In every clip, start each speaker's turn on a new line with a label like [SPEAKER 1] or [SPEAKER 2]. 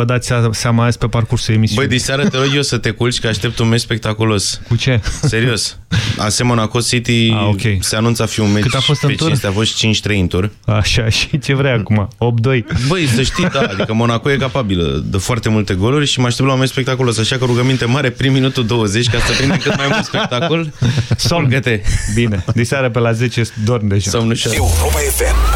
[SPEAKER 1] Vă dați seama azi pe parcursul emisiunii.
[SPEAKER 2] Băi, seară te rog eu să te culci, că aștept un meci spectaculos.
[SPEAKER 1] Cu ce?
[SPEAKER 2] Serios. Asemenea, Monaco City
[SPEAKER 1] A, okay.
[SPEAKER 2] se anunță a fi un meci
[SPEAKER 1] Cât a fost în tur?
[SPEAKER 2] A fost 5-3 în tur.
[SPEAKER 1] Așa, și ce vrei acum? 8-2?
[SPEAKER 2] Băi, să știi, da, adică Monaco e capabilă de foarte multe goluri și mă aștept la un meci spectaculos, așa că rugăminte mare prim minutul 20 ca să prindem cât mai mult spectacol.
[SPEAKER 1] Somn. Bine, diseară pe la 10 dorm deja.
[SPEAKER 2] Somnușa.
[SPEAKER 3] Europa FM.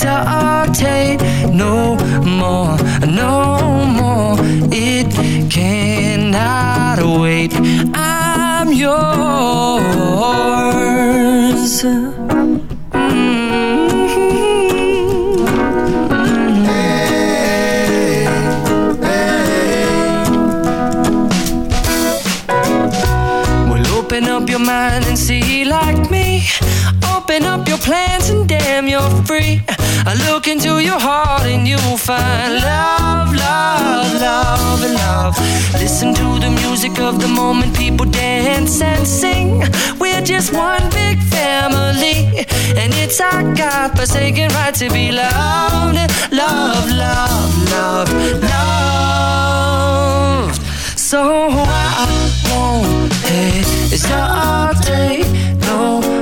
[SPEAKER 4] hesitate no more, no more. It cannot wait. I'm yours. Mm-hmm. Open up your mind and see like me. Open up your plans and damn, you're free. I look into your heart and you'll find love, love, love, love. Listen to the music of the moment, people dance and sing. We're just one big family, and it's our God forsaken right to be loved, love, love, love, loved. So I won't hesitate no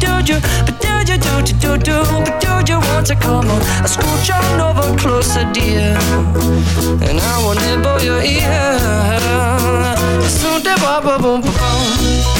[SPEAKER 4] do do, but do do do do do, do want to come on? I scooch on over closer, dear, and I will nibble your ear. Boom.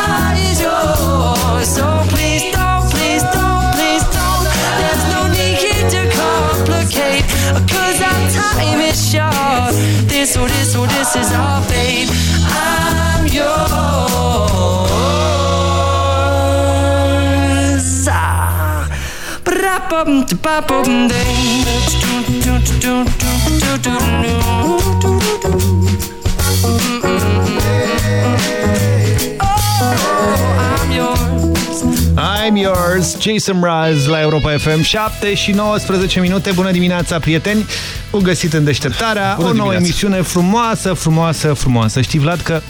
[SPEAKER 4] this or this is our fate. I'm yours. Ah. Ba-da-bum, da-ba-bum, ding. Oh, I'm yours.
[SPEAKER 1] I'm yours, Jason Mraz la Europa FM 7 și 19 minute. Bună dimineața, prieteni! Bun găsit în deșteptarea.
[SPEAKER 5] Bună
[SPEAKER 1] o nouă
[SPEAKER 5] dimineața.
[SPEAKER 1] emisiune frumoasă, frumoasă, frumoasă. Știi, Vlad, că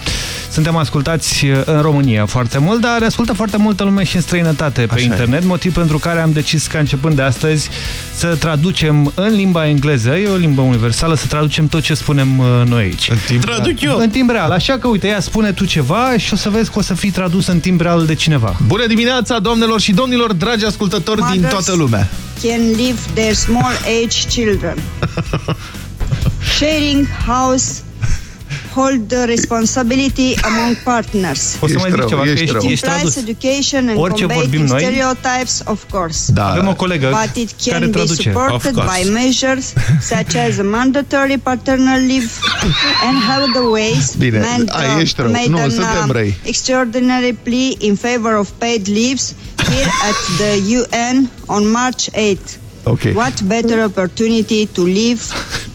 [SPEAKER 1] suntem ascultați în România foarte mult, dar ascultă foarte multă lume și în străinătate pe
[SPEAKER 5] Așa e.
[SPEAKER 1] internet, motiv pentru care am decis ca începând de astăzi să traducem în limba engleză, e o limbă universală, să traducem tot ce spunem uh, noi aici.
[SPEAKER 5] În timp
[SPEAKER 2] Traduc eu.
[SPEAKER 1] În timp real. Așa că, uite, ea spune tu ceva și o să vezi că o să fii tradus în timp real de cineva.
[SPEAKER 5] Bună dimineața, doamnelor și domnilor, dragi ascultători din
[SPEAKER 6] Mothers
[SPEAKER 5] toată lumea.
[SPEAKER 6] Can leave their small age children. Sharing house hold the responsibility among partners.
[SPEAKER 7] O să
[SPEAKER 5] Ești
[SPEAKER 7] mai zic
[SPEAKER 5] rău,
[SPEAKER 7] ceva, că
[SPEAKER 5] ești
[SPEAKER 7] ești,
[SPEAKER 5] rău.
[SPEAKER 6] It
[SPEAKER 7] ești
[SPEAKER 6] implies
[SPEAKER 7] tradus.
[SPEAKER 6] education and
[SPEAKER 7] Orice vorbim
[SPEAKER 6] combating
[SPEAKER 7] noi-
[SPEAKER 6] stereotypes, of course.
[SPEAKER 5] Da.
[SPEAKER 7] Avem o colegă
[SPEAKER 6] But it
[SPEAKER 7] care
[SPEAKER 6] can be
[SPEAKER 7] traduce.
[SPEAKER 6] supported
[SPEAKER 8] Of course.
[SPEAKER 6] by measures such as a mandatory paternal leave and how the ways
[SPEAKER 5] Bine,
[SPEAKER 6] meant,
[SPEAKER 5] ai, ești rău.
[SPEAKER 6] made
[SPEAKER 5] Nu,
[SPEAKER 6] an
[SPEAKER 5] suntem
[SPEAKER 6] uh,
[SPEAKER 5] răi.
[SPEAKER 6] extraordinary plea in favor of paid leaves here at the UN on March 8.
[SPEAKER 5] Ok.
[SPEAKER 6] What better opportunity to live,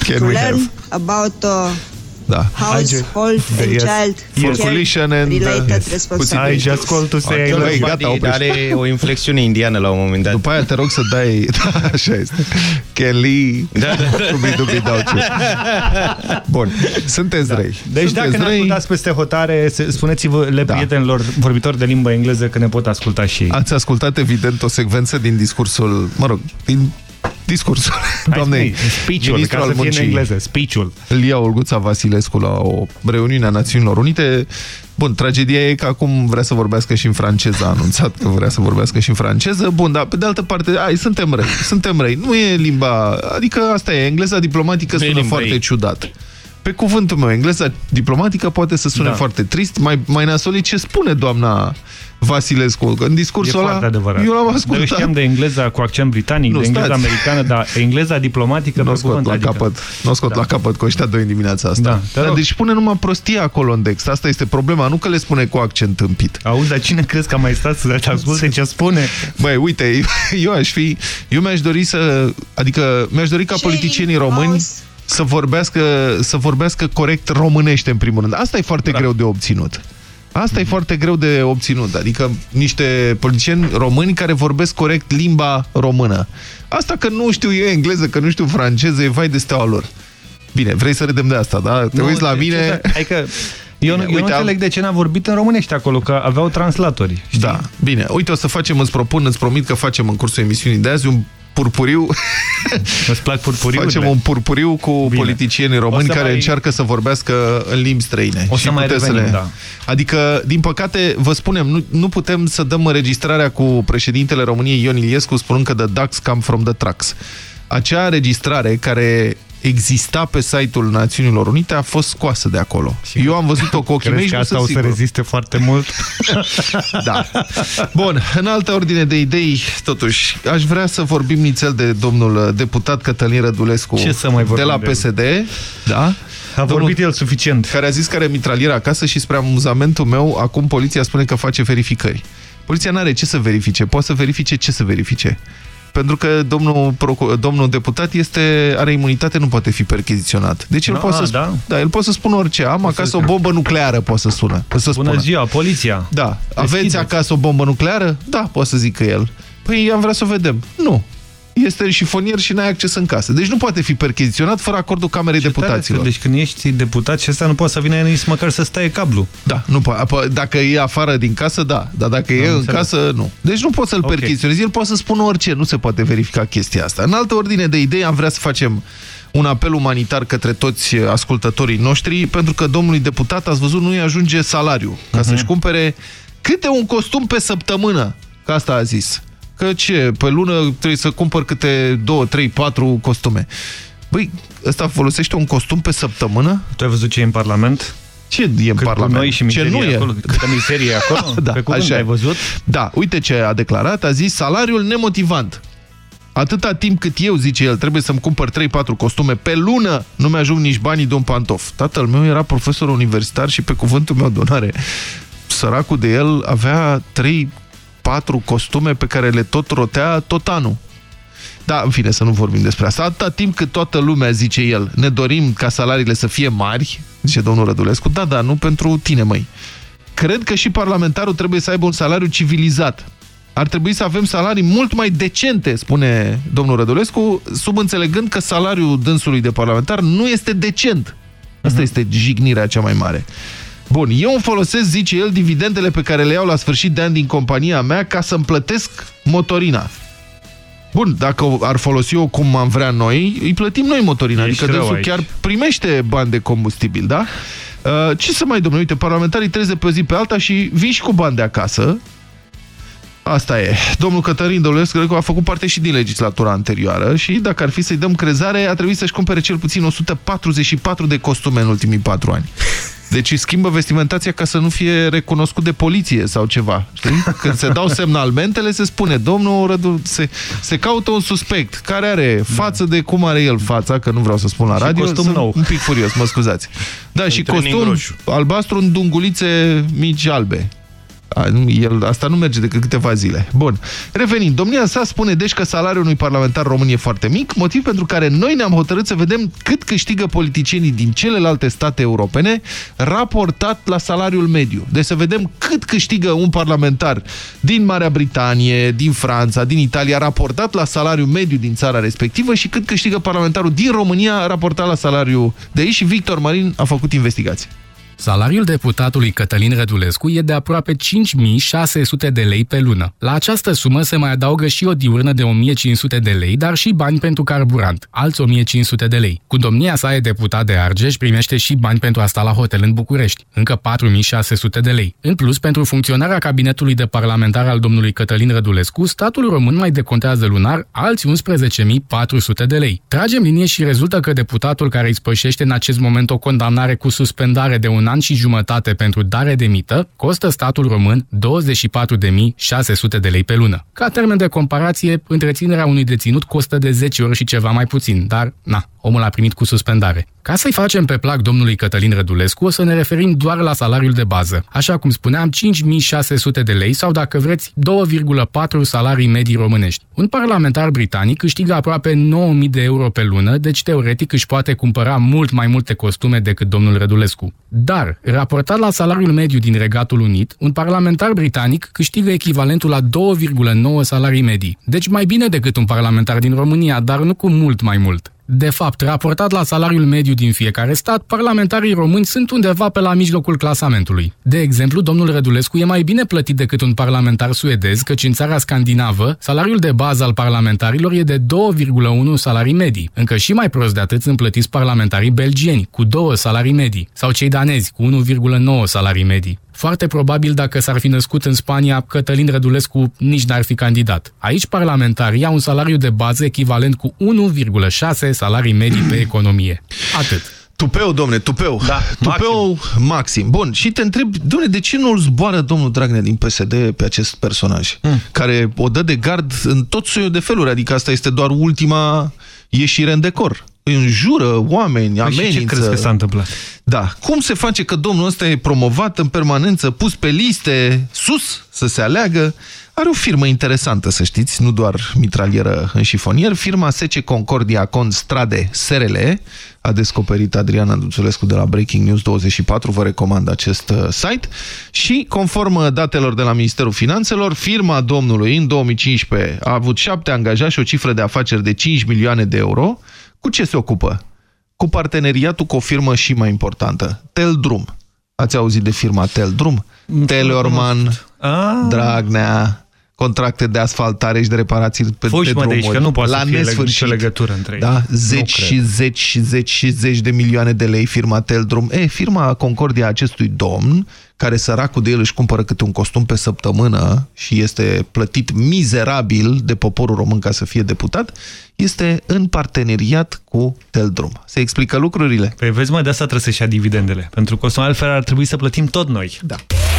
[SPEAKER 5] Can
[SPEAKER 6] to
[SPEAKER 5] we
[SPEAKER 6] learn
[SPEAKER 5] have?
[SPEAKER 6] about uh,
[SPEAKER 5] Da.
[SPEAKER 6] household and
[SPEAKER 7] Yes.
[SPEAKER 6] child
[SPEAKER 5] Yes. Population
[SPEAKER 6] care
[SPEAKER 5] and, uh,
[SPEAKER 6] related
[SPEAKER 5] yes.
[SPEAKER 7] I
[SPEAKER 6] responsibilities.
[SPEAKER 7] just call to say I
[SPEAKER 8] Acel
[SPEAKER 7] love
[SPEAKER 5] Băi,
[SPEAKER 7] you.
[SPEAKER 5] gata,
[SPEAKER 8] Buddy
[SPEAKER 5] oprește.
[SPEAKER 8] are o inflexiune indiană la un moment dat.
[SPEAKER 5] După aia te rog să dai... Da, așa este. Kelly...
[SPEAKER 8] Da, da.
[SPEAKER 5] Dubi, dubi, dau ce. Bun. Sunteți răi.
[SPEAKER 7] Deci
[SPEAKER 5] Sunteți
[SPEAKER 7] dacă ne
[SPEAKER 5] răi.
[SPEAKER 7] ascultați peste hotare, se- spuneți-vă le
[SPEAKER 5] Da.
[SPEAKER 7] prietenilor vorbitori de limba engleză că ne pot asculta și ei.
[SPEAKER 5] Ați ascultat, evident, o secvență din discursul, mă rog, din discursul
[SPEAKER 7] Hai,
[SPEAKER 5] doamnei
[SPEAKER 7] spune, speech-ul,
[SPEAKER 5] ministru
[SPEAKER 7] ca
[SPEAKER 5] al
[SPEAKER 7] să fie în
[SPEAKER 5] muncii,
[SPEAKER 7] engleză, speech-ul.
[SPEAKER 5] Lia Olguța Vasilescu la o reuniune a Națiunilor Unite. Bun, tragedia e că acum vrea să vorbească și în franceză, a anunțat că vrea să vorbească și în franceză. Bun, dar pe de altă parte, ai, suntem răi, suntem răi. Nu e limba, adică asta e, engleza diplomatică
[SPEAKER 8] Nu e
[SPEAKER 5] sună
[SPEAKER 8] limba
[SPEAKER 5] foarte
[SPEAKER 8] ei.
[SPEAKER 5] ciudat. Pe cuvântul meu, engleza diplomatică poate să sune
[SPEAKER 7] Da.
[SPEAKER 5] foarte trist. Mai, mai nasolit ce spune doamna Vasilescu. Că în
[SPEAKER 7] E
[SPEAKER 5] discursul ăla,
[SPEAKER 7] foarte adevărat.
[SPEAKER 5] eu l-am
[SPEAKER 7] Dar eu
[SPEAKER 5] ascultat.
[SPEAKER 7] știam de engleza cu accent britanic,
[SPEAKER 5] Nu,
[SPEAKER 7] de engleza
[SPEAKER 5] stați.
[SPEAKER 7] americană, dar engleza diplomatică
[SPEAKER 5] Nu o
[SPEAKER 7] pe
[SPEAKER 5] scot
[SPEAKER 7] cuvânt,
[SPEAKER 5] la
[SPEAKER 7] adică...
[SPEAKER 5] capăt, nu o scot
[SPEAKER 7] Da.
[SPEAKER 5] la capăt cu ăștia doi în dimineața asta.
[SPEAKER 7] Da, te
[SPEAKER 5] Dar
[SPEAKER 7] rog.
[SPEAKER 5] deci spune numai prostie acolo în text. Asta este problema, nu că le spune cu accent împit.
[SPEAKER 7] Auzi, dar cine crezi că a mai stat să te asculte ce spune?
[SPEAKER 5] Băi, uite, eu aș fi, eu mi-aș dori să, adică mi-aș dori ca
[SPEAKER 6] Sharing
[SPEAKER 5] politicienii români
[SPEAKER 6] house.
[SPEAKER 5] Să vorbească, să vorbească corect românește în primul rând. Asta e foarte
[SPEAKER 7] Da.
[SPEAKER 5] greu de obținut. Asta e foarte greu de obținut, adică niște politicieni români care vorbesc corect limba română. Asta că nu știu eu engleză, că nu știu franceză, e vai de steaua lor. Bine, vrei să râdem de asta, da? Te
[SPEAKER 7] Nu,
[SPEAKER 5] uiți la
[SPEAKER 7] ce-
[SPEAKER 5] mine...
[SPEAKER 7] ce- Adică, eu, nu-
[SPEAKER 5] Bine,
[SPEAKER 7] eu
[SPEAKER 5] uite,
[SPEAKER 7] nu
[SPEAKER 5] am-
[SPEAKER 7] înțeleg de ce n-a vorbit în românește acolo, că aveau translatori. Știi?
[SPEAKER 5] Da, bine. Uite, o să facem, îți propun, îți promit că facem în cursul emisiunii de azi un purpuriu
[SPEAKER 7] Îți plac purpuriurile?
[SPEAKER 5] Facem un purpuriu cu
[SPEAKER 7] Bine.
[SPEAKER 5] politicienii
[SPEAKER 7] O
[SPEAKER 5] români
[SPEAKER 7] să
[SPEAKER 5] care
[SPEAKER 7] mai-
[SPEAKER 5] încearcă să vorbească în limbi străine.
[SPEAKER 7] O să
[SPEAKER 5] Și
[SPEAKER 7] mai
[SPEAKER 5] puteți
[SPEAKER 7] revenim,
[SPEAKER 5] le...
[SPEAKER 7] da.
[SPEAKER 5] Adică, din păcate, vă spunem, nu, nu putem să dăm înregistrarea cu președintele României Ion Iliescu spunând că the ducks come from the trucks. Acea înregistrare care exista pe site-ul Națiunilor Unite a fost scoasă de acolo. Eu am văzut-o cu ochii mei
[SPEAKER 7] Crezi
[SPEAKER 5] și
[SPEAKER 7] că
[SPEAKER 5] nu
[SPEAKER 7] asta
[SPEAKER 5] sunt
[SPEAKER 7] o să
[SPEAKER 5] sigur.
[SPEAKER 7] reziste foarte mult?
[SPEAKER 5] Da. Bun, în altă ordine de idei, totuși, aș vrea să vorbim nițel de domnul deputat Cătălin Rădulescu
[SPEAKER 7] Ce să mai
[SPEAKER 5] de
[SPEAKER 7] vorbim
[SPEAKER 5] la
[SPEAKER 7] de el?
[SPEAKER 5] PSD, da?
[SPEAKER 7] A
[SPEAKER 5] Domnul
[SPEAKER 7] vorbit el suficient.
[SPEAKER 5] care a zis că are mitraliera acasă și spre amuzamentul meu, acum poliția spune că face verificări. Poliția nu are ce să verifice, poate să verifice ce să verifice. Pentru că domnul, procu- domnul deputat este, are imunitate, nu poate fi percheziționat. Deci el,
[SPEAKER 7] Da,
[SPEAKER 5] poate să,
[SPEAKER 7] da.
[SPEAKER 5] da, el poate să spună orice. Am acasă o bombă nucleară, poate să sună. Să
[SPEAKER 7] Bună
[SPEAKER 5] spună.
[SPEAKER 7] ziua, poliția!
[SPEAKER 5] Da. Aveți
[SPEAKER 7] Deschideți.
[SPEAKER 5] acasă o bombă nucleară? Da, poate să zică el. Păi am vrea să o vedem. Nu. Este șifonier și n-ai acces în casă. Deci nu poate fi percheziționat fără acordul Camerei
[SPEAKER 7] Ce tare
[SPEAKER 5] Deputaților.
[SPEAKER 7] asta. Deci când ești deputat și asta nu poate să vină nici măcar să stai cablu.
[SPEAKER 5] Da, nu poate. Dacă e afară din casă, da. Dar dacă e în
[SPEAKER 7] înțeles.
[SPEAKER 5] casă, nu. Deci nu poți să-l
[SPEAKER 7] Ok.
[SPEAKER 5] percheziționezi. El poate să spună orice. Nu se poate verifica chestia asta. În altă ordine de idei, am vrea să facem un apel umanitar către toți ascultătorii noștri, pentru că domnului deputat, ați văzut, nu-i ajunge salariu ca să-și cumpere câte un costum pe săptămână. Că asta a zis. Că ce, pe lună trebuie să cumpăr câte 2, 3, 4 costume. Băi, ăsta folosește un costum pe săptămână?
[SPEAKER 7] Tu ai văzut ce e în Parlament?
[SPEAKER 5] Ce e în
[SPEAKER 7] Cât
[SPEAKER 5] Parlament?
[SPEAKER 7] noi și
[SPEAKER 5] ce
[SPEAKER 7] mizerie
[SPEAKER 5] nu e?
[SPEAKER 7] acolo? Câtă miserie e acolo?
[SPEAKER 5] Da,
[SPEAKER 7] Pe cuvânt,
[SPEAKER 5] așa e.
[SPEAKER 7] ai văzut?
[SPEAKER 5] Da, uite ce a declarat, a zis salariul nemotivant. Atâta timp cât eu, zice el, trebuie să-mi cumpăr 3-4 costume pe lună, nu mi-ajung nici banii de un pantof. Tatăl meu era profesor universitar și pe cuvântul meu donare, săracul de el avea 3-4 costume pe care le tot rotea tot anul. Da, în fine, să nu vorbim despre asta. Atâta timp cât toată lumea, zice el, ne dorim ca salariile să fie mari, zice domnul Rădulescu, da, da, nu pentru tine, măi. Cred că și parlamentarul trebuie să aibă un salariu civilizat. Ar trebui să avem salarii mult mai decente, spune domnul Rădulescu, subînțelegând că salariul dânsului de parlamentar nu este decent. Asta este jignirea cea mai mare. Bun, eu îmi folosesc, zice el, dividendele pe care le iau la sfârșit de an din compania mea ca să-mi plătesc motorina. Bun, dacă ar folosi-o cum am vrea noi, îi plătim noi motorina.
[SPEAKER 7] Ești
[SPEAKER 5] adică
[SPEAKER 7] rău
[SPEAKER 5] dânsul
[SPEAKER 7] aici.
[SPEAKER 5] chiar primește bani de combustibil, da? Uh, ce să mai, domnule? Uite, parlamentarii treze pe o zi pe alta și vin și cu bani de acasă. Asta e. Domnul Cătălin Dolescu cred că a făcut parte și din legislatura anterioară și dacă ar fi să-i dăm crezare, a trebuit să-și cumpere cel puțin 144 de costume în ultimii patru ani. Deci îi schimbă vestimentația ca să nu fie recunoscut de poliție sau ceva. Știi? Când se dau semnalmentele, se spune, domnul Rădu, se, se caută un suspect care are față de cum are el fața, că nu vreau să spun la radio,
[SPEAKER 1] costum
[SPEAKER 5] sunt
[SPEAKER 1] nou.
[SPEAKER 5] un pic furios, mă scuzați. Da, și
[SPEAKER 2] training
[SPEAKER 5] costum
[SPEAKER 2] roșu.
[SPEAKER 5] albastru în dungulițe mici albe. A, nu, el, asta nu merge decât câteva zile. Bun. Revenind, domnia sa spune deci că salariul unui parlamentar român e foarte mic, motiv pentru care noi ne-am hotărât să vedem cât câștigă politicienii din celelalte state europene raportat la salariul mediu. Deci să vedem cât câștigă un parlamentar din Marea Britanie, din Franța, din Italia, raportat la salariul mediu din țara respectivă și cât câștigă parlamentarul din România raportat la salariul de aici și Victor Marin a făcut investigații.
[SPEAKER 9] Salariul deputatului Cătălin Rădulescu e de aproape 5600 de lei pe lună. La această sumă se mai adaugă și o diurnă de 1500 de lei, dar și bani pentru carburant, alți 1500 de lei. Cu domnia sa e deputat de Argeș, primește și bani pentru a sta la hotel în București, încă 4600 de lei. În plus, pentru funcționarea cabinetului de parlamentar al domnului Cătălin Rădulescu, statul român mai decontează lunar alți 11.400 de lei. Tragem linie și rezultă că deputatul care îi spășește în acest moment o condamnare cu suspendare de un an și jumătate pentru dare de mită, costă statul român 24.600 de lei pe lună. Ca termen de comparație, întreținerea unui deținut costă de 10 ori și ceva mai puțin, dar, na, omul a primit cu suspendare. Ca să-i facem pe plac domnului Cătălin Rădulescu, o să ne referim doar la salariul de bază. Așa cum spuneam, 5600 de lei sau, dacă vreți, 2,4 salarii medii românești. Un parlamentar britanic câștigă aproape 9000 de euro pe lună, deci teoretic își poate cumpăra mult mai multe costume decât domnul Rădulescu. Dar, raportat la salariul mediu din Regatul Unit, un parlamentar britanic câștigă echivalentul la 2,9 salarii medii. Deci mai bine decât un parlamentar din România, dar nu cu mult mai mult. De fapt, raportat la salariul mediu din fiecare stat, parlamentarii români sunt undeva pe la mijlocul clasamentului. De exemplu, domnul Rădulescu e mai bine plătit decât un parlamentar suedez, căci în țara scandinavă, salariul de bază al parlamentarilor e de 2,1 salarii medii. Încă și mai prost de atât sunt plătiți parlamentarii belgieni, cu 2 salarii medii, sau cei danezi, cu 1,9 salarii medii. Foarte probabil dacă s-ar fi născut în Spania, Cătălin Rădulescu nici n-ar fi candidat. Aici parlamentarii au un salariu de bază echivalent cu 1,6 salarii medii pe economie. Atât.
[SPEAKER 5] Tupeu, domne, tupeu.
[SPEAKER 1] Da,
[SPEAKER 5] tupeu maxim. maxim. Bun, și te întreb, domne, de ce nu-l zboară domnul Dragnea din PSD pe acest personaj? Mm. Care o dă de gard în tot soiul de feluri, adică asta este doar ultima ieșire în decor. Îi înjură oameni,
[SPEAKER 1] Păi și
[SPEAKER 5] amenință.
[SPEAKER 1] ce crezi că s-a întâmplat?
[SPEAKER 5] Da. Cum se face că domnul ăsta e promovat în permanență, pus pe liste, sus, să se aleagă? Are o firmă interesantă, să știți, nu doar mitralieră în șifonier. Firma Sece Concordia Con Strade SRL a descoperit Adriana Duțulescu de la Breaking News 24, vă recomand acest uh, site. Și, conform uh, datelor de la Ministerul Finanțelor, firma domnului în 2015 a avut șapte angajați și o cifră de afaceri de 5 milioane de euro. Cu ce se ocupă? Cu parteneriatul cu o firmă și mai importantă, Teldrum. Ați auzit de firma Teldrum? Teleorman,
[SPEAKER 1] Ah,
[SPEAKER 5] Dragnea, contracte de asfaltare și de reparații pe,
[SPEAKER 1] Fugi,
[SPEAKER 5] pe
[SPEAKER 1] mă, de
[SPEAKER 5] drumuri.
[SPEAKER 1] aici, că nu poate
[SPEAKER 5] la
[SPEAKER 1] să fie
[SPEAKER 5] nesfârșit.
[SPEAKER 1] nicio legătură între ei.
[SPEAKER 5] Da,
[SPEAKER 1] Nu
[SPEAKER 5] zeci
[SPEAKER 1] cred.
[SPEAKER 5] și zeci și zeci și zeci de milioane de lei firma Teldrum. E, firma Concordia acestui domn, care săracul de el își cumpără câte un costum pe săptămână și este plătit mizerabil de poporul român ca să fie deputat, este în parteneriat cu Teldrum. Se explică lucrurile?
[SPEAKER 1] Păi vezi, mă, de asta trebuie să-și ia dividendele. Pentru că altfel ar trebui să plătim tot noi.
[SPEAKER 5] Da.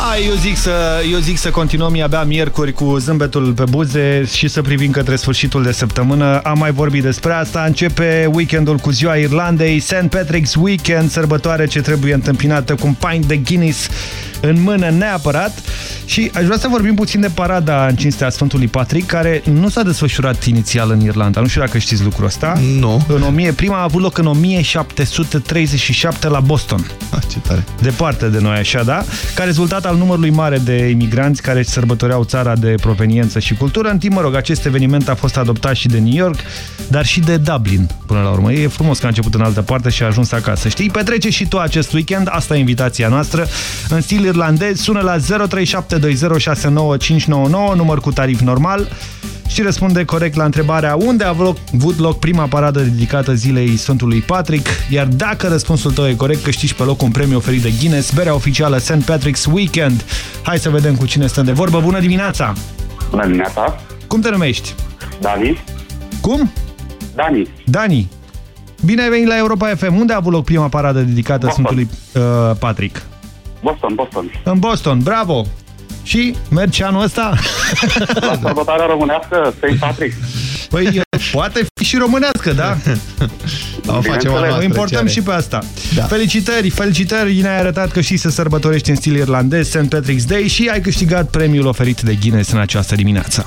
[SPEAKER 1] A, eu zic, să, eu zic să continuăm e abia miercuri cu zâmbetul pe buze și să privim către sfârșitul de săptămână. Am mai vorbit despre asta. Începe weekendul cu ziua Irlandei, St. Patrick's Weekend, sărbătoare ce trebuie întâmpinată cu un pint de Guinness în mână neapărat. Și aș vrea să vorbim puțin de parada în cinstea Sfântului Patrick, care nu s-a desfășurat inițial în Irlanda. Nu știu dacă știți lucrul ăsta.
[SPEAKER 5] Nu.
[SPEAKER 1] În 1000, prima a avut loc în 1737 la Boston
[SPEAKER 5] Ah, ce tare.
[SPEAKER 1] departe de noi, așa, da? Ca rezultat al numărului mare de imigranți care își sărbătoreau țara de proveniență și cultură, în timp, mă rog, acest eveniment a fost adoptat și de New York, dar și de Dublin, până la urmă. E frumos că a început în altă parte și a ajuns acasă. Știi, petrece și tu acest weekend, asta e invitația noastră, în stil irlandez, sună la 0372069599, număr cu tarif normal și răspunde corect la întrebarea unde a avut loc prima paradă dedicată zilei Sfântului Patrick, iar dacă răspunsul tău e corect, câștigi pe loc un premiu oferit de Guinness, berea oficială St. Patrick's Weekend. Hai să vedem cu cine stăm de vorbă. Bună dimineața!
[SPEAKER 10] Bună dimineața!
[SPEAKER 1] Cum te numești?
[SPEAKER 10] Dani.
[SPEAKER 1] Cum?
[SPEAKER 10] Dani.
[SPEAKER 1] Dani. Bine ai venit la Europa FM. Unde a avut loc prima paradă dedicată
[SPEAKER 10] Boston.
[SPEAKER 1] Sfântului uh, Patrick?
[SPEAKER 10] Boston, Boston.
[SPEAKER 1] În Boston. Bravo! Și merge anul ăsta?
[SPEAKER 10] La sărbătoarea românească, St. Patrick.
[SPEAKER 1] Păi, poate fi și românească, da?
[SPEAKER 5] O facem a
[SPEAKER 1] O
[SPEAKER 5] noastră,
[SPEAKER 1] importăm
[SPEAKER 5] ce
[SPEAKER 1] și pe asta.
[SPEAKER 5] Da.
[SPEAKER 1] Felicitări, felicitări, ne-ai arătat că știi să sărbătorești în stil irlandez, St. Patrick's Day și ai câștigat premiul oferit de Guinness în această dimineață.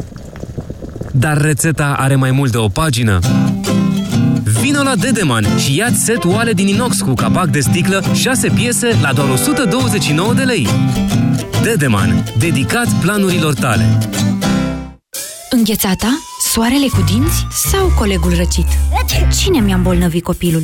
[SPEAKER 11] dar rețeta are mai mult de o pagină? Vino la Dedeman și ia set oale din inox cu capac de sticlă, 6 piese la doar 129 de lei. Dedeman, dedicat planurilor tale.
[SPEAKER 12] Înghețata? Soarele cu dinți? Sau colegul răcit? Cine mi-a îmbolnăvit copilul?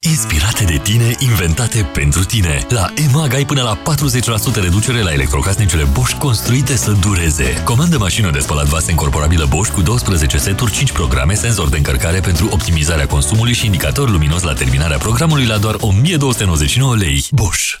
[SPEAKER 13] Inspirate de tine, inventate pentru tine. La EMAG ai până la 40% reducere la electrocasnicele Bosch construite să dureze. Comandă mașină de spălat vase incorporabilă Bosch cu 12 seturi, 5 programe, senzor de încărcare pentru optimizarea consumului și indicator luminos la terminarea programului la doar 1299 lei. Bosch.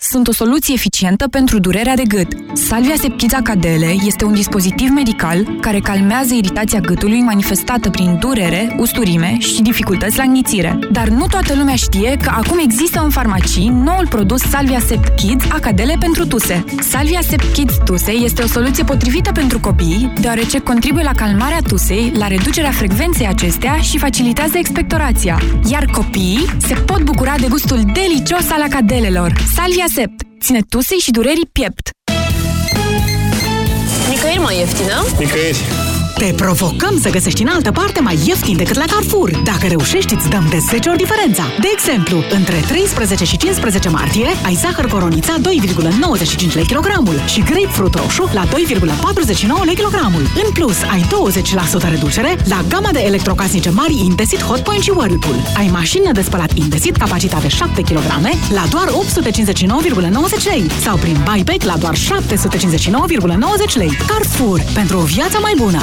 [SPEAKER 14] sunt o soluție eficientă pentru durerea de gât. Salvia Sept Kids Acadele este un dispozitiv medical care calmează iritația gâtului manifestată prin durere, usturime și dificultăți la înghițire. Dar nu toată lumea știe că acum există în farmacii noul produs Salvia Sept Kids Acadele pentru tuse. Salvia Sept Kids Tuse este o soluție potrivită pentru copii, deoarece contribuie la calmarea tusei, la reducerea frecvenței acestea și facilitează expectorația. Iar copiii se pot bucura de gustul delicios al acadelelor. Salvia Sept ține tusei și durerii piept.
[SPEAKER 15] Nicăieri mai ieftină?
[SPEAKER 16] Nicăieri. Te provocăm să găsești în altă parte mai ieftin decât la Carrefour. Dacă reușești, îți dăm de 10 ori diferența. De exemplu, între 13 și 15 martie ai zahăr coronița 2,95 lei kilogramul și grapefruit roșu la 2,49 lei kilogramul. În plus, ai 20% reducere la gama de electrocasnice mari Indesit Hotpoint și Whirlpool. Ai mașină de spălat Indesit capacitate 7 kg la doar 859,90 lei sau prin buyback la doar 759,90 lei. Carrefour. Pentru o viață mai bună.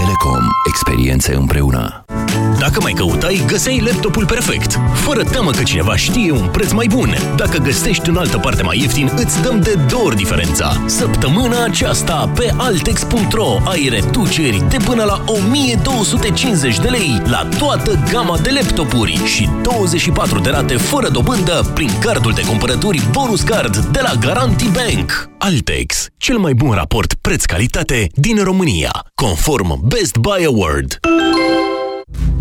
[SPEAKER 17] Telecom. Experiențe împreună.
[SPEAKER 18] Dacă mai căutai, găseai laptopul perfect. Fără teamă că cineva știe un preț mai bun. Dacă găsești în altă parte mai ieftin, îți dăm de două ori diferența. Săptămâna aceasta pe Altex.ro ai reduceri de până la 1250 de lei la toată gama de laptopuri și 24 de rate fără dobândă prin cardul de cumpărături Bonus Card de la Garanti Bank. Altex, cel mai bun raport preț-calitate din România, conform Best Buy Award.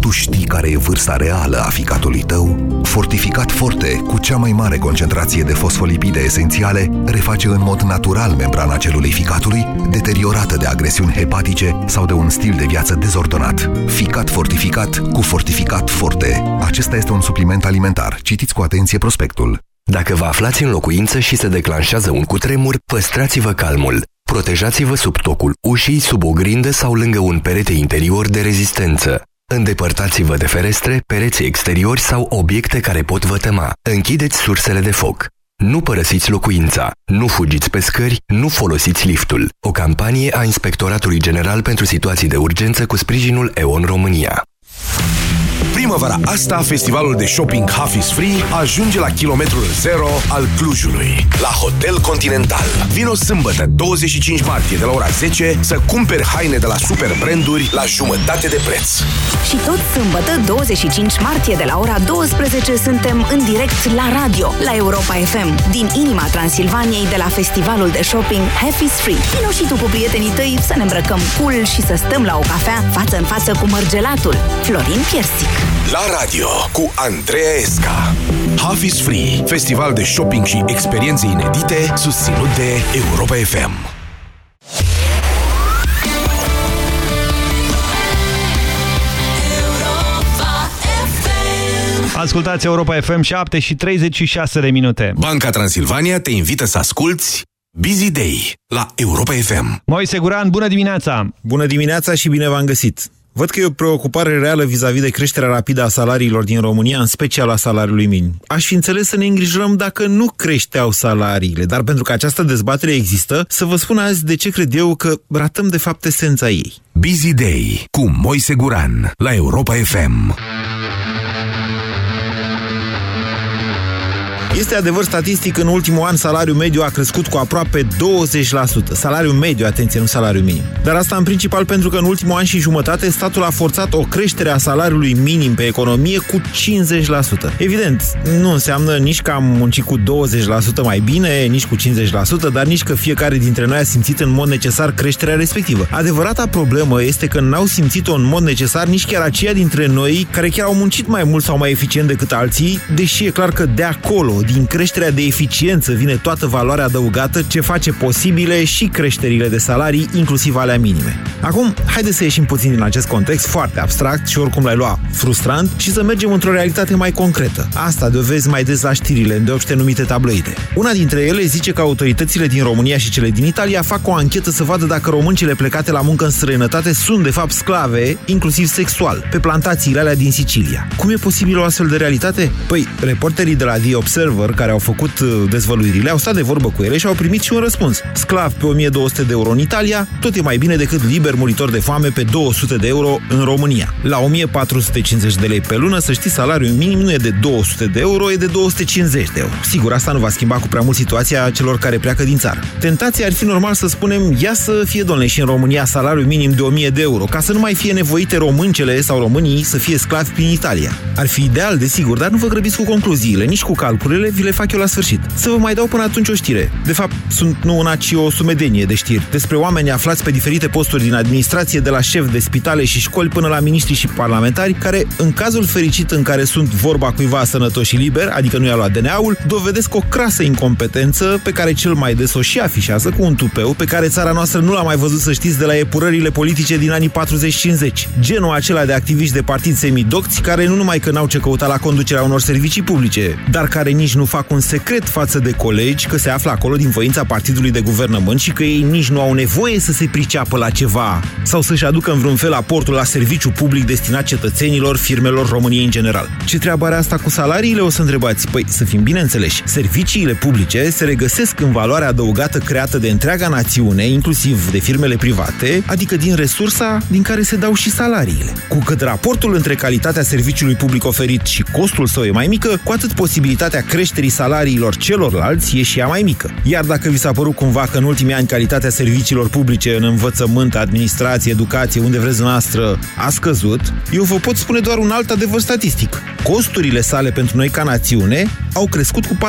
[SPEAKER 3] Tu știi care e vârsta reală a ficatului tău? Fortificat Forte, cu cea mai mare concentrație de fosfolipide esențiale, reface în mod natural membrana celulei ficatului, deteriorată de agresiuni hepatice sau de un stil de viață dezordonat. Ficat fortificat cu Fortificat Forte. Acesta este un supliment alimentar. Citiți cu atenție prospectul.
[SPEAKER 19] Dacă vă aflați în locuință și se declanșează un cutremur, păstrați-vă calmul. Protejați-vă sub tocul ușii, sub o grindă sau lângă un perete interior de rezistență. Îndepărtați-vă de ferestre, pereți exteriori sau obiecte care pot vătăma. Închideți sursele de foc. Nu părăsiți locuința, nu fugiți pe scări, nu folosiți liftul. O campanie a Inspectoratului General pentru Situații de Urgență cu sprijinul EON România.
[SPEAKER 3] Primăvara asta, festivalul de shopping Half is Free ajunge la kilometrul zero al Clujului, la Hotel Continental. Vino sâmbătă, 25 martie, de la ora 10, să cumperi haine de la super branduri la jumătate de preț.
[SPEAKER 15] Și tot sâmbătă, 25 martie, de la ora 12, suntem în direct la radio, la Europa FM, din inima Transilvaniei, de la festivalul de shopping Half is Free. Vino și tu cu prietenii tăi să ne îmbrăcăm cool și să stăm la o cafea față în față cu mărgelatul Florin Piersic.
[SPEAKER 3] La radio cu Andreea Esca. Half is Free, festival de shopping și experiențe inedite, susținut de Europa FM.
[SPEAKER 1] Ascultați Europa FM 7 și 36 de minute.
[SPEAKER 3] Banca Transilvania te invită să asculti Busy Day la Europa FM.
[SPEAKER 1] Moise Guran, bună dimineața!
[SPEAKER 20] Bună dimineața și bine v-am găsit! Văd că e o preocupare reală vis-a-vis -vis de creșterea rapidă a salariilor din România, în special a salariului minim. Aș fi înțeles să ne îngrijorăm dacă nu creșteau salariile, dar pentru că această dezbatere există, să vă spun azi de ce cred eu că ratăm de fapt esența ei.
[SPEAKER 3] Busy Day cu Moise Guran la Europa FM.
[SPEAKER 20] Este adevăr statistic, în ultimul an salariul mediu a crescut cu aproape 20%. Salariul mediu, atenție, nu salariul minim. Dar asta în principal pentru că în ultimul an și jumătate statul a forțat o creștere a salariului minim pe economie cu 50%. Evident, nu înseamnă nici că am muncit cu 20% mai bine, nici cu 50%, dar nici că fiecare dintre noi a simțit în mod necesar creșterea respectivă. Adevărata problemă este că n-au simțit-o în mod necesar nici chiar aceia dintre noi care chiar au muncit mai mult sau mai eficient decât alții, deși e clar că de acolo, din creșterea de eficiență vine toată valoarea adăugată ce face posibile și creșterile de salarii, inclusiv alea minime. Acum, haideți să ieșim puțin din acest context foarte abstract și oricum l-ai lua frustrant și să mergem într-o realitate mai concretă. Asta de o vezi mai des la știrile îndeopște numite tabloide. Una dintre ele zice că autoritățile din România și cele din Italia fac o anchetă să vadă dacă româncile plecate la muncă în străinătate sunt de fapt sclave, inclusiv sexual, pe plantațiile alea din Sicilia. Cum e posibil o astfel de realitate? Păi, reporterii de la The Observer Observer, care au făcut uh, dezvăluirile, au stat de vorbă cu ele și au primit și un răspuns. Sclav pe 1200 de euro în Italia, tot e mai bine decât liber muritor de foame pe 200 de euro în România. La 1450 de lei pe lună, să știți, salariul minim nu e de 200 de euro, e de 250 de euro. Sigur, asta nu va schimba cu prea mult situația celor care pleacă din țară. Tentația ar fi normal să spunem, ia să fie, domnule, și în România salariul minim de 1000 de euro, ca să nu mai fie nevoite româncele sau românii să fie sclavi prin Italia. Ar fi ideal, desigur, dar nu vă grăbiți cu concluziile, nici cu calculele, vi le fac eu la sfârșit. Să vă mai dau până atunci o știre. De fapt, sunt nu una, ci o sumedenie de știri despre oameni aflați pe diferite posturi din administrație, de la șef de spitale și școli până la miniștri și parlamentari, care, în cazul fericit în care sunt vorba cuiva sănătos și liber, adică nu i-a luat DNA-ul, dovedesc o crasă incompetență pe care cel mai des o și afișează cu un tupeu pe care țara noastră nu l-a mai văzut să știți de la epurările politice din anii 40-50. Genul acela de activiști de partid semidocți care nu numai că n-au ce căuta la conducerea unor servicii publice, dar care nici nici nu fac un secret față de colegi că se află acolo din voința partidului de guvernământ și că ei nici nu au nevoie să se priceapă la ceva sau să-și aducă în vreun fel aportul la serviciu public destinat cetățenilor, firmelor României în general. Ce treabă are asta cu salariile, o să întrebați? Păi, să fim bine înțeleși, serviciile publice se regăsesc în valoarea adăugată creată de întreaga națiune, inclusiv de firmele private, adică din resursa din care se dau și salariile. Cu cât raportul între calitatea serviciului public oferit și costul său e mai mică, cu atât posibilitatea creșterii salariilor celorlalți e și ea mai mică. Iar dacă vi s-a părut cumva că în ultimii ani calitatea serviciilor publice în învățământ, administrație, educație, unde vreți noastră, a scăzut, eu vă pot spune doar un alt adevăr statistic. Costurile sale pentru noi ca națiune au crescut cu 40%.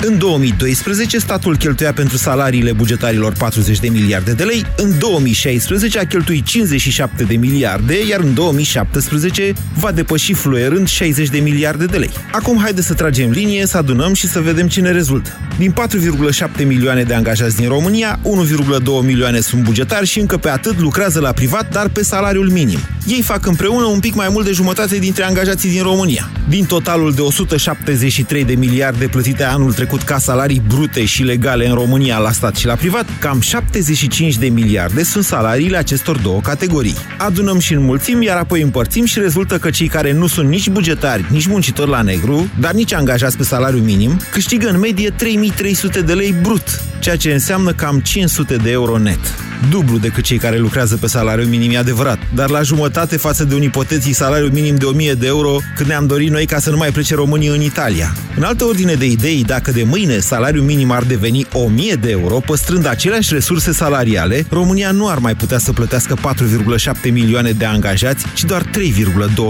[SPEAKER 20] În 2012, statul cheltuia pentru salariile bugetarilor 40 de miliarde de lei, în 2016 a cheltuit 57 de miliarde, iar în 2017 va depăși fluierând 60 de miliarde de lei. Acum haide să tragem linie, să adunăm și să vedem ce ne rezultă. Din 4,7 milioane de angajați din România, 1,2 milioane sunt bugetari și încă pe atât lucrează la privat, dar pe salariul minim. Ei fac împreună un pic mai mult de jumătate dintre angajații din România. Din totalul de 173 de miliarde plătite anul trecut ca salarii brute și legale în România la stat și la privat, cam 75 de miliarde sunt salariile acestor două categorii. Adunăm și înmulțim, iar apoi împărțim și rezultă că cei care nu sunt nici bugetari, nici muncitori la negru, dar nici angajați pe salariu minim, câștigă în medie 3300 de lei brut, ceea ce înseamnă cam 500 de euro net. Dublu decât cei care lucrează pe salariu minim, e adevărat, dar la jumătate față de un ipotetic salariu minim de 1000 de euro când ne-am dorit noi ca să nu mai plece românii în Italia. În altă ordine de idei, dacă de mâine salariul minim ar deveni 1000 de euro, păstrând aceleași resurse salariale, România nu ar mai putea să plătească 4,7 milioane de angajați, ci doar 3,2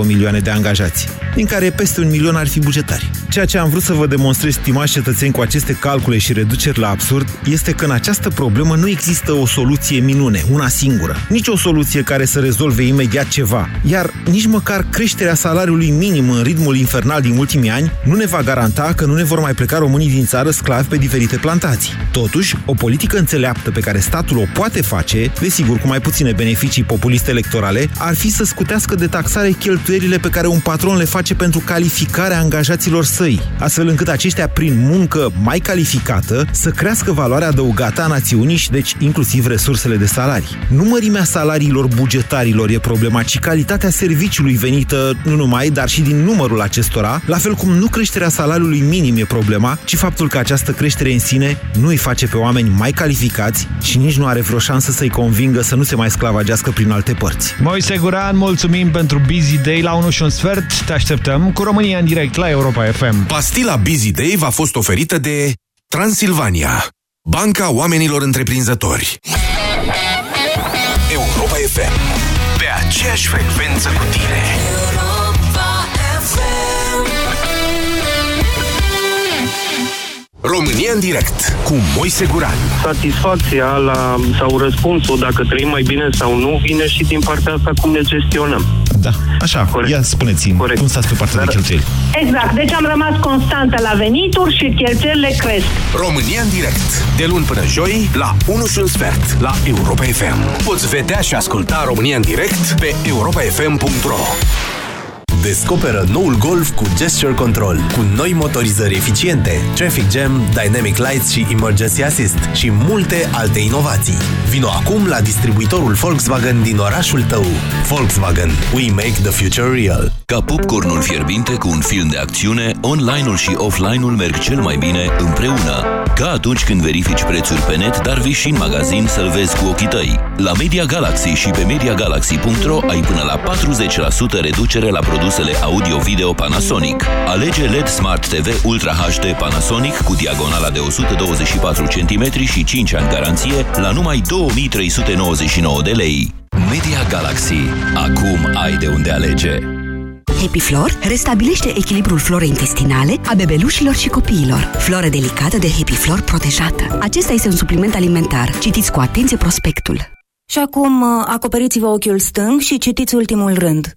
[SPEAKER 20] milioane de angajați, din care peste un milion ar fi bugetari. Ceea ce am vrut să vă demonstrez, stimați cetățeni, cu aceste calcule și reduceri la absurd, este că în această problemă nu există o soluție minune, una singură. Nici o soluție care să rezolve imediat ceva. Iar nici măcar creșterea salariului minim în ritmul infernal din ultimii ani nu ne va garanta că nu ne vor mai pleca românii din țară sclavi pe diferite plantații. Totuși, o politică înțeleaptă pe care statul o poate face, desigur cu mai puține beneficii populiste electorale, ar fi să scutească de taxare cheltuielile pe care un patron le face pentru calificarea angajaților săi, astfel încât aceștia, prin muncă mai calificată, să crească valoarea adăugată a națiunii și deci inclusiv resursele de salarii. Nu mărimea salariilor bugetarilor e problema, ci calitatea serviciului venită nu numai, dar și din numărul acestora, la fel cum nu creșterea salariului minim e problema, ci faptul că această creștere în sine nu îi face pe oameni mai calificați și nici nu are vreo șansă să-i convingă să nu se mai sclavagească prin alte părți.
[SPEAKER 7] Moise Guran, mulțumim pentru Busy Day la 1 și un sfert. Te așteptăm cu România în direct la Europa FM.
[SPEAKER 3] Pastila Busy Day v-a fost oferită de Transilvania, Banca Oamenilor Întreprinzători. Europa FM. Pe aceeași frecvență cu tine. România în direct cu Moise Guran.
[SPEAKER 21] Satisfacția la, sau răspunsul dacă trăim mai bine sau nu vine și din partea asta cum ne gestionăm.
[SPEAKER 7] Da, așa, Corect. ia spuneți-mi, Corect. cum stați pe partea Dar... de cheltuieli?
[SPEAKER 22] Exact, deci am rămas constantă la venituri și cheltuielile cresc.
[SPEAKER 3] România în direct, de luni până joi, la 1 și un sfert, la Europa FM. Poți vedea și asculta România în direct pe europafm.ro
[SPEAKER 23] Descoperă noul Golf cu Gesture Control, cu noi motorizări eficiente, Traffic Jam, Dynamic Lights și Emergency Assist și multe alte inovații. Vino acum la distribuitorul Volkswagen din orașul tău. Volkswagen. We make the future real.
[SPEAKER 17] Ca popcornul fierbinte cu un film de acțiune, online-ul și offline-ul merg cel mai bine împreună. Ca atunci când verifici prețuri pe net, dar vii și în magazin să-l vezi cu ochii tăi. La Media Galaxy și pe MediaGalaxy.ro ai până la 40% reducere la produsele audio-video Panasonic. Alege LED Smart TV Ultra HD Panasonic cu diagonala de 124 cm și 5 ani garanție la numai 2399 de lei. Media Galaxy. Acum ai de unde alege.
[SPEAKER 24] Happy Flor restabilește echilibrul florei intestinale a bebelușilor și copiilor. Floră delicată de Happy Flor protejată. Acesta este un supliment alimentar. Citiți cu atenție prospectul.
[SPEAKER 25] Și acum acoperiți-vă ochiul stâng și citiți ultimul rând.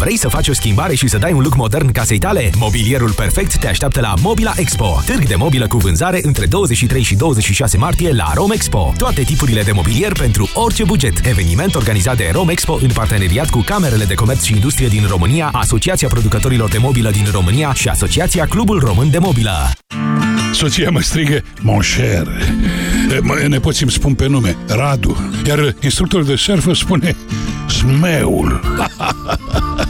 [SPEAKER 26] Vrei să faci o schimbare și să dai un look modern casei tale? Mobilierul perfect te așteaptă la Mobila Expo, târg de mobilă cu vânzare între 23 și 26 martie la Rome Expo. Toate tipurile de mobilier pentru orice buget. Eveniment organizat de Rome Expo în parteneriat cu Camerele de Comerț și Industrie din România, Asociația Producătorilor de Mobilă din România și Asociația Clubul Român de Mobilă.
[SPEAKER 27] Soția mă strigă, mon cher. Nepoții îmi spun pe nume, Radu. Iar instructorul de surf îmi spune, Smeul.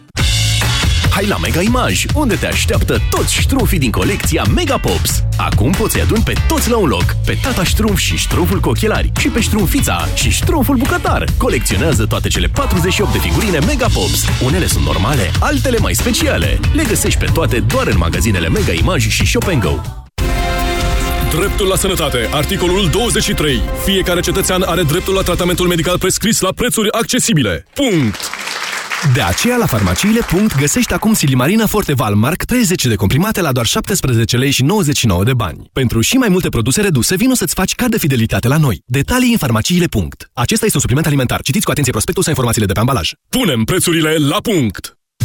[SPEAKER 26] Hai la Mega Image, unde te așteaptă toți ștrumfii din colecția Mega Pops. Acum poți adun pe toți la un loc, pe tata ștrumf și ștrumful cu ochelari, și pe ștrumfița și ștrumful bucătar. Colecționează toate cele 48 de figurine Mega Pops. Unele sunt normale, altele mai speciale. Le găsești pe toate doar în magazinele Mega Image și Shop Go.
[SPEAKER 28] Dreptul la sănătate. Articolul 23. Fiecare cetățean are dreptul la tratamentul medical prescris la prețuri accesibile. Punct!
[SPEAKER 26] De aceea, la farmaciile. găsești acum Silimarina Forte Valmark 30 de comprimate la doar 17 lei și 99 de bani. Pentru și mai multe produse reduse, vino să-ți faci card de fidelitate la noi. Detalii în farmaciile. Acesta este un supliment alimentar. Citiți cu atenție prospectul sau informațiile de pe ambalaj.
[SPEAKER 28] Punem prețurile la punct!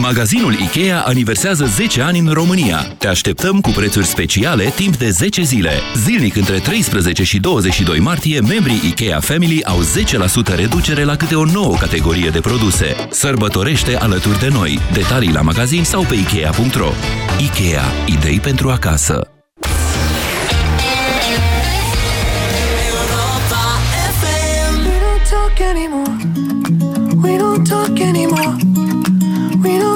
[SPEAKER 17] Magazinul IKEA aniversează 10 ani în România. Te așteptăm cu prețuri speciale timp de 10 zile. Zilnic între 13 și 22 martie, membrii IKEA Family au 10% reducere la câte o nouă categorie de produse. Sărbătorește alături de noi. Detalii la magazin sau pe Ikea.ro. IKEA. Idei pentru acasă.
[SPEAKER 29] We don't talk anymore.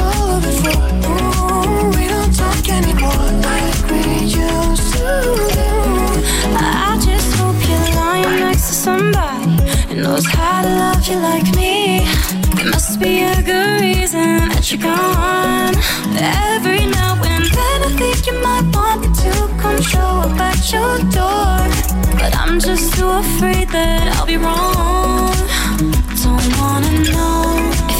[SPEAKER 29] It we don't talk anymore like we used to do.
[SPEAKER 30] I just hope you're lying next to somebody who knows how to love you like me. There must be a good reason that you're gone. Every now and then I think you might want me to come show up at your door. But I'm just too afraid that I'll be wrong. Don't wanna know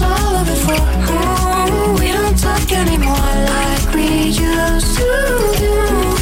[SPEAKER 29] Mm, we don't talk anymore like we used to do.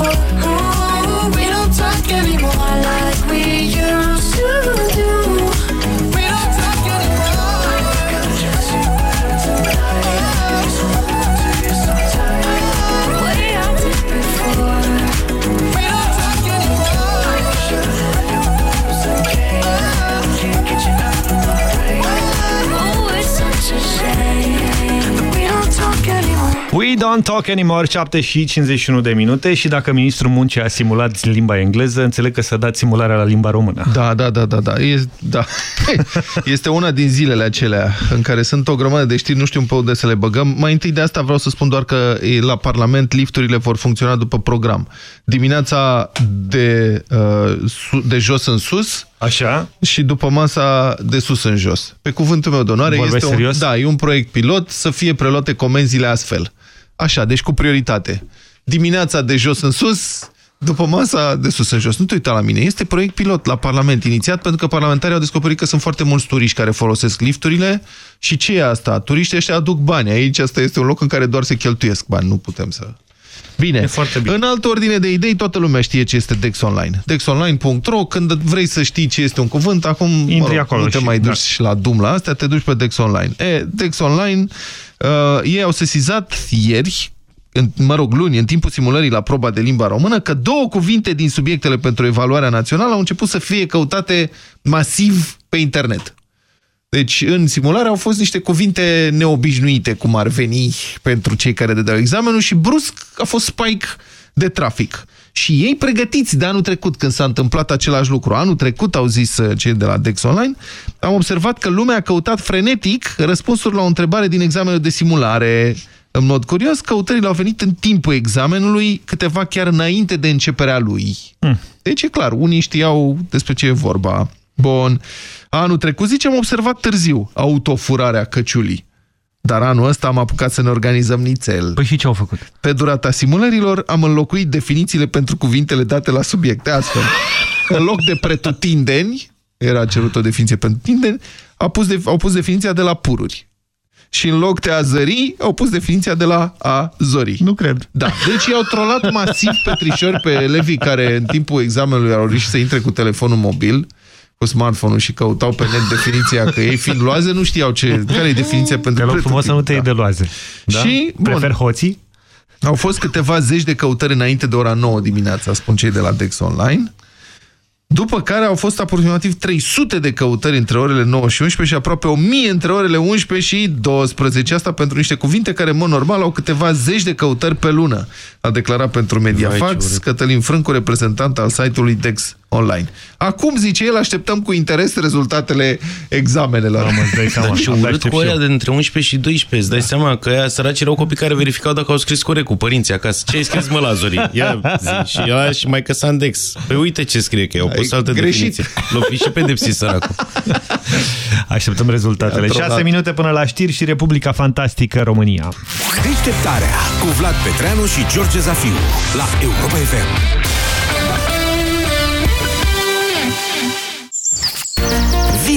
[SPEAKER 29] All of it for? Oh, we don't talk anymore like we used to don't talk anymore,
[SPEAKER 1] 7 și 51 de minute și dacă ministrul muncii a simulat limba engleză, înțeleg că să dați simularea la limba română.
[SPEAKER 5] Da, da, da, da, da. E, da. Este una din zilele acelea în care sunt o grămadă de știri, nu știu pe unde să le băgăm. Mai întâi de asta vreau să spun doar că e, la Parlament lifturile vor funcționa după program. Dimineața de, uh, su- de jos în sus,
[SPEAKER 1] Așa.
[SPEAKER 5] Și după masa de sus în jos. Pe cuvântul meu de onoare,
[SPEAKER 1] Vorbești
[SPEAKER 5] este un,
[SPEAKER 1] serios?
[SPEAKER 5] da, e un proiect pilot să fie preluate comenzile astfel. Așa, deci cu prioritate. Dimineața de jos în sus, după masa de sus în jos. Nu te uita la mine. Este proiect pilot la Parlament inițiat pentru că parlamentarii au descoperit că sunt foarte mulți turiști care folosesc lifturile și ce e asta? Turiștii ăștia aduc bani. Aici asta este un loc în care doar se cheltuiesc bani. Nu putem să... Bine.
[SPEAKER 1] E foarte bine.
[SPEAKER 5] În altă ordine de idei, toată lumea știe ce este Dex Online. Dexonline.ro, când vrei să știi ce este un cuvânt, acum
[SPEAKER 1] Intri
[SPEAKER 5] mă rog,
[SPEAKER 1] acolo
[SPEAKER 5] nu te
[SPEAKER 1] și-
[SPEAKER 5] mai
[SPEAKER 1] da.
[SPEAKER 5] duci și la dum la astea, te duci pe Dex Online. E, Dex Online, uh, ei au sesizat ieri, în, mă rog, luni, în timpul simulării la proba de limba română, că două cuvinte din subiectele pentru evaluarea națională au început să fie căutate masiv pe internet. Deci, în simulare au fost niște cuvinte neobișnuite, cum ar veni pentru cei care dădeau examenul și brusc a fost spike de trafic. Și ei pregătiți de anul trecut, când s-a întâmplat același lucru. Anul trecut, au zis uh, cei de la Dex Online, am observat că lumea a căutat frenetic răspunsuri la o întrebare din examenul de simulare. În mod curios, căutările au venit în timpul examenului, câteva chiar înainte de începerea lui.
[SPEAKER 1] Hmm.
[SPEAKER 5] Deci e clar, unii știau despre ce e vorba. Bun. Anul trecut, zice, am observat târziu autofurarea căciulii. Dar anul ăsta am apucat să ne organizăm nițel.
[SPEAKER 1] Păi și ce au făcut?
[SPEAKER 5] Pe durata simulărilor am înlocuit definițiile pentru cuvintele date la subiecte. Astfel, în loc de pretutindeni, era cerut o definiție pentru tindeni, au pus, de, au pus definiția de la pururi. Și în loc de a zări, au pus definiția de la a zori.
[SPEAKER 1] Nu cred.
[SPEAKER 5] Da, deci i-au trolat masiv pe trișori pe elevii care în timpul examenului au reușit să intre cu telefonul mobil, cu smartphone-ul și căutau pe net definiția că ei fiind loaze nu știau ce, care e definiția pentru
[SPEAKER 1] Te rog frumos să nu te iei de loaze. Da?
[SPEAKER 5] Și, bun.
[SPEAKER 1] Prefer hoții?
[SPEAKER 5] Au fost câteva zeci de căutări înainte de ora 9 dimineața, spun cei de la Dex Online. După care au fost aproximativ 300 de căutări între orele 9 și 11 și aproape 1000 între orele 11 și 12. Asta pentru niște cuvinte care, în mod normal, au câteva zeci de căutări pe lună. A declarat pentru Mediafax Cătălin Frâncu, reprezentant al site-ului Dex Online. Acum, zice el, așteptăm cu interes rezultatele examenelor.
[SPEAKER 1] Mamă, îți dai seama.
[SPEAKER 2] Dar ce
[SPEAKER 1] Abia
[SPEAKER 2] urât
[SPEAKER 1] aștept
[SPEAKER 2] cu
[SPEAKER 1] și
[SPEAKER 2] aia
[SPEAKER 1] eu.
[SPEAKER 2] de între 11 și 12. Îți dai seama că aia săraci erau copii care verificau dacă au scris corect cu părinții acasă. Ce ai scris, mă, Lazori? Ia zi. Și ăla și mai Sandex. Păi uite ce scrie, că au pus altă
[SPEAKER 5] greșit.
[SPEAKER 2] definiție. L-au fi și pedepsit săracul.
[SPEAKER 1] Așteptăm rezultatele.
[SPEAKER 3] Ia,
[SPEAKER 1] 6
[SPEAKER 3] trodat.
[SPEAKER 1] minute până la știri și Republica Fantastică România.
[SPEAKER 3] Deșteptarea cu Vlad Petreanu și George Zafiu la Europa FM.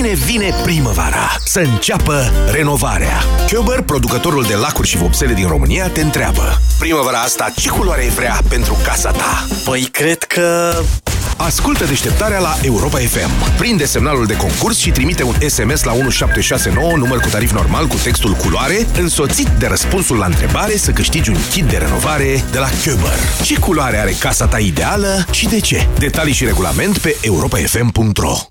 [SPEAKER 3] Vine, vine primăvara. Să înceapă renovarea. Köber, producătorul de lacuri și vopsele din România, te întreabă. Primăvara asta, ce culoare ai vrea pentru casa ta? Păi, cred că... Ascultă deșteptarea la Europa FM. Prinde semnalul de concurs și trimite un SMS la 1769, număr cu tarif normal cu textul culoare, însoțit de răspunsul la întrebare să câștigi un kit de renovare de la Köber. Ce culoare are casa ta ideală și de ce? Detalii și regulament pe europafm.ro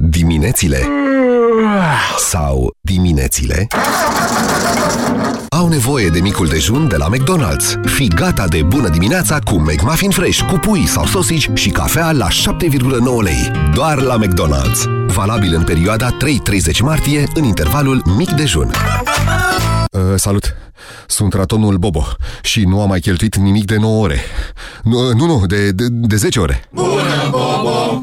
[SPEAKER 3] Diminețile sau diminețile au nevoie de micul dejun de la McDonald's. Fii gata de bună dimineața cu McMuffin Fresh, cu pui sau sosici și cafea la 7,9 lei. Doar la McDonald's. Valabil în perioada 3-30 martie, în intervalul mic dejun. Uh, salut! Sunt ratonul Bobo și nu am mai cheltuit nimic de 9 ore. Nu, nu, nu de, de, de 10 ore.
[SPEAKER 31] Bună, Bobo!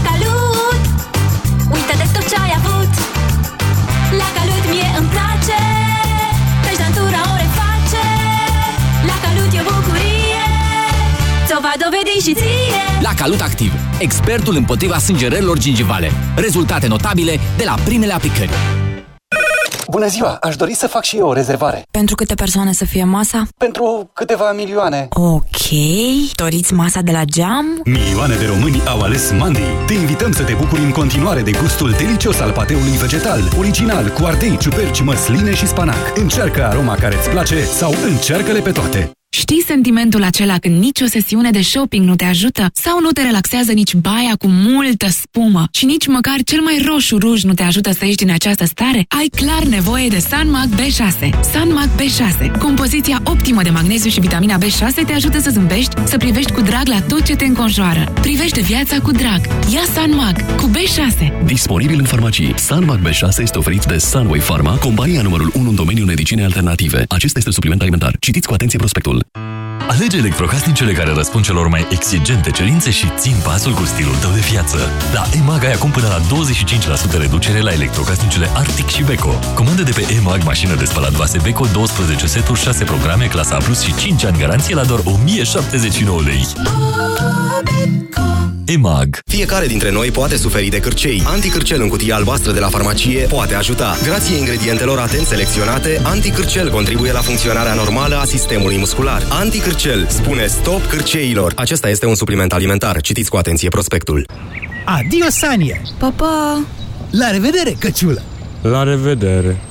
[SPEAKER 25] Ți-o va dovedi și ție
[SPEAKER 32] La Calut Activ, expertul împotriva sângerărilor gingivale. Rezultate notabile de la primele aplicări.
[SPEAKER 33] Bună ziua! Aș dori să fac și eu o rezervare.
[SPEAKER 34] Pentru câte persoane să fie masa?
[SPEAKER 33] Pentru câteva milioane.
[SPEAKER 34] Ok. Doriți masa de la geam?
[SPEAKER 35] Milioane de români au ales Mandi. Te invităm să te bucuri în continuare de gustul delicios al pateului vegetal, original, cu ardei, ciuperci, măsline și spanac. Încearcă aroma care îți place sau încearcă-le pe toate.
[SPEAKER 12] Știi sentimentul acela când nici o sesiune de shopping nu te ajută? Sau nu te relaxează nici baia cu multă spumă? Și nici măcar cel mai roșu ruj nu te ajută să ieși din această stare? Ai clar nevoie de Sanmac B6. Sanmac B6. Compoziția optimă de magneziu și vitamina B6 te ajută să zâmbești, să privești cu drag la tot ce te înconjoară. Privește viața cu drag. Ia Sanmac cu B6.
[SPEAKER 36] Disponibil în farmacii. Sunmac B6 este oferit de Sunway Pharma, compania numărul 1 în domeniul medicinei alternative. Acesta este supliment alimentar. Citiți cu atenție prospectul.
[SPEAKER 13] Alege electrocasnicele care răspund celor mai exigente cerințe și țin pasul cu stilul tău de viață. La EMAG ai acum până la 25% reducere la electrocasnicele Arctic și Beko. Comandă de pe EMAG mașină de spălat vase Beko, 12 seturi, 6 programe, clasa A+, și 5 ani garanție la doar 1079 lei. EMAG
[SPEAKER 37] Fiecare dintre noi poate suferi de cârcei. Anticârcel în cutie albastră de la farmacie poate ajuta. Grație ingredientelor atent selecționate, anticârcel contribuie la funcționarea normală a sistemului muscular. Anticârcel spune stop cârceilor. Acesta este un supliment alimentar. Citiți cu atenție prospectul.
[SPEAKER 38] Adio, Sanie!
[SPEAKER 34] Papa,
[SPEAKER 39] La revedere, căciulă!
[SPEAKER 40] La revedere!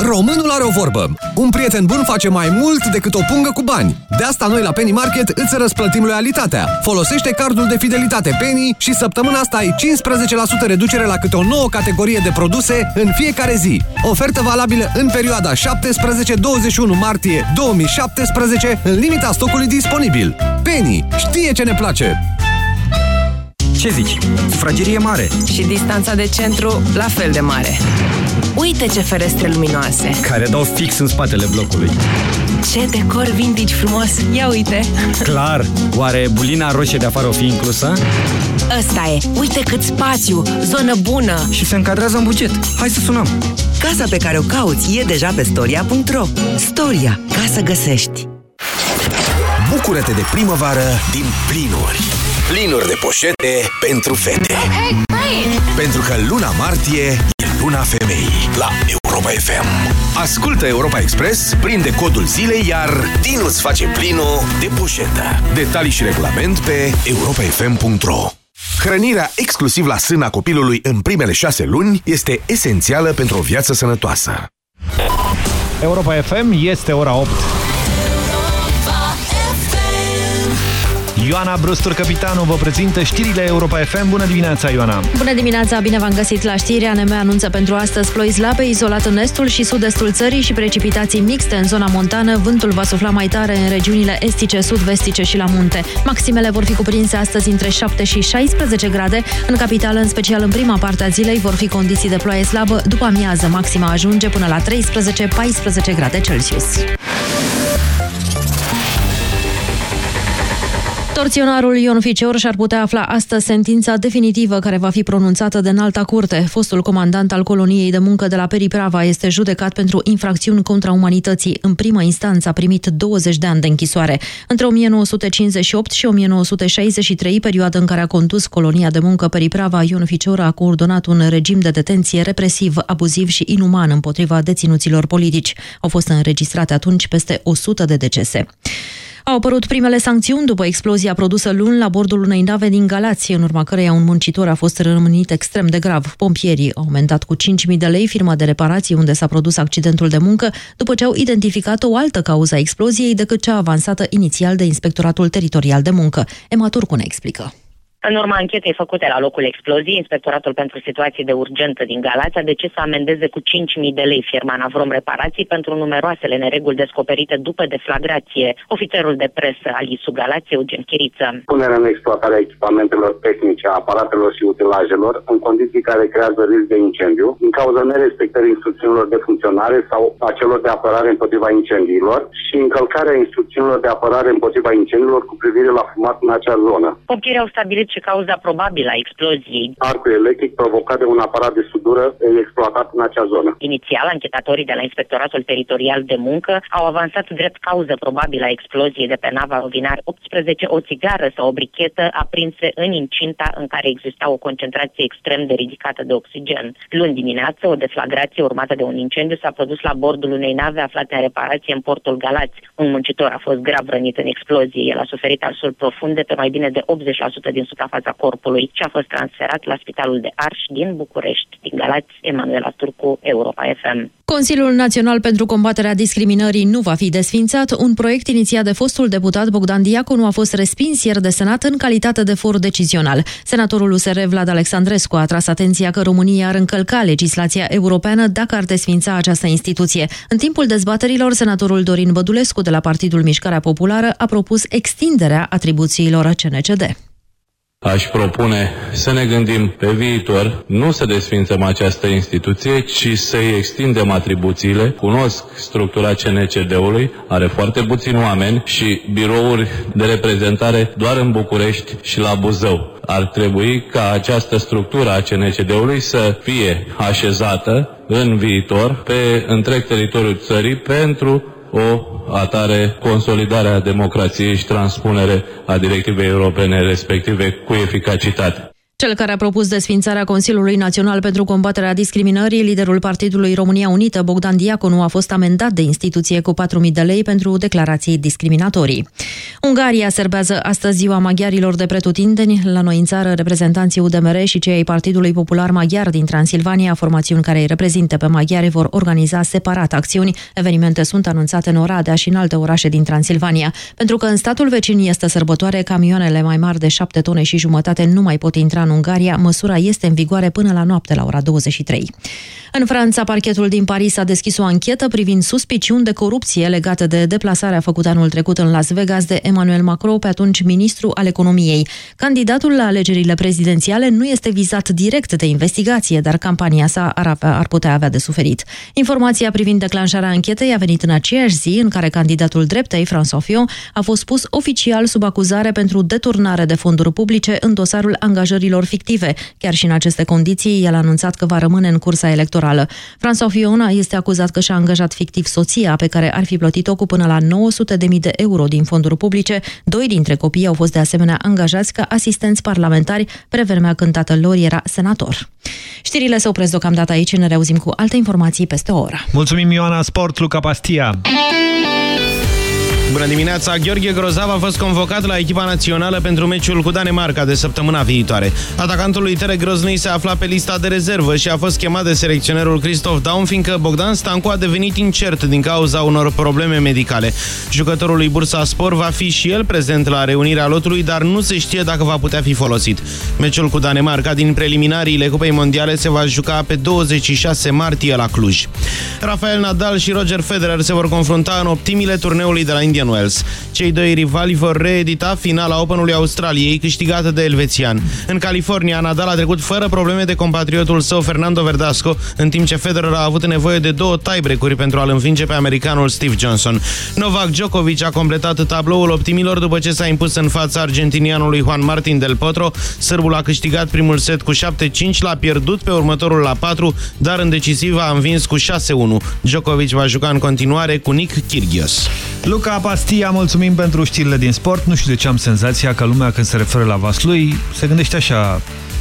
[SPEAKER 41] Românul are o vorbă. Un prieten bun face mai mult decât o pungă cu bani. De asta noi la Penny Market îți răsplătim loialitatea. Folosește cardul de fidelitate Penny și săptămâna asta ai 15% reducere la câte o nouă categorie de produse în fiecare zi. Ofertă valabilă în perioada 17-21 martie 2017 în limita stocului disponibil. Penny știe ce ne place!
[SPEAKER 42] Ce zici? Sufragerie mare.
[SPEAKER 15] Și distanța de centru la fel de mare. Uite ce ferestre luminoase!
[SPEAKER 42] Care dau fix în spatele blocului.
[SPEAKER 15] Ce decor vintage frumos! Ia uite!
[SPEAKER 42] Clar! Oare bulina roșie de afară o fi inclusă?
[SPEAKER 15] Ăsta e! Uite cât spațiu! Zonă bună!
[SPEAKER 42] Și se încadrează în buget. Hai să sunăm!
[SPEAKER 15] Casa pe care o cauți e deja pe storia.ro Storia. Ca să găsești!
[SPEAKER 3] Bucură-te de primăvară din plinuri. Plinuri de poșete pentru fete. Pentru că luna martie e luna femeii la Europa FM. Ascultă Europa Express, prinde codul zilei, iar Dinu îți face plinul de poșetă. Detalii și regulament pe europafm.ro Hrănirea exclusiv la sâna copilului în primele șase luni este esențială pentru o viață sănătoasă.
[SPEAKER 1] Europa FM este ora 8. Ioana Brustur, capitanul, vă prezintă știrile Europa FM. Bună dimineața, Ioana!
[SPEAKER 43] Bună dimineața, bine v-am găsit la știri. ANM anunță pentru astăzi ploi slabe, izolat în estul și sud-estul țării și precipitații mixte în zona montană. Vântul va sufla mai tare în regiunile estice, sud-vestice și la munte. Maximele vor fi cuprinse astăzi între 7 și 16 grade. În capitală, în special în prima parte a zilei, vor fi condiții de ploaie slabă. După amiază, maxima ajunge până la 13-14 grade Celsius. Torționarul Ion Ficior și-ar putea afla astăzi sentința definitivă care va fi pronunțată de înalta curte. Fostul comandant al coloniei de muncă de la Periprava este judecat pentru infracțiuni contra umanității. În primă instanță a primit 20 de ani de închisoare. Între 1958 și 1963, perioada în care a condus colonia de muncă Periprava, Ion Ficior a coordonat un regim de detenție represiv, abuziv și inuman împotriva deținuților politici. Au fost înregistrate atunci peste 100 de decese. Au apărut primele sancțiuni după explozia produsă luni la bordul unei nave din Galați, în urma căreia un muncitor a fost rămânit extrem de grav. Pompierii au aumentat cu 5.000 de lei firma de reparații unde s-a produs accidentul de muncă, după ce au identificat o altă cauză a exploziei decât cea avansată inițial de Inspectoratul Teritorial de Muncă. Ema Turcu ne explică.
[SPEAKER 44] În urma anchetei făcute la locul exploziei, Inspectoratul pentru Situații de Urgență din Galați a decis să amendeze cu 5.000 de lei firma Navrom Reparații pentru numeroasele nereguli descoperite după deflagrație. Ofițerul de presă al ISU Galați, Eugen Chiriță.
[SPEAKER 45] Punerea în exploatare a echipamentelor tehnice, a aparatelor și utilajelor în condiții care creează risc de incendiu, din cauza nerespectării instrucțiunilor de funcționare sau a celor de apărare împotriva incendiilor și încălcarea instrucțiunilor de apărare împotriva incendiilor cu privire la fumat în acea zonă.
[SPEAKER 44] Pompierii au stabilit și cauza probabilă a exploziei.
[SPEAKER 45] Arcul electric provocat de un aparat de sudură exploatat în acea zonă.
[SPEAKER 44] Inițial, anchetatorii de la Inspectoratul Teritorial de Muncă au avansat drept cauză probabilă a exploziei de pe nava Rovinar 18 o țigară sau o brichetă aprinse în incinta în care exista o concentrație extrem de ridicată de oxigen. Luni dimineață, o deflagrație urmată de un incendiu s-a produs la bordul unei nave aflate în reparație în portul Galați. Un muncitor a fost grav rănit în explozie. El a suferit arsuri profunde pe mai bine de 80% din suprafața corpului și a fost transferat la Spitalul de Arș din București. Din Galați, Emanuela Turcu, Europa FM.
[SPEAKER 43] Consiliul Național pentru Combaterea Discriminării nu va fi desfințat. Un proiect inițiat de fostul deputat Bogdan Diaconu a fost respins ieri de Senat în calitate de for decizional. Senatorul USR Vlad Alexandrescu a atras atenția că România ar încălca legislația europeană dacă ar desfința această instituție. În timpul dezbaterilor, senatorul Dorin Bădulescu de la Partidul Mișcarea Populară a propus extinderea atribuțiilor CNCD.
[SPEAKER 40] Aș propune să ne gândim pe viitor, nu să desfințăm această instituție, ci să-i extindem atribuțiile. Cunosc structura CNCD-ului, are foarte puțini oameni și birouri de reprezentare doar în București și la Buzău. Ar trebui ca această structură a CNCD-ului să fie așezată în viitor pe întreg teritoriul țării pentru o atare consolidare a democrației și transpunere a directivei europene respective cu eficacitate.
[SPEAKER 43] Cel care a propus desfințarea Consiliului Național pentru combaterea discriminării, liderul Partidului România Unită, Bogdan Diaconu, a fost amendat de instituție cu 4.000 de lei pentru declarații discriminatorii. Ungaria serbează astăzi ziua maghiarilor de pretutindeni. La noi în țară, reprezentanții UDMR și cei ai Partidului Popular Maghiar din Transilvania, formațiuni care îi reprezintă pe maghiari, vor organiza separat acțiuni. Evenimente sunt anunțate în Oradea și în alte orașe din Transilvania. Pentru că în statul vecin este sărbătoare, camioanele mai mari de 7 tone și jumătate nu mai pot intra în Ungaria, măsura este în vigoare până la noapte la ora 23. În Franța, parchetul din Paris a deschis o anchetă privind suspiciuni de corupție legate de deplasarea făcută anul trecut în Las Vegas de Emmanuel Macron, pe atunci ministru al economiei. Candidatul la alegerile prezidențiale nu este vizat direct de investigație, dar campania sa ar, avea, ar putea avea de suferit. Informația privind declanșarea anchetei a venit în aceeași zi în care candidatul dreptei, François Fillon, a fost pus oficial sub acuzare pentru deturnare de fonduri publice în dosarul angajărilor fictive. Chiar și în aceste condiții, el a anunțat că va rămâne în cursa electorală electorală. François Fiona este acuzat că și-a angajat fictiv soția, pe care ar fi plătit-o cu până la 900.000 de euro din fonduri publice. Doi dintre copii au fost de asemenea angajați ca asistenți parlamentari, pe vremea când tatăl lor era senator. Știrile se opresc deocamdată aici, ne reauzim cu alte informații peste o oră.
[SPEAKER 1] Mulțumim Ioana Sport, Luca Pastia!
[SPEAKER 2] Bună dimineața! Gheorghe Grozav a fost convocat la echipa națională pentru meciul cu Danemarca de săptămâna viitoare. Atacantul lui Tere Groznăi se afla pe lista de rezervă și a fost chemat de selecționerul Christoph Daum, fiindcă Bogdan Stancu a devenit incert din cauza unor probleme medicale. Jucătorul lui Bursa Spor va fi și el prezent la reunirea lotului, dar nu se știe dacă va putea fi folosit. Meciul cu Danemarca din preliminariile Cupei Mondiale se va juca pe 26 martie la Cluj. Rafael Nadal și Roger Federer se vor confrunta în optimile turneului de la Indian Wells. Cei doi rivali vor reedita finala Openului Australiei, câștigată de elvețian. În California, Nadal a trecut fără probleme de compatriotul său Fernando Verdasco, în timp ce Federer a avut nevoie de două tiebreak-uri pentru a-l învinge pe americanul Steve Johnson. Novak Djokovic a completat tabloul optimilor după ce s-a impus în fața argentinianului Juan Martin del Potro. Sârbul a câștigat primul set cu 7-5, l-a pierdut pe următorul la 4, dar în decisiv a învins cu 6-1. Djokovic va juca în continuare cu Nick Kyrgios.
[SPEAKER 1] Luca Pastia, mulțumim pentru știrile din sport. Nu știu de ce am senzația că lumea când se referă la Vaslui se gândește așa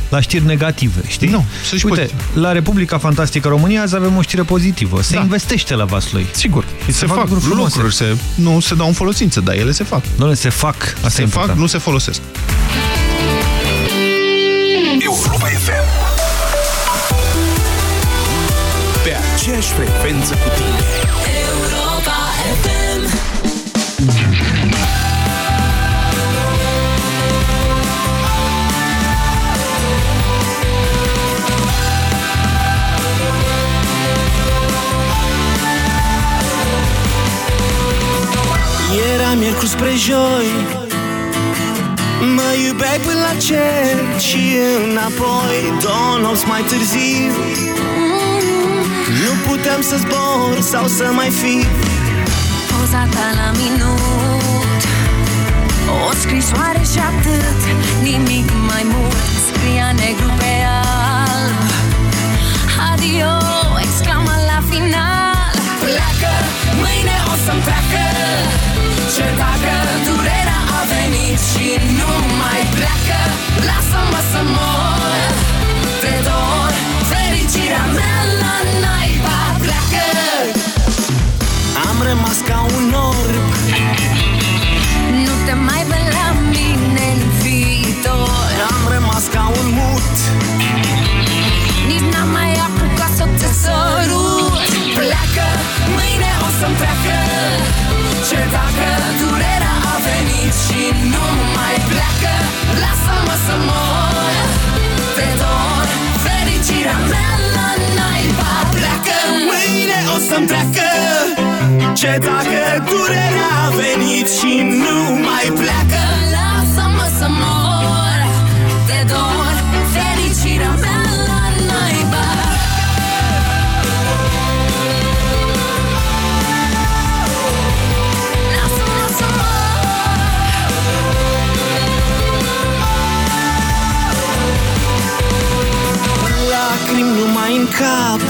[SPEAKER 1] la știri negative, știi?
[SPEAKER 5] Nu,
[SPEAKER 1] Uite, pozitiv. la Republica Fantastică România azi avem o știre pozitivă. Se da. investește la Vaslui.
[SPEAKER 5] Sigur. Se, se fac, fac lucruri, lucruri se, nu se dau în folosință, dar ele se fac.
[SPEAKER 1] Nu se fac. Asta
[SPEAKER 5] se fac, nu se folosesc.
[SPEAKER 3] Europa FM Pe aceeași frecvență cu tine
[SPEAKER 46] Era miercuri spre joi. Mă iubeai până la cer și înapoi. Două nopți mai târziu Nu putem să zbor sau să mai fi.
[SPEAKER 15] Poza ta la minut O scrisoare și atât Nimic mai mult. Scria negru pe alb
[SPEAKER 47] să-mi treacă. Ce dacă durerea a venit și nu mai pleacă? Lasă-mă să mor. Te dor Fericirea mea la naiba pleacă.
[SPEAKER 46] Am rămas ca un orb.
[SPEAKER 15] Nu te mai văd la mine în viitor.
[SPEAKER 46] Am rămas ca un mut
[SPEAKER 47] să-mi pleacă Ce dacă durerea a venit și nu mai pleacă? Lasă-mă să mor. Te dor. Fericirea mea la naiba pleacă.
[SPEAKER 46] Mâine o să-mi pleacă Ce dacă durerea a venit și nu mai pleacă?
[SPEAKER 15] Lasă-mă să mor
[SPEAKER 46] cap.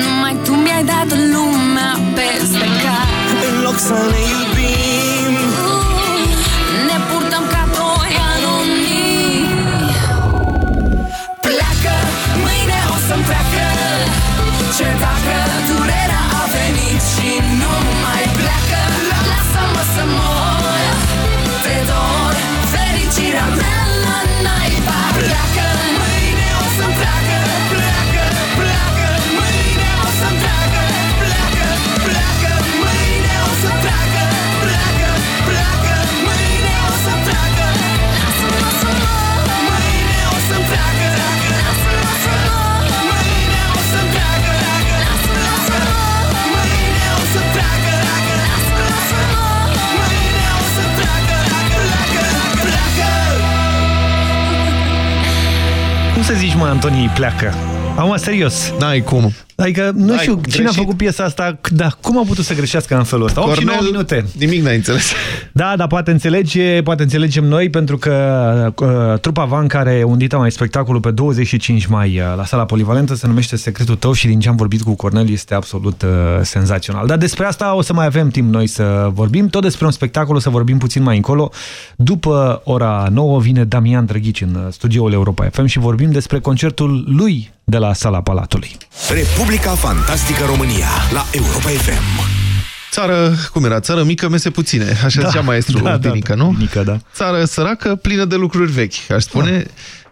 [SPEAKER 46] Numai tu mi-ai dat lumea peste cap. În loc să ne iubim să
[SPEAKER 1] zici, mă, Antoni, pleacă? Acum, serios.
[SPEAKER 5] N-ai cum.
[SPEAKER 1] Adică, nu
[SPEAKER 5] N-ai
[SPEAKER 1] știu cine a
[SPEAKER 5] greșit.
[SPEAKER 1] făcut piesa asta, da, cum a putut să greșească în felul ăsta? 8 și 9
[SPEAKER 5] Cornel,
[SPEAKER 1] minute.
[SPEAKER 5] Nimic n-ai înțeles.
[SPEAKER 1] Da, dar poate înțelege, poate înțelegem noi, pentru că uh, trupa Van care undita mai spectacolul pe 25 mai uh, la sala polivalentă se numește Secretul Tău și din ce am vorbit cu Cornel este absolut uh, senzațional. Dar despre asta o să mai avem timp noi să vorbim, tot despre un spectacol o să vorbim puțin mai încolo. După ora 9 vine Damian Drăghici în uh, studioul Europa FM și vorbim despre concertul lui de la sala Palatului.
[SPEAKER 3] Republica Fantastică România la Europa FM.
[SPEAKER 5] Țară, cum era? Țară mică, mese puține. Așa
[SPEAKER 1] Da,
[SPEAKER 5] zicea maestrul
[SPEAKER 1] da, da,
[SPEAKER 5] Dinică,
[SPEAKER 1] da,
[SPEAKER 5] nu?
[SPEAKER 1] Dinică, da.
[SPEAKER 5] Țară săracă, plină de lucruri vechi, aș spune.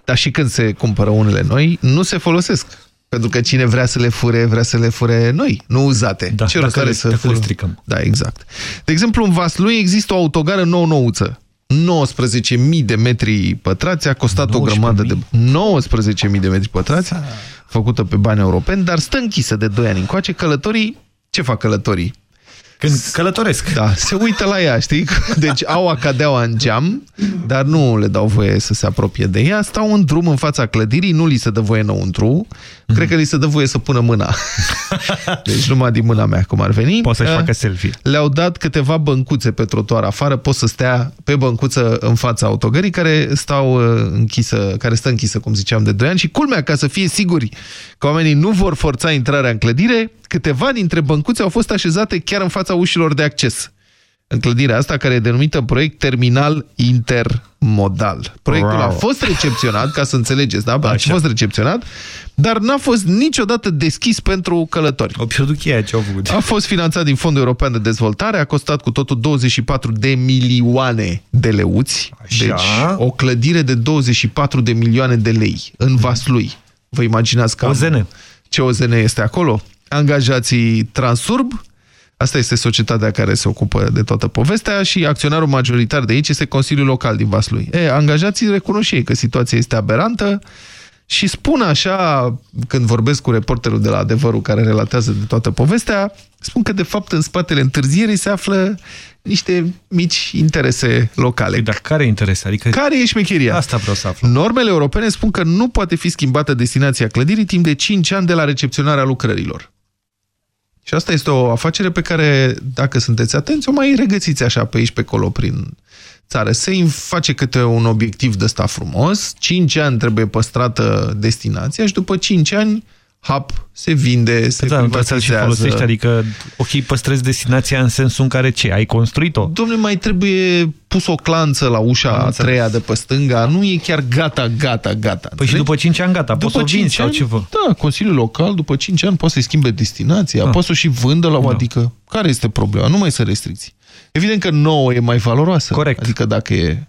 [SPEAKER 5] Dar și când se cumpără unele noi, nu se folosesc. Pentru că cine vrea să le fure, vrea să le fure noi, nu uzate.
[SPEAKER 1] Da,
[SPEAKER 5] Ce
[SPEAKER 1] dacă
[SPEAKER 5] rost are
[SPEAKER 1] le-
[SPEAKER 5] să
[SPEAKER 1] dacă le
[SPEAKER 5] furăm?
[SPEAKER 1] stricăm.
[SPEAKER 5] Da, exact. De exemplu, în Vaslui există o autogară nou-nouță. 19.000 de metri pătrați, a costat o grămadă de... 19.000 de metri pătrați, făcută pe bani europeni, dar stă închisă de 2 ani încoace. Călătorii, ce fac călătorii?
[SPEAKER 1] Când călătoresc.
[SPEAKER 5] Da, se uită la ea, știi? Deci au acadeaua în geam, dar nu le dau voie să se apropie de ea, stau în drum în fața clădirii, nu li se dă voie înăuntru, cred că li se dă voie să pună mâna. Deci numai din mâna mea, cum ar veni.
[SPEAKER 1] Poți să-și
[SPEAKER 5] Eh,
[SPEAKER 1] facă selfie.
[SPEAKER 5] Le-au dat câteva băncuțe pe trotuar afară, pot să stea pe băncuță în fața autogării care stau uh, închisă, care stă închisă, cum ziceam, de 2 ani și culmea, ca să fie siguri că oamenii nu vor forța intrarea în clădire, câteva dintre băncuțe au fost așezate chiar în fața ușilor de acces. În clădirea asta, care e denumită proiect terminal intermodal. Proiectul
[SPEAKER 1] Wow.
[SPEAKER 5] a fost recepționat, ca să înțelegeți, da? A fost recepționat, dar n-a fost niciodată deschis pentru călători.
[SPEAKER 1] O pierdut cheia ce au făcut.
[SPEAKER 5] A fost finanțat din Fondul European de Dezvoltare, a costat cu totul 24 de milioane de leuți.
[SPEAKER 1] Așa.
[SPEAKER 5] Deci o clădire de 24 de milioane de lei în Vaslui. Vă imaginați că...
[SPEAKER 1] OZN.
[SPEAKER 5] Ce OZN este acolo? Angajații Transurb, asta este societatea care se ocupă de toată povestea și acționarul majoritar de aici este Consiliul Local din Vaslui. E, angajații recunosc și ei că situația este aberantă și spun așa, când vorbesc cu reporterul de la Adevărul care relatează de toată povestea, spun că de fapt în spatele întârzierii se află niște mici interese locale.
[SPEAKER 1] Dar care interese? Adică...
[SPEAKER 5] Care e șmecheria?
[SPEAKER 1] Asta vreau să aflu.
[SPEAKER 5] Normele europene spun că nu poate fi schimbată destinația clădirii timp de 5 ani de la recepționarea lucrărilor. Și asta este o afacere pe care, dacă sunteți atenți, o mai regăsiți așa pe aici, pe acolo, prin țară. Se face câte un obiectiv de ăsta frumos, 5 ani trebuie păstrată destinația și după 5 ani, hap, se vinde, se
[SPEAKER 1] Da, nu trebuie să-l și
[SPEAKER 5] privatizează.
[SPEAKER 1] folosești, adică, ok, păstrezi destinația în sensul în care ce? Ai construit-o?
[SPEAKER 5] Domnule, mai trebuie pus o clanță la ușa a treia de pe stânga, nu e chiar gata, gata, gata.
[SPEAKER 1] Păi și după 5 ani gata, poți să o
[SPEAKER 5] cinci
[SPEAKER 1] vinzi sau
[SPEAKER 5] ani,
[SPEAKER 1] ceva.
[SPEAKER 5] Da, Consiliul Local după 5 ani poate să-i schimbe destinația, poate să o și vândă la o, adică care este problema? Nu mai sunt restricții. Evident că nouă e mai valoroasă. Corect. Adică dacă e...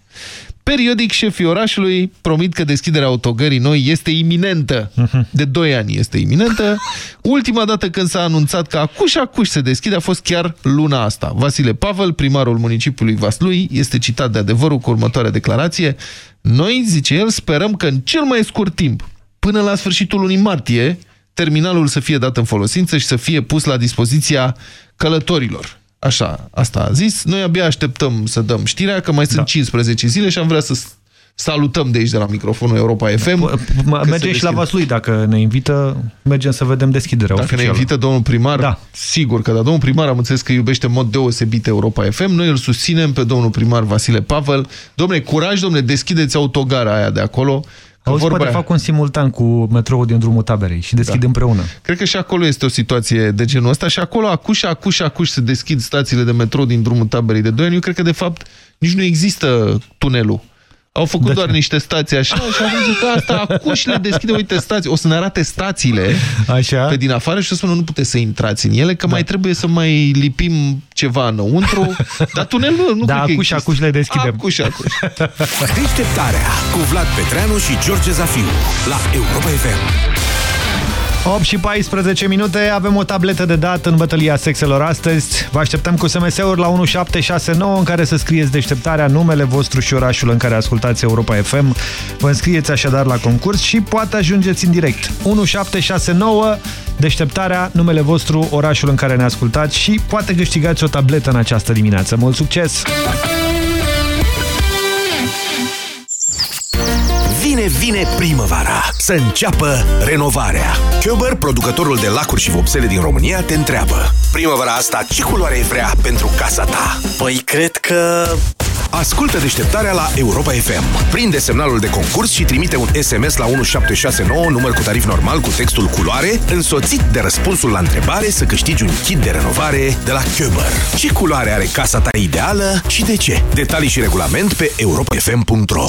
[SPEAKER 5] Periodic, șefii orașului promit că deschiderea autogării noi este iminentă. De 2 ani este iminentă. Ultima dată când s-a anunțat că acuș acuș se deschide a fost chiar luna asta. Vasile Pavel, primarul municipiului Vaslui, este citat de adevărul cu următoarea declarație. Noi, zice el, sperăm că în cel mai scurt timp, până la sfârșitul lunii martie, terminalul să fie dat în folosință și să fie pus la dispoziția călătorilor. Așa, asta a zis. Noi abia așteptăm să dăm știrea că mai sunt da. 15 zile și am vrea să salutăm de aici, de la microfonul Europa FM. că se
[SPEAKER 1] Mergem și la
[SPEAKER 5] deschide.
[SPEAKER 1] Vaslui, dacă ne invită, mergem să vedem deschiderea
[SPEAKER 5] Dacă ne
[SPEAKER 1] oficială.
[SPEAKER 5] invită domnul primar, da. sigur că da. Domnul primar am înțeles că iubește în mod deosebit Europa FM. Noi îl susținem pe domnul primar Vasile Pavel. Domnule, curaj, domnule, deschideți autogara aia de acolo,
[SPEAKER 1] Auzi,
[SPEAKER 5] vorba
[SPEAKER 1] poate
[SPEAKER 5] aia.
[SPEAKER 1] fac un simultan cu metroul din drumul taberei și deschid
[SPEAKER 5] Da.
[SPEAKER 1] împreună.
[SPEAKER 5] Cred că și acolo este o situație de genul ăsta și acolo acuș, acuș, acuș se deschid stațiile de metrou din drumul taberei de 2 ani. Eu cred că, de fapt, nici nu există tunelul. Au făcut doar niște stații așa și au zis că asta acuș le deschide, uite, stații. O să ne arate stațiile
[SPEAKER 1] așa.
[SPEAKER 5] pe din afară și o să spună nu puteți să intrați în ele, că da. mai trebuie să mai lipim ceva înăuntru. Dar tunelul nu
[SPEAKER 1] Da,
[SPEAKER 5] cred că
[SPEAKER 1] acuș,
[SPEAKER 5] există.
[SPEAKER 1] acuș le deschidem.
[SPEAKER 5] Acuș, acuș.
[SPEAKER 3] Deșteptarea cu Vlad Petreanu și George Zafiu la Europa FM.
[SPEAKER 1] 8 și 14 minute, avem o tabletă de dat în bătălia sexelor astăzi. Vă așteptăm cu SMS-uri la 1769 în care să scrieți deșteptarea, numele vostru și orașul în care ascultați Europa FM. Vă înscrieți așadar la concurs și poate ajungeți în direct. 1769, deșteptarea, numele vostru, orașul în care ne ascultați și poate câștigați o tabletă în această dimineață. Mult succes!
[SPEAKER 3] Vine, vine primăvara. Să înceapă renovarea. Köber, producătorul de lacuri și vopsele din România, te întreabă. Primăvara asta, ce culoare ai vrea pentru casa ta?
[SPEAKER 48] Păi cred că...
[SPEAKER 3] Ascultă deșteptarea la Europa FM. Prinde semnalul de concurs și trimite un SMS la 1769, număr cu tarif normal cu textul culoare, însoțit de răspunsul la întrebare să câștigi un kit de renovare de la Köber. Ce culoare are casa ta ideală și de ce? Detalii și regulament pe europafm.ro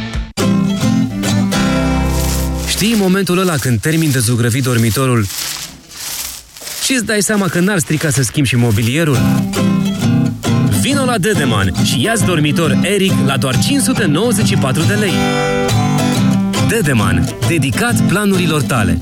[SPEAKER 11] Știi momentul ăla când termin de zugrăvit dormitorul și îți dai seama că n-ar strica să schimbi și mobilierul? Vino la Dedeman și ia dormitor Eric la doar 594 de lei. Dedeman, dedicat planurilor tale.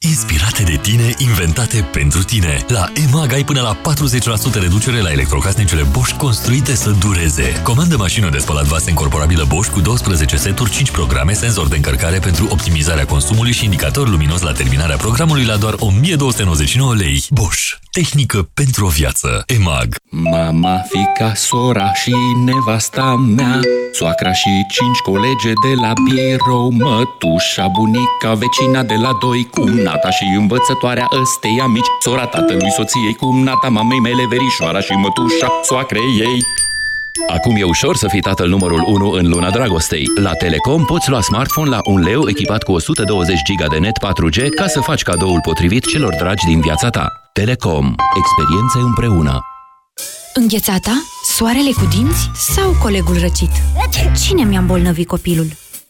[SPEAKER 13] Inspirate de tine, inventate pentru tine. La EMAG ai până la 40% reducere la electrocasnicele Bosch construite să dureze. Comandă mașină de spălat vase incorporabilă Bosch cu 12 seturi, 5 programe, senzor de încărcare pentru optimizarea consumului și indicator luminos la terminarea programului la doar 1299 lei. Bosch. Tehnică pentru o viață. EMAG.
[SPEAKER 49] Mama, fica, sora și nevasta mea Soacra și cinci colege de la birou Mătușa, bunica, vecina de la doi Cumnata și învățătoarea ăstei amici Sora tatălui soției, cumnata mamei mele Verișoara și mătușa, soacrei ei
[SPEAKER 17] Acum e ușor să fii tatăl numărul 1 în luna dragostei. La Telecom poți lua smartphone la un leu echipat cu 120 GB de net 4G ca să faci cadoul potrivit celor dragi din viața ta. Telecom. Experiențe împreună.
[SPEAKER 50] Înghețata? Soarele cu dinți? Sau colegul răcit? Cine mi-a îmbolnăvit copilul?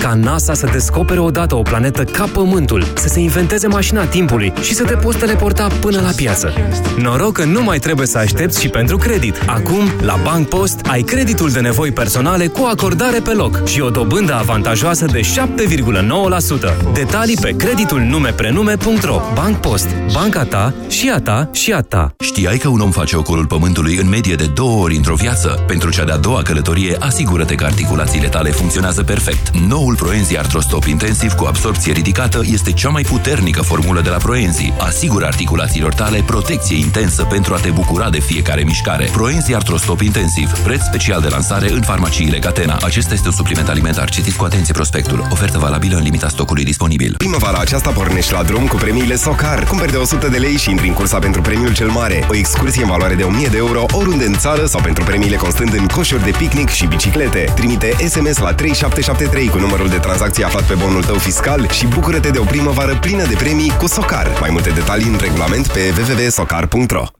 [SPEAKER 11] Ca NASA să descopere odată o planetă ca Pământul, să se inventeze mașina timpului și să te poți teleporta până la piață. Noroc că nu mai trebuie să aștepți și pentru credit. Acum, la Bank Post, ai creditul de nevoi personale cu acordare pe loc și o dobândă avantajoasă de 7,9%. Detalii pe creditul numeprenume.ro Bank Post. Banca ta și a ta și a ta.
[SPEAKER 17] Știai că un om face ocolul pământului în medie de două ori într-o viață? Pentru cea de-a doua călătorie, asigură-te că articulațiile tale funcționează perfect. Noul Noul Proenzi Artrostop Intensiv cu absorpție ridicată este cea mai puternică formulă de la Proenzi. Asigură articulațiilor tale protecție intensă pentru a te bucura de fiecare mișcare. Proenzi Artrostop Intensiv, preț special de lansare în farmaciile Catena. Acesta este un supliment alimentar. Citiți cu atenție prospectul. Ofertă valabilă în limita stocului disponibil.
[SPEAKER 37] Primăvara aceasta pornești la drum cu premiile Socar. Cumperi de 100 de lei și intri în cursa pentru premiul cel mare. O excursie în valoare de 1000 de euro oriunde în țară sau pentru premiile constând în coșuri de picnic și biciclete. Trimite SMS la 3773 cu numărul de tranzacție aflat pe bonul tău fiscal și bucură-te de o primăvară plină de premii cu Socar. Mai multe detalii în regulament pe www.socar.ro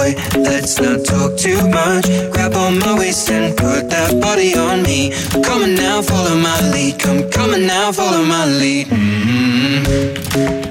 [SPEAKER 46] boy, let's not talk too much. Grab on my waist and put that body on me. Come on now, follow my lead. Come, come on now, follow my lead. Mm-hmm.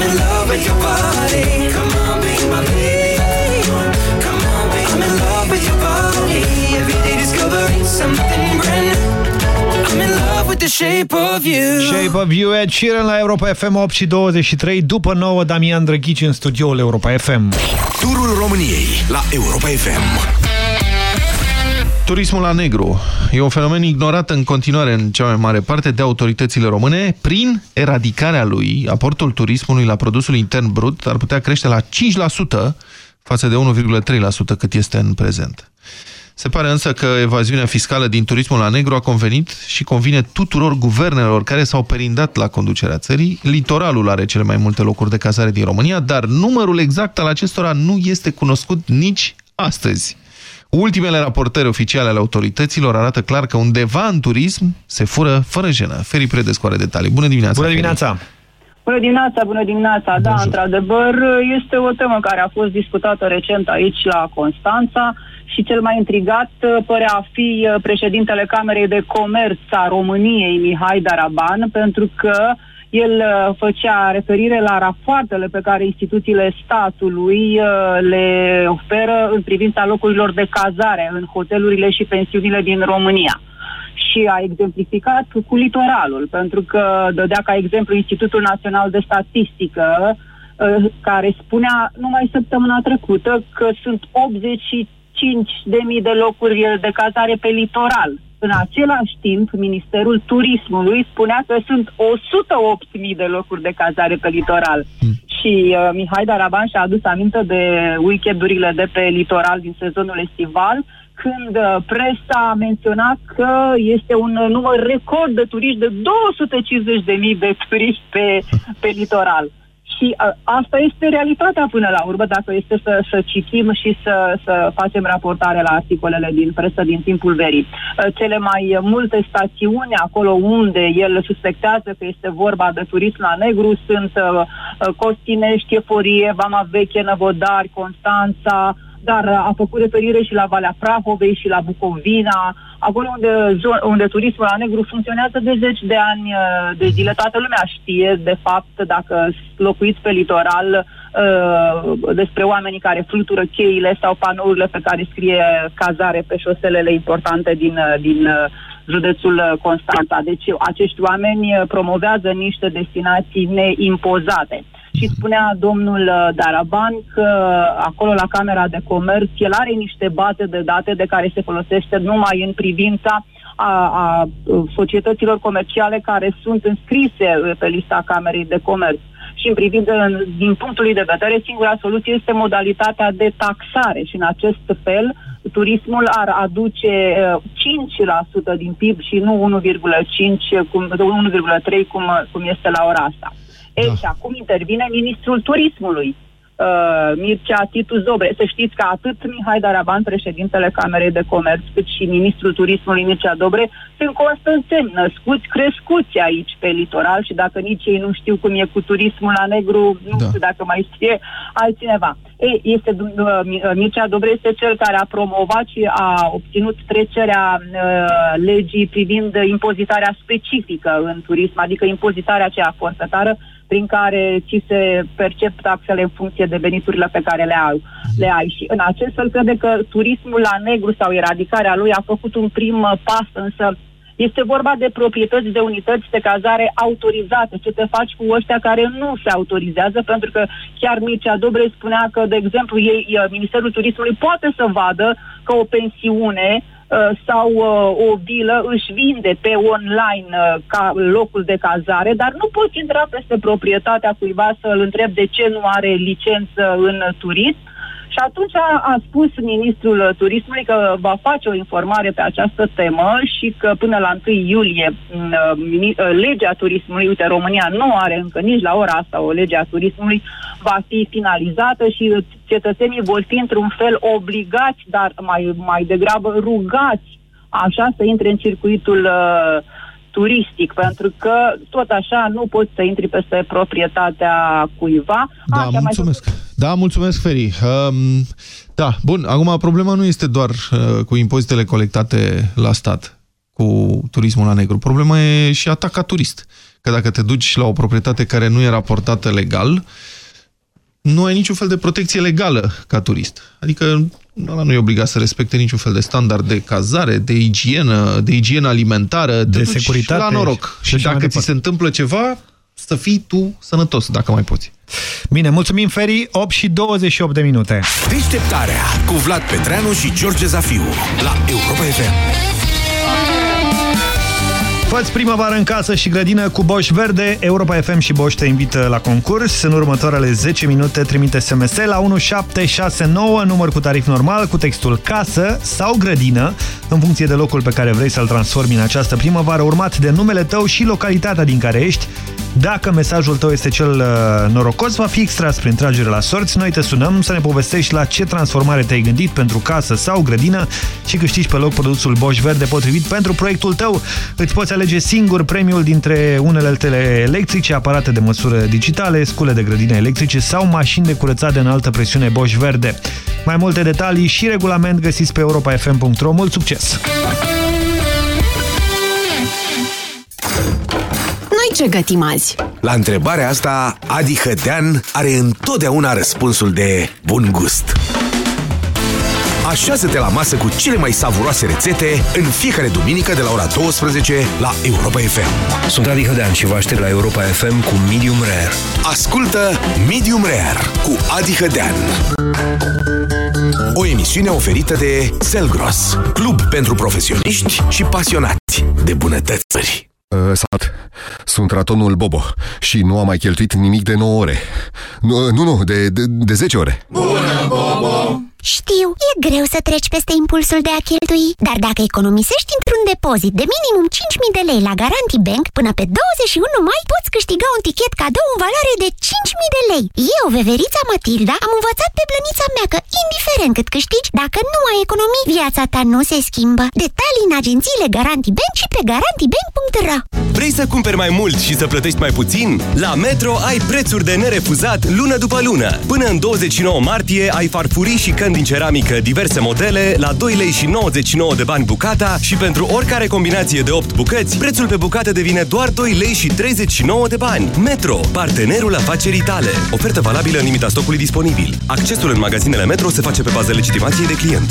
[SPEAKER 46] I'm in love with your body. Come on, be my baby. Come on, come on, be I'm in love with your body. Every day discovering something brand new. I'm in love with the shape of you.
[SPEAKER 7] Shape of You, Ed Sheeran la Europa FM 8 și 23. După 9, Damian Drăghici în studioul Europa FM.
[SPEAKER 3] Turul României la Europa FM.
[SPEAKER 51] Turismul la negru e un fenomen ignorat în continuare în cea mai mare parte de autoritățile române. Prin eradicarea lui, aportul turismului la produsul intern brut ar putea crește la 5% față de 1,3% cât este în prezent. Se pare însă că evaziunea fiscală din turismul la negru a convenit și convine tuturor guvernelor care s-au perindat la conducerea țării. Litoralul are cele mai multe locuri de cazare din România, dar numărul exact al acestora nu este cunoscut nici astăzi. Ultimele raportări oficiale ale autorităților arată clar că undeva în turism se fură fără jenă. Feri Predescu are detalii. Bună dimineața!
[SPEAKER 7] Bună dimineața!
[SPEAKER 52] Bună dimineața, bună dimineața. Da, într-adevăr, este o temă care a fost discutată recent aici la Constanța și cel mai intrigat uh, părea a fi uh, președintele Camerei de Comerț a României, Mihai Daraban, pentru că el uh, făcea referire la rapoartele pe care instituțiile statului le oferă în privința locurilor de cazare în hotelurile și pensiunile din România și a exemplificat cu litoralul, pentru că dădea ca exemplu Institutul Național de Statistică, care spunea numai săptămâna trecută că sunt 85 5.000 de locuri de cazare pe litoral. În același timp, Ministerul Turismului spunea că sunt 108.000 de locuri de cazare pe litoral. Mm. Și uh, Mihai Daraban și-a adus aminte de weekendurile de pe litoral din sezonul estival, când uh, presa a menționat că este un număr record de turiști de 250.000 de turiști pe, pe litoral. Și a, asta este realitatea până la urmă, dacă este să, să citim și să, să facem raportare la articolele din presă din timpul verii. Cele mai multe stațiuni, acolo unde el suspectează că este vorba de turism la negru, sunt uh, Costinești, Eforie, Vama Veche, Năvodari, Constanța, dar a făcut referire și la Valea Prahovei și la Bucovina, acolo unde, unde turismul la negru funcționează de zeci de ani uh, de zile. Toată lumea știe, de fapt, dacă locuiți pe litoral, uh, despre oamenii care flutură cheile sau panourile pe care scrie cazare pe șoselele importante din, uh, din județul Constanța. Deci acești oameni promovează niște destinații neimpozate. Și spunea domnul uh, Daraban că acolo la Camera de Comerț el are niște baze de date de care se folosește numai în privința a, a societăților comerciale care sunt înscrise pe lista Camerei de Comerț. Și în privință, din punctul de vedere, singura soluție este modalitatea de taxare și în acest fel turismul ar aduce 5% uh, din PIB și nu 1,5 cum, 1,3 cum, cum este la ora asta. Da. Ei, și acum intervine ministrul turismului, uh, Mircea Titu Zobre. Să știți că atât Mihai Daraban, președintele Camerei de Comerț, cât și ministrul turismului Mircea Dobre sunt constanțeni, născuți, crescuți aici pe litoral și dacă nici ei nu știu cum e cu turismul la negru, nu da. știu dacă mai știe altcineva. Ei, este, uh, Mircea Dobre este cel care a promovat și a obținut trecerea uh, legii privind impozitarea specifică în turism, adică impozitarea aceea forfetară prin care ți se percep taxele în funcție de veniturile pe care le ai. Le ai. Și în acest fel crede că turismul la negru sau eradicarea lui a făcut un prim pas, însă este vorba de proprietăți de unități de cazare autorizate. Ce te faci cu ăștia care nu se autorizează? Pentru că chiar Mircea Dobre spunea că, de exemplu, ei, Ministerul Turismului poate să vadă că o pensiune Uh, sau uh, o vilă își vinde pe online uh, ca locul de cazare, dar nu poți intra peste proprietatea cuiva să-l întreb de ce nu are licență în turism și atunci a, a spus ministrul turismului că va face o informare pe această temă și că până la 1 iulie legea turismului, uite, România nu are încă nici la ora asta o lege a turismului, va fi finalizată și cetățenii vor fi într-un fel obligați, dar mai, mai degrabă rugați, așa, să intre în circuitul uh, turistic, pentru că tot așa nu poți să intri peste proprietatea cuiva.
[SPEAKER 5] Da,
[SPEAKER 52] Așa,
[SPEAKER 5] mulțumesc. Da, mulțumesc, Feri. Um, da, bun, acum problema nu este doar uh, cu impozitele colectate la stat, cu turismul la negru. Problema e și atac ca turist. Că dacă te duci la o proprietate care nu e raportată legal, nu ai niciun fel de protecție legală ca turist. Adică ăla nu e obligat să respecte niciun fel de standard de cazare, de igienă, de igienă alimentară,
[SPEAKER 1] De
[SPEAKER 5] te duci
[SPEAKER 1] securitate
[SPEAKER 5] la noroc.
[SPEAKER 1] și
[SPEAKER 5] Și,
[SPEAKER 1] așa mai
[SPEAKER 5] dacă ți
[SPEAKER 1] departe.
[SPEAKER 5] se întâmplă ceva, să fii tu sănătos, dacă mai poți.
[SPEAKER 1] Bine, mulțumim, Feri. 8 și 28 de minute.
[SPEAKER 3] Deșteptarea cu Vlad Petreanu și George Zafiu la Europa FM.
[SPEAKER 1] Făți primăvară în casă și grădină cu Bosch Verde. Europa FM și Bosch te invită la concurs. În următoarele 10 minute trimite SMS la 1769, număr cu tarif normal, cu textul casă sau grădină, în funcție de locul pe care vrei să-l transformi în această primăvară, urmat de numele tău și localitatea din care ești. Dacă mesajul tău este cel uh, norocos, va fi extras prin tragere la sorți. Noi te sunăm să ne povestești la ce transformare te-ai gândit pentru casă sau grădină și câștigi pe loc produsul Bosch Verde potrivit pentru proiectul tău. Îți poți alege singur premiul dintre uneltele electrice, aparate de măsură digitale, scule de grădină electrice sau mașini de curățat de înaltă presiune Bosch Verde. Mai multe detalii și regulament găsiți pe europafm.ro. Mult succes!
[SPEAKER 53] Noi ce gătim azi?
[SPEAKER 3] La întrebarea asta, Adi Hădean are întotdeauna răspunsul de bun gust. Așează-te la masă cu cele mai savuroase rețete în fiecare duminică de la ora 12 la Europa FM.
[SPEAKER 54] Sunt Adi Hădean și vă aștept la Europa FM cu Medium Rare.
[SPEAKER 3] Ascultă Medium Rare cu Adi Hădean. O emisiune oferită de Selgros, club pentru profesioniști și pasionați de bunătățări.
[SPEAKER 55] Uh, Salut, sunt ratonul Bobo și nu am mai cheltuit nimic de 9 ore. Nu, nu, nu de, de, de 10 ore.
[SPEAKER 31] Bună, Bobo! Știu, e greu să treci peste impulsul de a cheltui, dar dacă economisești într-un depozit de minimum 5.000 de lei la Garanti Bank, până pe 21 mai poți câștiga un tichet cadou în valoare de 5.000 de lei. Eu, veverița Matilda, am învățat pe blănița mea că, indiferent cât câștigi, dacă nu ai economii, viața ta nu se schimbă. Detalii în agențiile Garanti Bank și pe garantibank.ro
[SPEAKER 56] Vrei să cumperi mai mult și să plătești mai puțin? La Metro ai prețuri de nerefuzat lună după lună. Până în 29 martie ai farfurii și căni din ceramică diverse modele la 2 lei și 99 de bani bucata și pentru oricare combinație de 8 bucăți, prețul pe bucată devine doar 2 lei și 39 de bani. Metro, partenerul afacerii tale. Ofertă valabilă în limita stocului disponibil. Accesul în magazinele Metro se face pe bază legitimației de client.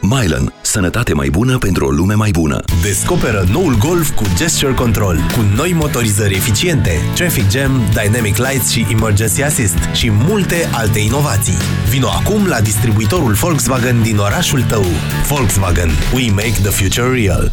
[SPEAKER 17] Mylan. Sănătate mai bună pentru o lume mai bună.
[SPEAKER 57] Descoperă noul Golf cu Gesture Control, cu noi motorizări eficiente, Traffic Jam, Dynamic Lights și Emergency Assist și multe alte inovații. Vino acum la distribuitorul Volkswagen din orașul tău. Volkswagen. We make the future real.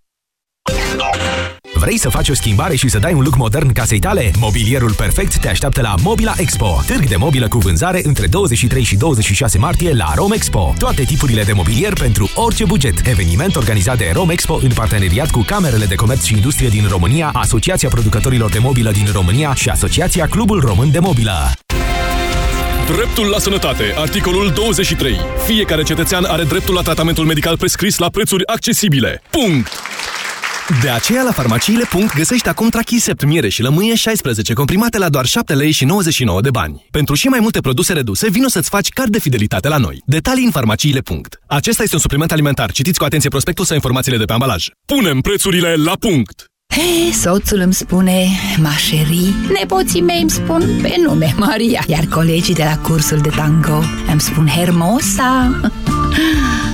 [SPEAKER 26] Vrei să faci o schimbare și să dai un look modern casei tale? Mobilierul perfect te așteaptă la Mobila Expo, târg de mobilă cu vânzare între 23 și 26 martie la Rome Expo. Toate tipurile de mobilier pentru orice buget. Eveniment organizat de Rome Expo în parteneriat cu Camerele de Comerț și Industrie din România, Asociația Producătorilor de Mobilă din România și Asociația Clubul Român de Mobilă.
[SPEAKER 58] Dreptul la sănătate. Articolul 23. Fiecare cetățean are dreptul la tratamentul medical prescris la prețuri accesibile. Punct!
[SPEAKER 18] De aceea la farmaciile. găsești acum Trachisept, miere și lămâie 16 comprimate la doar 7 lei și 99 de bani. Pentru și mai multe produse reduse, vino să-ți faci card de fidelitate la noi. Detalii în farmaciile. Acesta este un supliment alimentar. Citiți cu atenție prospectul sau informațiile de pe ambalaj.
[SPEAKER 58] Punem prețurile la punct!
[SPEAKER 59] Hei, soțul îmi spune Mașeri, nepoții mei îmi spun pe nume Maria, iar colegii de la cursul de tango îmi spun Hermosa.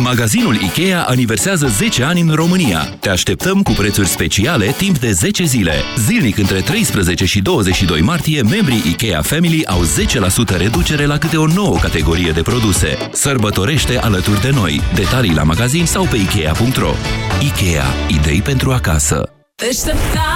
[SPEAKER 17] Magazinul IKEA aniversează 10 ani în România. Te așteptăm cu prețuri speciale timp de 10 zile. Zilnic între 13 și 22 martie, membrii IKEA Family au 10% reducere la câte o nouă categorie de produse. Sărbătorește alături de noi. Detalii la magazin sau pe Ikea.ro IKEA. Idei pentru acasă.
[SPEAKER 60] Deșteptarea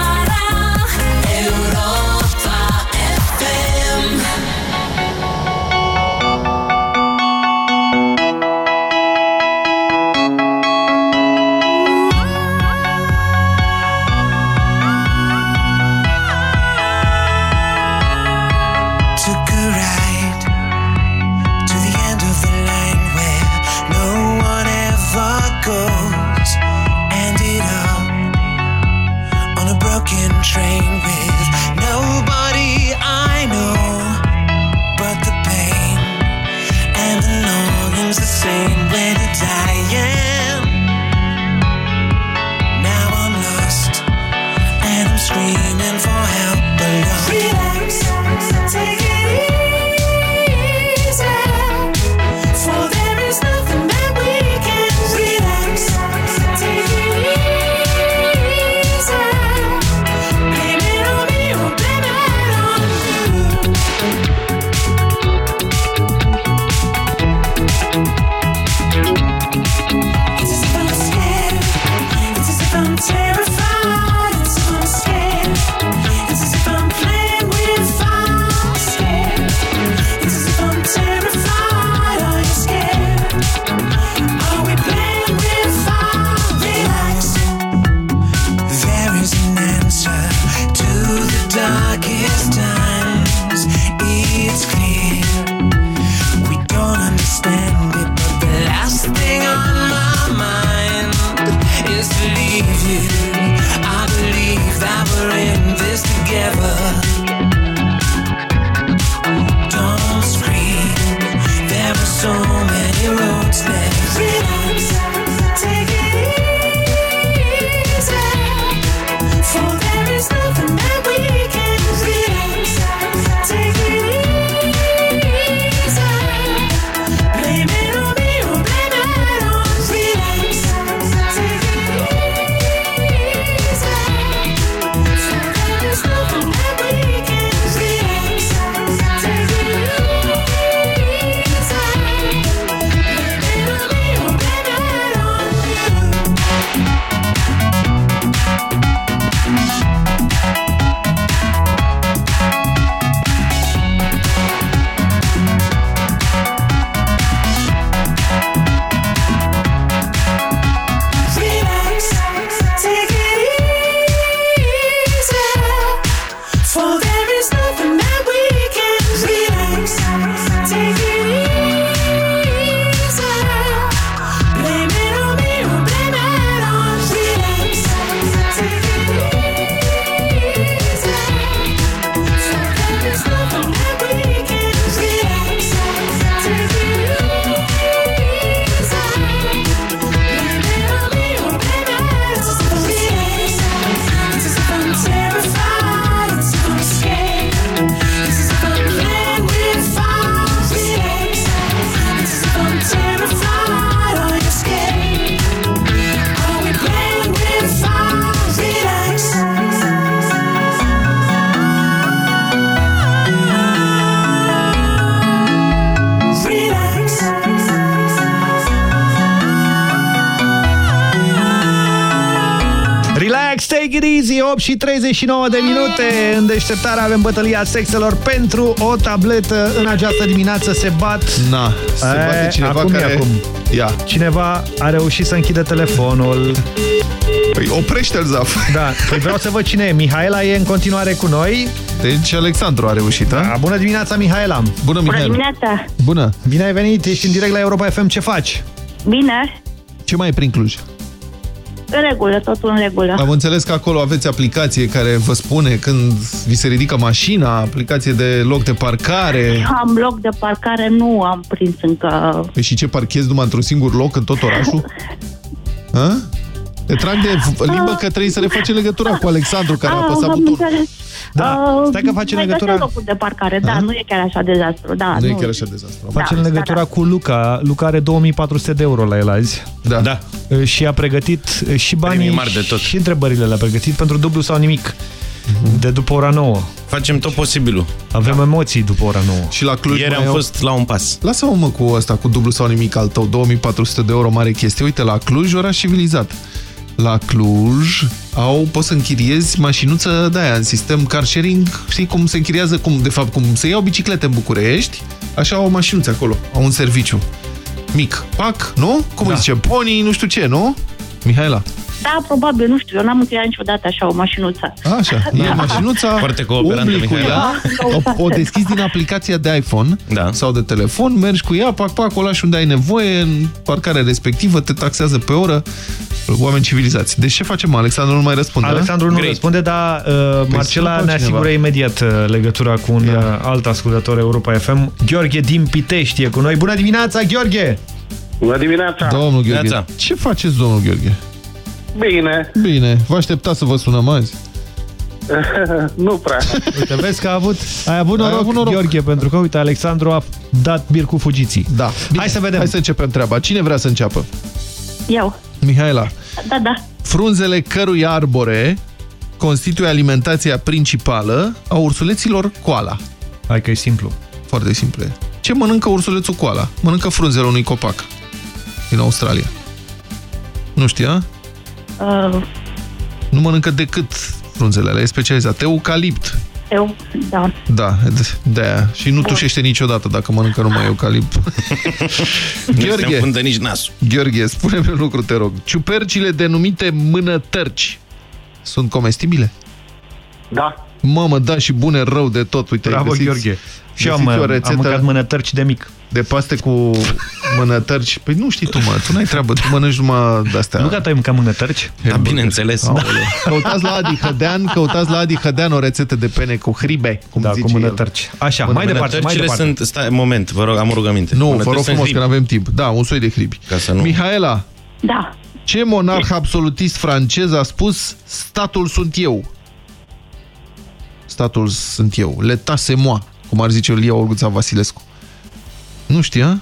[SPEAKER 1] și 39 de minute. În deșteptare avem bătălia sexelor pentru o tabletă. În această dimineață se bat.
[SPEAKER 5] Na, se
[SPEAKER 1] E,
[SPEAKER 5] bate cineva
[SPEAKER 1] acum e
[SPEAKER 5] care...
[SPEAKER 1] acum.
[SPEAKER 5] Ia.
[SPEAKER 1] Cineva a reușit să închidă telefonul.
[SPEAKER 5] Păi oprește-l, Zaf.
[SPEAKER 1] Da, păi vreau să văd cine e. Mihaela e în continuare cu noi.
[SPEAKER 5] Deci Alexandru a reușit, da?
[SPEAKER 1] da bună dimineața, Mihaela.
[SPEAKER 5] Bună,
[SPEAKER 61] Bună dimineața!
[SPEAKER 5] Bună.
[SPEAKER 1] Bine ai venit, ești în direct la Europa FM. Ce faci?
[SPEAKER 61] Bine,
[SPEAKER 5] Ce mai e prin Cluj?
[SPEAKER 61] În regulă, totul în regulă.
[SPEAKER 5] Am înțeles că acolo aveți aplicație care vă spune când vi se ridică mașina, aplicație de loc de parcare.
[SPEAKER 61] Am loc de parcare, nu am prins încă...
[SPEAKER 5] Păi și ce parchezi numai într-un singur loc în tot orașul? Hă? Te trag de limbă că trebuie să le faci legătura cu Alexandru care a
[SPEAKER 61] Ah,
[SPEAKER 5] apăsat
[SPEAKER 61] am
[SPEAKER 5] butonul.
[SPEAKER 61] înțeles.
[SPEAKER 1] Da,
[SPEAKER 61] Uh,
[SPEAKER 1] stai că face
[SPEAKER 61] mai
[SPEAKER 1] legătura.
[SPEAKER 61] găsesc locul de parcare, da, nu e chiar așa dezastru. Da,
[SPEAKER 5] Nu e chiar așa dezastru.
[SPEAKER 1] Facem
[SPEAKER 61] Da,
[SPEAKER 1] legătura cu Luca. Luca are 2400 de euro la el azi.
[SPEAKER 5] Da.
[SPEAKER 2] da.
[SPEAKER 1] Și a pregătit și banii
[SPEAKER 2] Premii mari de tot.
[SPEAKER 1] și întrebările le-a pregătit pentru dublu sau nimic. De după ora 9.
[SPEAKER 2] Facem tot posibilul.
[SPEAKER 1] Avem emoții după ora 9.
[SPEAKER 5] Și la Cluj
[SPEAKER 2] Ieri
[SPEAKER 5] mai
[SPEAKER 2] am
[SPEAKER 5] au-
[SPEAKER 2] fost la un pas.
[SPEAKER 5] Lasă-mă mă cu ăsta, cu dublu sau nimic al tău, 2400 de euro, mare chestie. Uite, la Cluj, oraș civilizat. La Cluj au, poți să închiriezi mașinuță de aia în sistem car sharing, știi cum se închiriază, cum, de fapt, cum se iau biciclete în București, așa au mașinuțe acolo, au un serviciu. Mic, pac, nu? Cum da. îi zice? Pony, nu știu ce, nu? Mihaela.
[SPEAKER 61] Da, probabil, nu știu, eu n-am încheiat niciodată așa o mașinuță.
[SPEAKER 5] Așa, e mașinuța,
[SPEAKER 2] Foarte cooperantă,
[SPEAKER 5] umbli cu
[SPEAKER 2] Mihaela.
[SPEAKER 5] ea, o, o deschizi din aplicația de iPhone
[SPEAKER 2] da.
[SPEAKER 5] sau de telefon, mergi cu ea, pac, pac, o lași unde ai nevoie, în parcarea respectivă, te taxează pe oră, oameni civilizați. Deci ce facem, Alexandru nu mai răspunde?
[SPEAKER 1] Alexandru nu
[SPEAKER 5] Great.
[SPEAKER 1] răspunde, dar uh,
[SPEAKER 5] Păi
[SPEAKER 1] Marcela
[SPEAKER 5] să-l
[SPEAKER 1] ne
[SPEAKER 5] fac
[SPEAKER 1] asigură
[SPEAKER 5] cineva.
[SPEAKER 1] imediat uh, legătura cu un uh, alt ascultător Europa FM. Gheorghe din Pitești e cu noi. Bună dimineața, Gheorghe!
[SPEAKER 62] Bună dimineața!
[SPEAKER 5] Domnul Gheorghe,
[SPEAKER 62] Neața.
[SPEAKER 5] ce faceți, domnul Gheorghe?
[SPEAKER 62] Bine,
[SPEAKER 5] Bine, vă așteptați să vă sunăm azi.
[SPEAKER 62] nu prea.
[SPEAKER 1] Uite, vezi că a avut, ai avut
[SPEAKER 5] Ai
[SPEAKER 1] noroc,
[SPEAKER 5] avut noroc.
[SPEAKER 1] Gheorghe, pentru că, uite, Alexandru a dat bir cu fugiții.
[SPEAKER 5] Da. Bine, hai să vedem. Hai să începem treaba. Cine vrea să înceapă?
[SPEAKER 61] Eu.
[SPEAKER 5] Mihaela.
[SPEAKER 61] Da, da.
[SPEAKER 5] Frunzele cărui arbore constituie alimentația principală a ursuleților koala.
[SPEAKER 1] Hai că e simplu.
[SPEAKER 5] Foarte simplu. e. Ce mănâncă ursulețul koala? Mănâncă frunzele unui copac din Australia. Nu știa?
[SPEAKER 61] Uh,
[SPEAKER 5] Nu mănâncă decât frunzele alea, e specializat. Eucalipt.
[SPEAKER 61] eu, da.
[SPEAKER 5] Da, de aia. Și nu tușește niciodată dacă mănâncă numai eucalipt.
[SPEAKER 2] Nu se înfundă nici nasul.
[SPEAKER 5] Gheorghe, spune-mi un lucru, te rog. Ciupercile denumite mânătărci sunt comestibile?
[SPEAKER 62] Da.
[SPEAKER 5] Mamă, da, și bune rău de tot. Uite,
[SPEAKER 1] Bravo,
[SPEAKER 5] găsiți,
[SPEAKER 1] Gheorghe. Și eu am,
[SPEAKER 5] găsiți o
[SPEAKER 1] am
[SPEAKER 5] rețetă
[SPEAKER 1] mâncat mânătărci de mic.
[SPEAKER 5] De paste cu mânătărci. Păi nu știi tu, mă, tu n-ai treabă, tu mănânci numai de-astea.
[SPEAKER 1] Nu gata ai mâncat mânătărci?
[SPEAKER 2] Da, bineînțeles.
[SPEAKER 5] Aoleu. Căutați la Adi Hădean, căutați la Adi Hădean o rețetă de pene cu hribe, cum
[SPEAKER 1] Da,
[SPEAKER 5] zice
[SPEAKER 1] cu mânătărci. Așa, mai departe, mai
[SPEAKER 2] Mânătărcile
[SPEAKER 1] departe.
[SPEAKER 2] sunt... Stai, moment, vă rog, am o rugăminte.
[SPEAKER 5] El. Nu, vă
[SPEAKER 2] Mânătări
[SPEAKER 5] rog
[SPEAKER 2] sunt
[SPEAKER 5] frumos, că
[SPEAKER 2] hribi.
[SPEAKER 5] nu avem timp. Da, un soi de hribi.
[SPEAKER 2] Ca să nu...
[SPEAKER 5] Mihaela,
[SPEAKER 61] Da.
[SPEAKER 5] ce monarh absolutist francez a spus statul sunt eu? Statul sunt eu. L'État c'est moi, cum ar zice Ilia Olguța Vasilescu. Nu știa?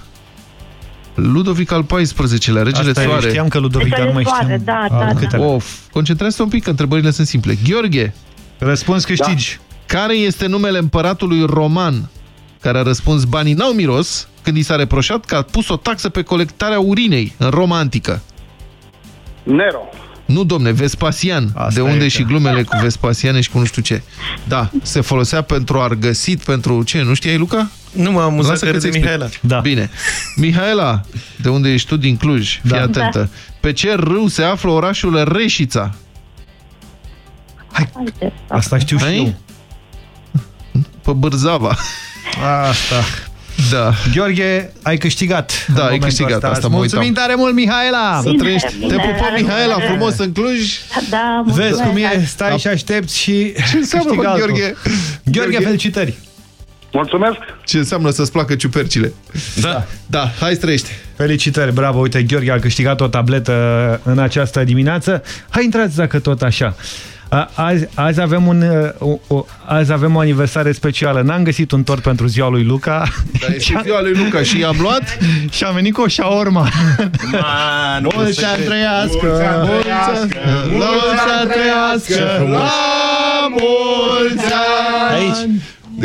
[SPEAKER 5] Ludovic al XIV-lea, regele
[SPEAKER 1] Asta e,
[SPEAKER 5] Soare.
[SPEAKER 1] știam că Ludovic, dar nu mai
[SPEAKER 61] Soare,
[SPEAKER 1] știam.
[SPEAKER 61] da,
[SPEAKER 1] Ah,
[SPEAKER 61] da,
[SPEAKER 1] câtele.
[SPEAKER 5] Of, concentrează-te un pic, că întrebările sunt simple. Gheorghe,
[SPEAKER 1] Răspuns câștigi.
[SPEAKER 5] care este numele împăratului roman care a răspuns banii n-au miros când i s-a reproșat că a pus o taxă pe colectarea urinei în Roma antică?
[SPEAKER 62] Nero.
[SPEAKER 5] Nu, domne, Vespasian.
[SPEAKER 1] Asta
[SPEAKER 5] de unde
[SPEAKER 1] e,
[SPEAKER 5] și
[SPEAKER 1] că-
[SPEAKER 5] glumele cu Vespasiane și cu nu știu ce. Da, se folosea pentru argăsit, pentru ce? Nu știai, Luca?
[SPEAKER 2] Nu m-am amuzat
[SPEAKER 5] Lasă
[SPEAKER 2] că
[SPEAKER 5] că-ți
[SPEAKER 2] râde
[SPEAKER 5] explic.
[SPEAKER 2] Mihaela.
[SPEAKER 1] Da.
[SPEAKER 5] Bine. Mihaela, de unde ești tu din Cluj? Fii
[SPEAKER 1] Da.
[SPEAKER 5] atentă. Pe ce râu se află orașul Reșița?
[SPEAKER 61] Haide.
[SPEAKER 1] Asta știu și
[SPEAKER 5] Hai?
[SPEAKER 1] eu.
[SPEAKER 5] Pe Bârzava.
[SPEAKER 1] Asta.
[SPEAKER 5] Da.
[SPEAKER 1] Gheorghe, ai câștigat.
[SPEAKER 5] Da,
[SPEAKER 1] în
[SPEAKER 5] ai
[SPEAKER 1] momentul
[SPEAKER 5] câștigat,
[SPEAKER 1] ăsta.
[SPEAKER 5] asta mă
[SPEAKER 1] Mulțumim
[SPEAKER 5] uitam.
[SPEAKER 1] tare mult, Mihaela!
[SPEAKER 5] Să
[SPEAKER 61] Bine,
[SPEAKER 5] trăiești.
[SPEAKER 61] bine,
[SPEAKER 5] Te pupăm,
[SPEAKER 61] bine.
[SPEAKER 5] Mihaela, frumos în Cluj.
[SPEAKER 61] Da,
[SPEAKER 1] Vezi
[SPEAKER 61] mulțumesc.
[SPEAKER 1] cum e, stai și aștepți și
[SPEAKER 5] Ce înseamnă,
[SPEAKER 1] câștigă
[SPEAKER 5] mă,
[SPEAKER 1] altul.
[SPEAKER 5] Gheorghe?
[SPEAKER 1] Gheorghe, felicitări!
[SPEAKER 62] Mulțumesc.
[SPEAKER 5] Ce înseamnă să-ți placă ciupercile?
[SPEAKER 2] Da.
[SPEAKER 5] Da, hai trăiește.
[SPEAKER 1] Felicitări, bravo, uite, Gheorghe a câștigat o tabletă în această dimineață. Hai intrați dacă tot așa. A- Azi, azi, avem un, uh, o, o, azi avem o aniversare specială. N-am găsit un tort pentru ziua lui Luca.
[SPEAKER 5] Dar este ziua lui Luca și i-am luat
[SPEAKER 1] și am venit cu o șaorma.
[SPEAKER 2] Ma, nu pot
[SPEAKER 1] Mulți
[SPEAKER 2] să
[SPEAKER 1] ani
[SPEAKER 2] cred.
[SPEAKER 1] trăiască!
[SPEAKER 5] Mulți ani
[SPEAKER 1] Mulți ani trăiască!
[SPEAKER 5] La mulți ani!
[SPEAKER 2] Aici.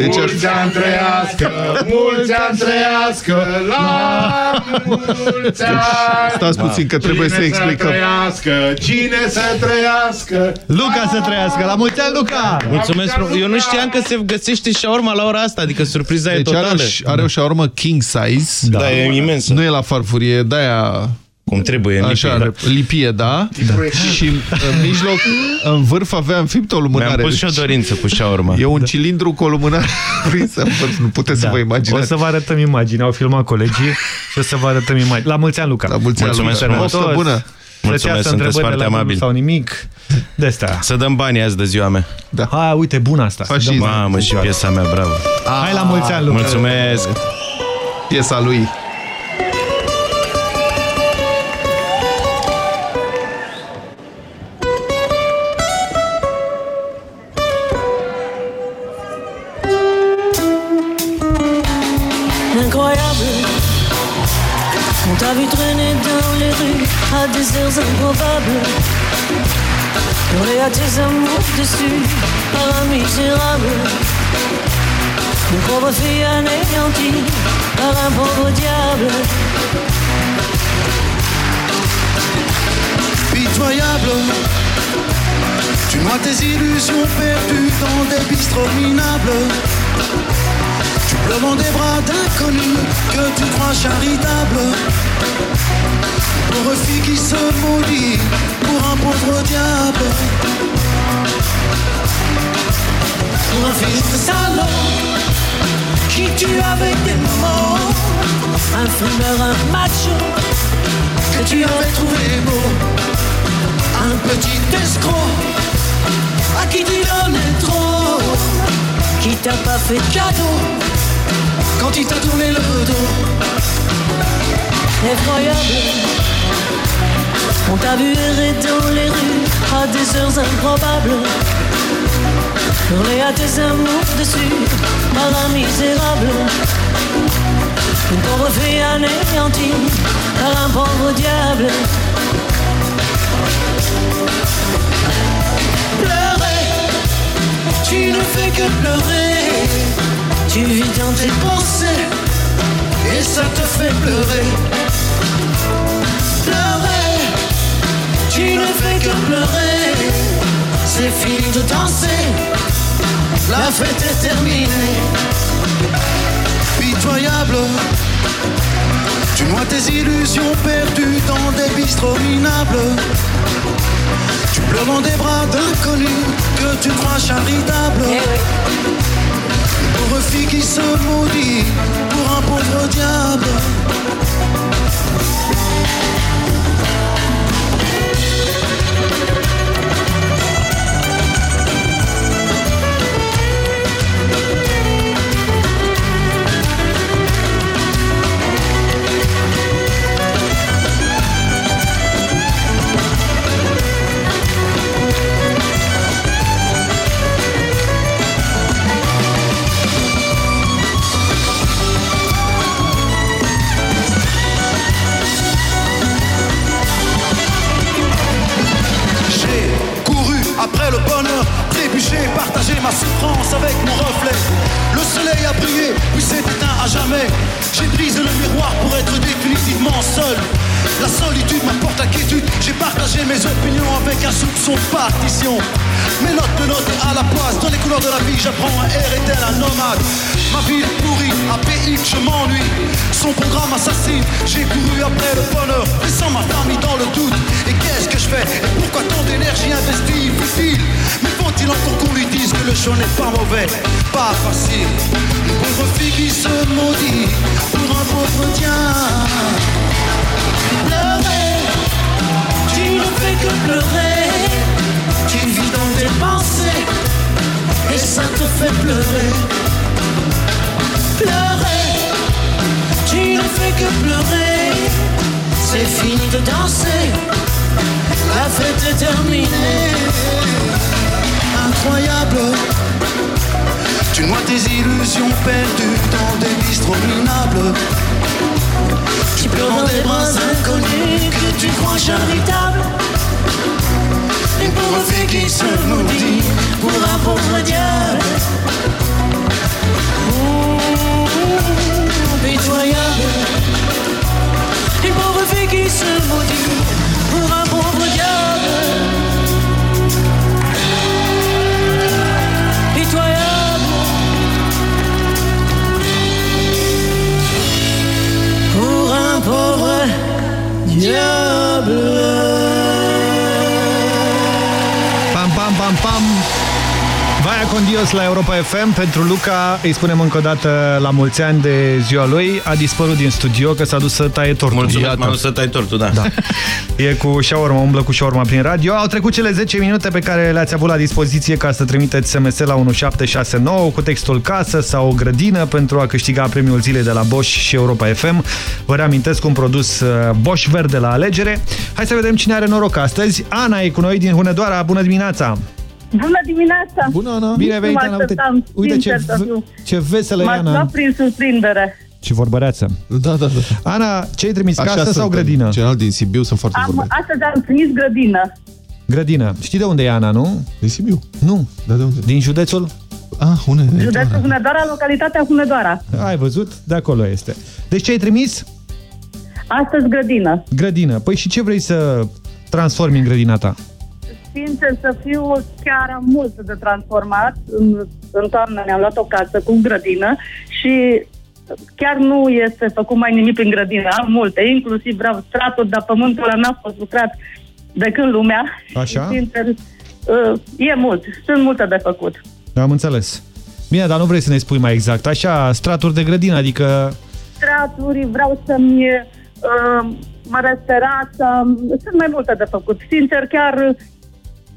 [SPEAKER 5] Deci
[SPEAKER 63] mulți ani trăiască, mulți ani trăiască, la mulți ani.
[SPEAKER 5] Stați puțin că trebuie
[SPEAKER 63] Cine
[SPEAKER 5] să explicăm.
[SPEAKER 63] trăiască, cine să trăiască.
[SPEAKER 1] Luca să trăiască, la mulți ani, Luca!
[SPEAKER 2] Mulțumesc, bro. Eu nu știam că se găsește shawarma la ora asta, adică surpriza e
[SPEAKER 5] Deci are,
[SPEAKER 2] totală.
[SPEAKER 5] o, are o shawarma king size.
[SPEAKER 2] Da, e imensă.
[SPEAKER 5] Nu e la farfurie, de-aia...
[SPEAKER 2] Cum trebuie, în
[SPEAKER 5] Așa,
[SPEAKER 2] lipie,
[SPEAKER 5] are lipie, da. Și în mijloc, în vârf avea înfipt o lumânare.
[SPEAKER 2] Mi-am pus și o dorință cu shawarma.
[SPEAKER 5] E un cilindru cu o lumânare prinsă în vârf, nu puteți să vă
[SPEAKER 1] O
[SPEAKER 5] imaginați.
[SPEAKER 1] să vă arătăm imagini, au filmat colegii și o să vă arătăm imagini. La mulți ani, Luca! La
[SPEAKER 5] mulți ani,
[SPEAKER 2] Mulțumesc
[SPEAKER 5] Luca.
[SPEAKER 2] frumos.
[SPEAKER 5] Poftă bună!
[SPEAKER 2] Mulțumesc, sunteți foarte amabil.
[SPEAKER 1] Sau nimic. De asta.
[SPEAKER 2] Să dăm bani azi de ziua mea.
[SPEAKER 5] Da.
[SPEAKER 1] Ha, uite, bun asta. Să dăm bani.
[SPEAKER 2] Mamă, și piesa mea, bravo.
[SPEAKER 1] Hai la mulți ani, Luca.
[SPEAKER 2] Mulțumesc.
[SPEAKER 5] Piesa lui.
[SPEAKER 4] Incroyable. On t'a vu traîner dans les rues à des heures improbables. Hurler à tes amours dessus par un misérable. Une pauvre fille anéantie par un pauvre diable.
[SPEAKER 64] Pitoyable, tu noies tes illusions perdues dans des bistrots minables. Tu pleures des bras d'inconnus que tu crois charitables. Pauvre fille qui se maudit pour un pauvre diable. Pour un fils de salaud qui tue avec des mots. Un fumeur, un macho que tu avais trouvé beau. Un petit escroc à qui tu donnais trop. Qui t'a pas fait cadeau quand il t'a tourné le dos.
[SPEAKER 4] Effroyable. On t'a vu errer dans les rues à des heures improbables. Hurler à tes amours dessus par un misérable. Une pauvre fille anéantie par un pauvre diable.
[SPEAKER 64] Tu ne fais que pleurer. Tu vis dans tes pensées et ça te fait pleurer. Pleurer, tu ne fais que pleurer. C'est fini de danser, la fête est terminée. Pitoyable, tu noies tes illusions perdues dans des bistrots minables. Tu pleures dans des bras d'inconnus que tu crois charitables. Pauvre fille qui se maudit pour un pauvre diable. Le bonheur, trébuché, partagé ma souffrance avec mon reflet. Le soleil a brillé, puis s'est éteint à jamais. J'ai brisé le miroir pour être définitivement seul. La solitude m'apporte inquiétude, j'ai partagé mes opinions avec un soupçon de partition. Mes notes de notes à la poisse, dans les couleurs de la vie, j'apprends à errer tel un nomade. Ma est pourrie, à PX, je m'ennuie. Son programme assassine, j'ai couru après le bonheur, laissant ma famille dans le doute. Et qu'est-ce que je fais? Et pourquoi tant d'énergie investie Futile Mais faut-il encore qu'on lui dise que le choix n'est pas mauvais? Pas facile. Une pauvre fille qui se maudit pour un pauvre diable.
[SPEAKER 4] Pleurer, tu ne fais que pleurer.
[SPEAKER 64] Dans tes pensées
[SPEAKER 4] et ça te fait pleurer. Pleurer, tu ne fais que pleurer. C'est fini de danser, la fête est terminée.
[SPEAKER 64] incroyable. Tu noies tes illusions perdues dans des bistrots minables.
[SPEAKER 4] Tu pleures dans des bras inconnus que tu crois charitables
[SPEAKER 64] une pensée qui se maudit pour un pauvre diable. Mmh, pitoyable. Une pauvre fille qui se maudit
[SPEAKER 4] pour un pauvre diable.
[SPEAKER 1] Pitoyable. Pour un pauvre diable. Vaia Condios la Europa FM pentru Luca, îi spunem încă o dată la mulți ani de ziua lui, a dispărut din studio că s-a dus să taie tortul.
[SPEAKER 2] Mulțumesc, m-am dus să tai tortul, da.
[SPEAKER 1] da. E cu șaorma, umblă cu șaorma prin radio. Au trecut cele 10 minute pe care le-ați avut la dispoziție ca să trimiteți SMS la 1769 cu textul casă sau o grădină pentru a câștiga premiul zilei de la Bosch și Europa FM. Vă reamintesc un produs uh, Bosch verde la alegere. Hai să vedem cine are noroc astăzi. Ana e cu noi din Hunedoara. Bună dimineața!
[SPEAKER 65] Bună dimineața!
[SPEAKER 5] Bună, Ana!
[SPEAKER 1] Bine venit, Ana! Uite, uite ce, ce veselă e
[SPEAKER 65] M-ați
[SPEAKER 1] Ana!
[SPEAKER 65] luat prin surprindere.
[SPEAKER 1] Ce vorbăreață!
[SPEAKER 5] Da, da, da.
[SPEAKER 1] Ana, ce ai trimis?
[SPEAKER 5] Așa
[SPEAKER 1] Casă sau
[SPEAKER 5] suntem.
[SPEAKER 1] grădină?
[SPEAKER 5] General din Sibiu sunt foarte
[SPEAKER 65] Am,
[SPEAKER 5] vorbesc.
[SPEAKER 65] astăzi am trimis grădină.
[SPEAKER 1] Grădină. Știi de unde e Ana, nu?
[SPEAKER 5] Din Sibiu.
[SPEAKER 1] Nu.
[SPEAKER 5] Da, de unde?
[SPEAKER 1] Din județul?
[SPEAKER 5] Ah, unde?
[SPEAKER 65] Județul Hunedoara, localitatea Hunedoara.
[SPEAKER 1] Ai văzut? De acolo este. Deci ce ai trimis?
[SPEAKER 65] Astăzi grădină.
[SPEAKER 1] Grădină. Păi și ce vrei să transformi în grădina ta?
[SPEAKER 65] Sincer să fiu, chiar am mult de transformat. În, în toamnă ne-am luat o casă cu grădină și chiar nu este făcut mai nimic în grădină. Am multe, inclusiv vreau straturi, dar pământul ăla n-a fost lucrat de când lumea.
[SPEAKER 1] Așa?
[SPEAKER 65] Și, sincer, uh, e mult. Sunt multe de făcut.
[SPEAKER 1] Am înțeles. Bine, dar nu vrei să ne spui mai exact. Așa, straturi de grădină, adică...
[SPEAKER 65] straturi, vreau să-mi uh, măresc terasa, sunt mai multe de făcut. Sincer, chiar uh,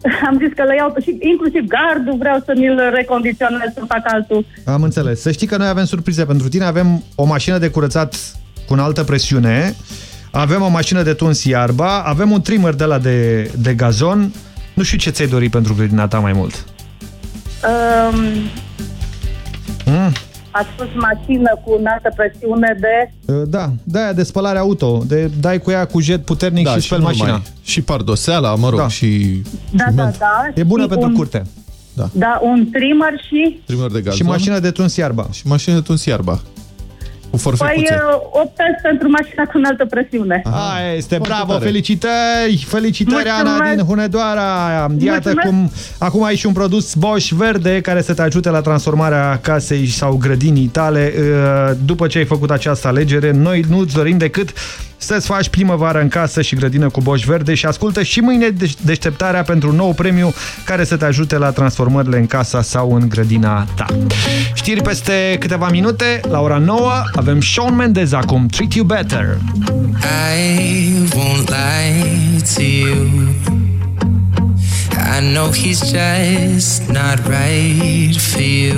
[SPEAKER 65] am zis că le iau și inclusiv gardul vreau să mi-l recondiționez, să fac altul.
[SPEAKER 1] Am înțeles. Să știi că noi avem surprize pentru tine. Avem o mașină de curățat cu înaltă presiune, avem o mașină de tuns iarba, avem un trimmer de la de, de gazon. Nu știu ce ți-ai dori pentru grădina ta mai mult.
[SPEAKER 65] Um,
[SPEAKER 1] Mm?
[SPEAKER 65] Ați spus mașină cu înaltă presiune de...
[SPEAKER 1] Uh, Da, de aia de spălare auto, de dai cu ea cu jet puternic
[SPEAKER 5] Da,
[SPEAKER 1] și
[SPEAKER 5] și
[SPEAKER 1] speli
[SPEAKER 5] nu
[SPEAKER 1] mașina.
[SPEAKER 5] numai. Și pardoseala, mă rog,
[SPEAKER 1] Da.
[SPEAKER 5] și
[SPEAKER 65] Da, da, da.
[SPEAKER 1] E bună
[SPEAKER 65] și
[SPEAKER 1] pentru
[SPEAKER 65] un,
[SPEAKER 1] curte.
[SPEAKER 65] Da, un trimmer și...
[SPEAKER 5] trimmer de gazon.
[SPEAKER 1] Și mașină de tuns iarba.
[SPEAKER 5] Și mașină de tuns iarba. Cu
[SPEAKER 65] Păi
[SPEAKER 5] forfecuțe.
[SPEAKER 65] uh, optez pentru mașina cu înaltă presiune.
[SPEAKER 1] Aia este,
[SPEAKER 5] Foarte
[SPEAKER 1] bravo,
[SPEAKER 5] tare.
[SPEAKER 1] felicitări! Felicitări, Ana
[SPEAKER 65] Mulțumesc!
[SPEAKER 1] din Hunedoara! Iată
[SPEAKER 65] Mulțumesc!
[SPEAKER 1] cum acum ai și un produs Bosch verde care să te ajute la transformarea casei sau grădinii tale. Uh, După ce ai făcut această alegere, noi nu-ți dorim decât să-ți faci primăvară în casă și grădină cu Bosch verde și ascultă și mâine deș- deșteptarea pentru un nou premiu care să te ajute la transformările în casa sau în grădina ta. Știri peste câteva minute, la ora 9, avem Shawn Mendes acum, Treat You Better.
[SPEAKER 46] I won't lie to you. I know he's just not right for you.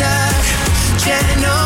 [SPEAKER 46] a gentleman.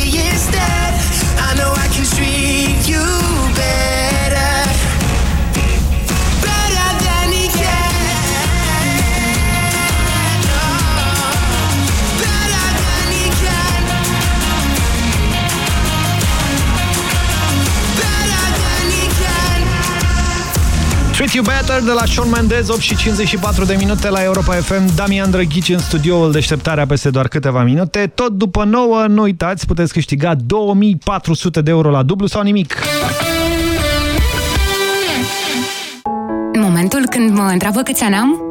[SPEAKER 46] Treat You Better
[SPEAKER 1] de la Shawn Mendes, 8 și 54 de minute la Europa FM. Damian Drăghici în studioul deșteptarea peste doar câteva minute. Tot după 9, nu uitați, puteți câștiga 2400 de euro la dublu sau nimic.
[SPEAKER 66] În momentul când mă întreabă câți ani am,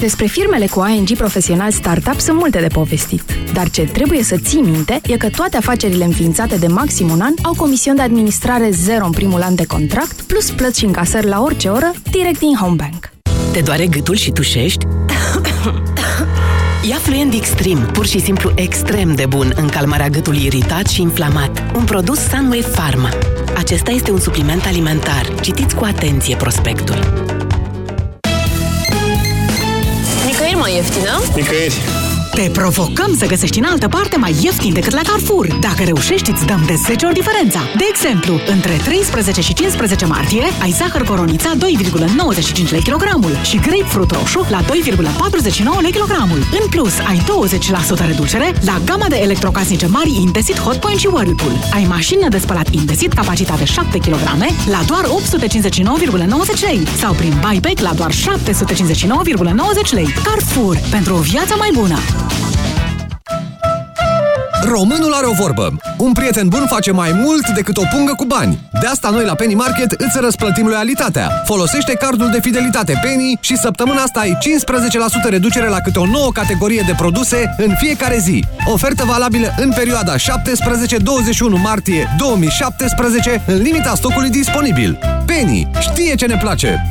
[SPEAKER 67] Despre firmele cu ING Profesional Startup sunt multe de povestit. Dar ce trebuie să ții minte e că toate afacerile înființate de maxim un an au comision de administrare zero în primul an de contract, plus plăți și încasări la orice oră, direct din Homebank.
[SPEAKER 15] Te doare gâtul și tușești? Ia Fluent Extreme, pur și simplu extrem de bun în calmarea gâtului iritat și inflamat. Un produs Sunway Pharma. Acesta este un supliment alimentar. Citiți cu atenție prospectul.
[SPEAKER 16] Nicăieri mai ieftină?
[SPEAKER 68] Nicăieri.
[SPEAKER 16] Te provocăm să găsești în altă parte mai ieftin decât la Carrefour. Dacă reușești, îți dăm de 10 ori diferența. De exemplu, între 13 și 15 martie ai zahăr coronița 2,95 lei kilogramul și grapefruit roșu la 2,49 lei kilogramul. În plus, ai 20% reducere la gama de electrocasnice mari Indesit Hotpoint și Whirlpool. Ai mașină de spălat Indesit capacitate 7 kg la doar 859,90 lei sau prin buyback la doar 759,90 lei. Carrefour, pentru o viață mai bună!
[SPEAKER 41] Românul are o vorbă. Un prieten bun face mai mult decât o pungă cu bani. De asta noi la Penny Market îți răsplătim loialitatea. Folosește cardul de fidelitate Penny și săptămâna asta ai 15% reducere la câte o nouă categorie de produse în fiecare zi. Ofertă valabilă în perioada 17-21 martie 2017 în limita stocului disponibil. Penny știe ce ne place!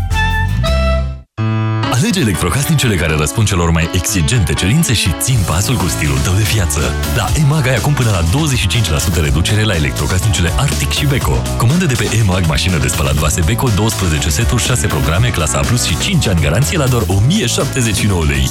[SPEAKER 13] Alege electrocasnicele care răspund celor mai exigente cerințe și țin pasul cu stilul tău de viață. La EMAG ai acum până la 25% reducere la electrocasnicele Arctic și Beko. Comandă de pe EMAG mașină de spălat vase Beko 12 seturi, 6 programe, clasa A+, și 5 ani garanție la doar 1079 lei.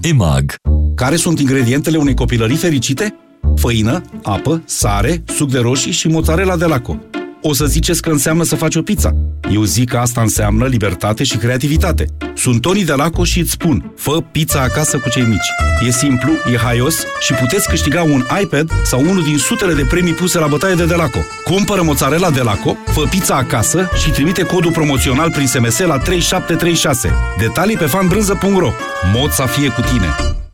[SPEAKER 13] EMAG
[SPEAKER 69] Care sunt ingredientele unei copilării fericite? Făină, apă, sare, suc de roșii și mozzarella de laco. O să ziceți că înseamnă să faci o pizza. Eu zic că asta înseamnă libertate și creativitate. Sunt Toni de Laco și îți spun, fă pizza acasă cu cei mici. E simplu, e haios și puteți câștiga un iPad sau unul din sutele de premii puse la bătaie de Delaco. Cumpără mozzarella Delaco, fă pizza acasă și trimite codul promoțional prin SMS la 3736. Detalii pe fanbrânză.ro Mod să fie cu tine!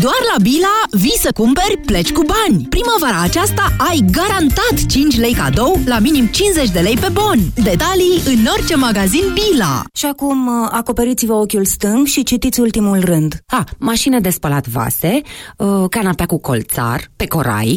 [SPEAKER 66] Doar la Bila vii să cumperi, pleci cu bani. Primăvara aceasta ai garantat 5 lei cadou la minim 50 de lei pe bon. Detalii în orice magazin Bila.
[SPEAKER 70] Și acum uh, acoperiți-vă ochiul stâng și citiți ultimul rând. A, mașină de spălat vase, uh, canapea cu colțar, pe corai.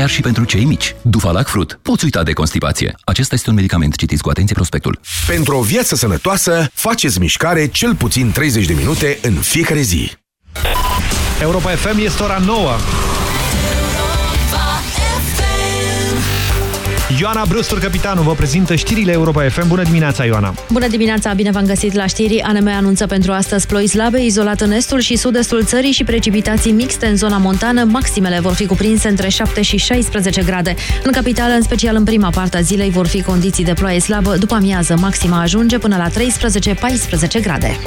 [SPEAKER 17] chiar și pentru cei mici. Dufalac Fruit. Poți uita de constipație. Acesta este un medicament. Citiți cu atenție prospectul.
[SPEAKER 3] Pentru o viață sănătoasă, faceți mișcare cel puțin 30 de minute în fiecare zi.
[SPEAKER 1] Europa FM este ora 9. Ioana Brustur, capitanul, vă prezintă știrile Europa FM. Bună dimineața, Ioana!
[SPEAKER 43] Bună dimineața, bine v-am găsit la știri. ANM anunță pentru astăzi ploi slabe, izolat în estul și sud-estul țării și precipitații mixte în zona montană. Maximele vor fi cuprinse între 7 și 16 grade. În capitală, în special în prima parte a zilei, vor fi condiții de ploaie slabă. După amiază, maxima ajunge până la 13-14 grade.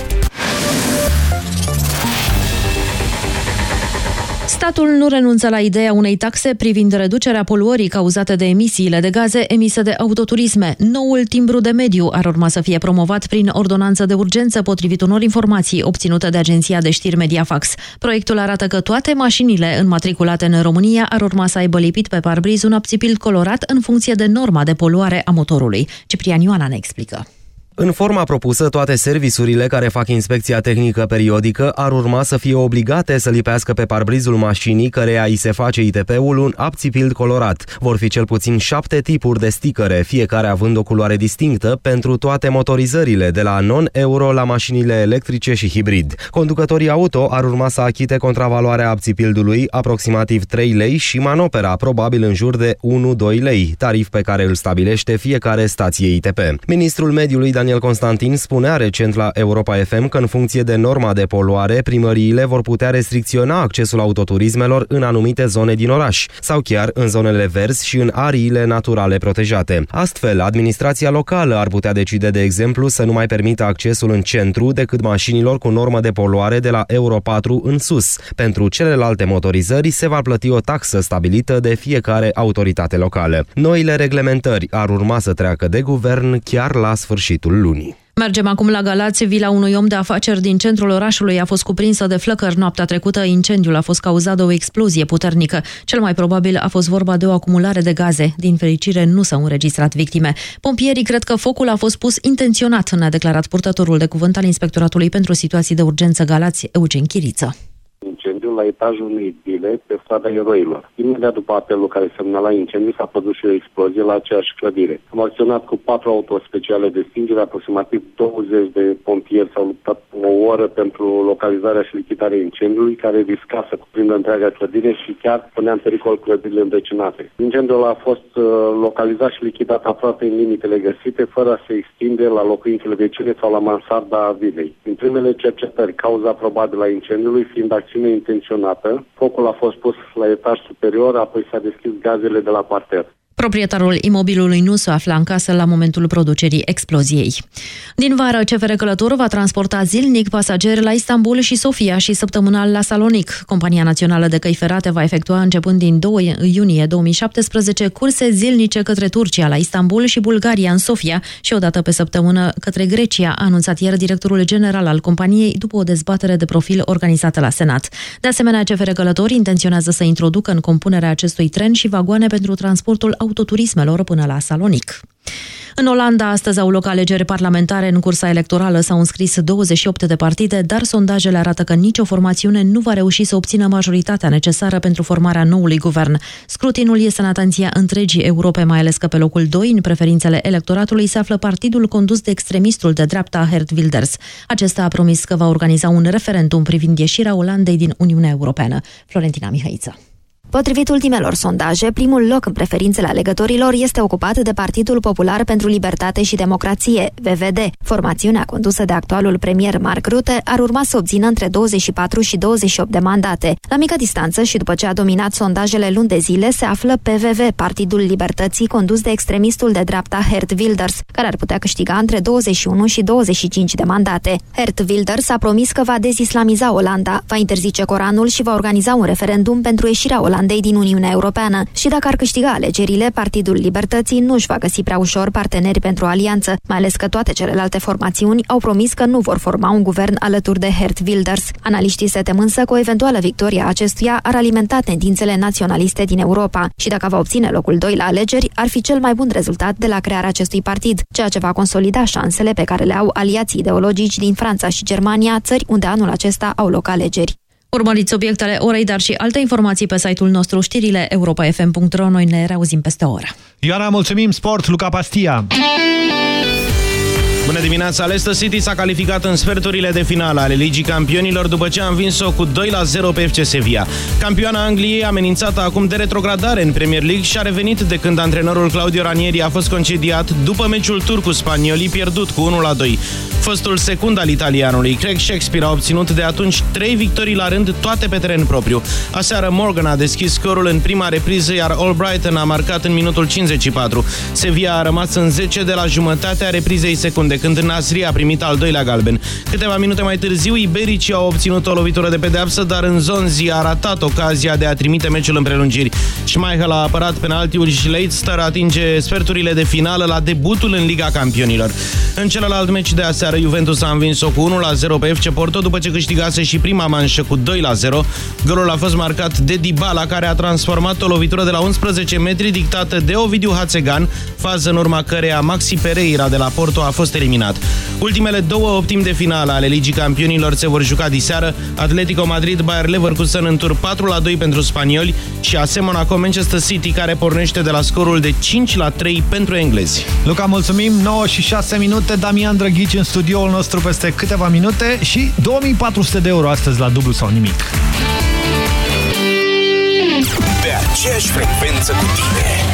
[SPEAKER 43] Statul nu renunță la ideea unei taxe privind reducerea poluării cauzate de emisiile de gaze emise de autoturisme. Noul timbru de mediu ar urma să fie promovat prin ordonanță de urgență potrivit unor informații obținute de agenția de știri Mediafax. Proiectul arată că toate mașinile înmatriculate în România ar urma să aibă lipit pe parbriz un apțipil colorat în funcție de norma de poluare a motorului. Ciprian Ioana ne explică.
[SPEAKER 71] În forma propusă, toate serviciurile care fac inspecția tehnică periodică ar urma să fie obligate să lipească pe parbrizul mașinii căreia îi se face ITP-ul un apțipild colorat. Vor fi cel puțin șapte tipuri de sticăre, fiecare având o culoare distinctă pentru toate motorizările, de la non-euro la mașinile electrice și hibrid. Conducătorii auto ar urma să achite contravaloarea apțipildului, aproximativ 3 lei și manopera, probabil în jur de 1-2 lei, tarif pe care îl stabilește fiecare stație ITP. Ministrul mediului Daniel Constantin spunea recent la Europa FM că în funcție de norma de poluare, primăriile vor putea restricționa accesul autoturismelor în anumite zone din oraș sau chiar în zonele verzi și în ariile naturale protejate. Astfel, administrația locală ar putea decide, de exemplu, să nu mai permită accesul în centru decât mașinilor cu normă de poluare de la Euro 4 în sus. Pentru celelalte motorizări se va plăti o taxă stabilită de fiecare autoritate locală. Noile reglementări ar urma să treacă de guvern chiar la sfârșitul lunii.
[SPEAKER 43] Mergem acum la Galați. Vila unui om de afaceri din centrul orașului a fost cuprinsă de flăcări noaptea trecută. Incendiul a fost cauzat de o explozie puternică. Cel mai probabil a fost vorba de o acumulare de gaze. Din fericire, nu s-au înregistrat victime. Pompierii cred că focul a fost pus intenționat, ne-a declarat purtătorul de cuvânt al Inspectoratului pentru Situații de Urgență Galați, Eugen Chiriță
[SPEAKER 72] incendiu la etajul unei vile pe strada Eroilor. Imediat după apelul care semnala incendiu s-a produs și o explozie la aceeași clădire. Am acționat cu patru autospeciale de stingere, aproximativ 20 de pompieri s-au luptat o oră pentru localizarea și lichidarea incendiului, care risca să cuprindă întreaga clădire și chiar punea în pericol clădirile învecinate. Incendiul a fost uh, localizat și lichidat aproape în limitele găsite, fără a se extinde la locuințele vecine sau la mansarda vilei. În primele cercetări, cauza probabilă a incendiului fiind acțiune intenționată, focul a fost pus la etaj superior, apoi s-a deschis gazele de la parter.
[SPEAKER 43] Proprietarul imobilului nu se afla în casă la momentul producerii exploziei. Din vară, CFR Călător va transporta zilnic pasageri la Istanbul și Sofia și săptămânal la Salonic. Compania Națională de Căi Ferate va efectua începând din 2 iunie 2017 curse zilnice către Turcia la Istanbul și Bulgaria în Sofia și o dată pe săptămână către Grecia, a anunțat ieri directorul general al companiei după o dezbatere de profil organizată la Senat. De asemenea, CFR Călător intenționează să introducă în compunerea acestui tren și vagoane pentru transportul autoturismelor până la Salonic. În Olanda, astăzi au loc alegeri parlamentare. În cursa electorală s-au înscris 28 de partide, dar sondajele arată că nicio formațiune nu va reuși să obțină majoritatea necesară pentru formarea noului guvern. Scrutinul este în atenția întregii Europe, mai ales că pe locul 2 în preferințele electoratului se află partidul condus de extremistul de dreapta Hert Wilders. Acesta a promis că va organiza un referendum privind ieșirea Olandei din Uniunea Europeană. Florentina Mihăiță.
[SPEAKER 73] Potrivit ultimelor sondaje, primul loc în preferințele alegătorilor este ocupat de Partidul Popular pentru Libertate și Democrație, VVD. Formațiunea condusă de actualul premier Mark Rutte ar urma să obțină între 24 și 28 de mandate. La mică distanță și după ce a dominat sondajele luni de zile, se află PVV, Partidul Libertății condus de extremistul de dreapta Hert Wilders, care ar putea câștiga între 21 și 25 de mandate. Hert Wilders a promis că va dezislamiza Olanda, va interzice Coranul și va organiza un referendum pentru ieșirea Olandei Irlandei din Uniunea Europeană și dacă ar câștiga alegerile, Partidul Libertății nu își va găsi prea ușor parteneri pentru alianță, mai ales că toate celelalte formațiuni au promis că nu vor forma un guvern alături de Hert Wilders. Analiștii se tem însă că o eventuală victorie a acestuia ar alimenta tendințele naționaliste din Europa și dacă va obține locul 2 la alegeri, ar fi cel mai bun rezultat de la crearea acestui partid, ceea ce va consolida șansele pe care le au aliații ideologici din Franța și Germania, țări unde anul acesta au loc alegeri.
[SPEAKER 43] Urmăriți obiectele orei, dar și alte informații pe site-ul nostru, știrile europa.fm.ro. Noi ne reauzim peste o oră.
[SPEAKER 1] Ioana, mulțumim! Sport, Luca Pastia!
[SPEAKER 2] Bună dimineața! Leicester City s-a calificat în sferturile de finală ale Ligii Campionilor după ce a învins-o cu 2-0 pe FC Sevilla. Campioana Angliei, amenințată acum de retrogradare în Premier League, și-a revenit de când antrenorul Claudio Ranieri a fost concediat după meciul tur cu spaniolii pierdut cu 1-2. Fostul secund al italianului, Craig Shakespeare, a obținut de atunci trei victorii la rând, toate pe teren propriu. Aseară Morgan a deschis scorul în prima repriză, iar Albrighton a marcat în minutul 54. Sevilla a rămas în 10 de la jumătatea reprizei secunde de când Nasri a primit al doilea galben. Câteva minute mai târziu, Iberici au obținut o lovitură de pedeapsă, dar în Zonzi a ratat ocazia de a trimite meciul în prelungiri. Schmeichel a apărat penaltiul și Leicester atinge sferturile de finală la debutul în Liga Campionilor. În celălalt meci de aseară, Juventus a învins-o cu 1-0 pe FC Porto după ce câștigase și prima manșă cu 2-0. Golul a fost marcat de Dybala, care a transformat o lovitură de la 11 metri dictată de Ovidiu Hațegan, fază în urma căreia Maxi Pereira de la Porto a fost eliminat. Ultimele două optimi de finală ale Ligii Campionilor se vor juca diseară, Atletico Madrid, Bayer Leverkusen în tur 4 la 2 pentru spanioli și AS Monaco Manchester City care pornește de la scorul de 5 la 3 pentru englezi.
[SPEAKER 1] Luca, mulțumim! 9 și 6 minute, Damian Drăghici în studioul nostru peste câteva minute și 2400 de euro astăzi la dublu sau nimic.
[SPEAKER 3] Pe aceeași frecvență cu tine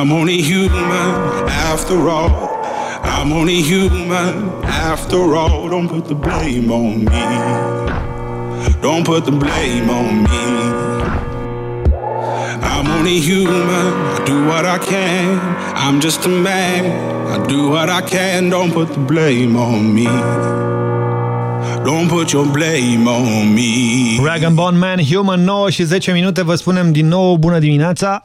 [SPEAKER 74] I'm only human after all. I'm only human after all. Don't put the blame on me. Don't put the blame on me. I'm only human. I do what I can. I'm just a man. I do what I can. Don't put the blame on me. Don't put your blame on me.
[SPEAKER 1] Rag and Bone Man, Human 9 și 10 minute, vă spunem din nou bună dimineața.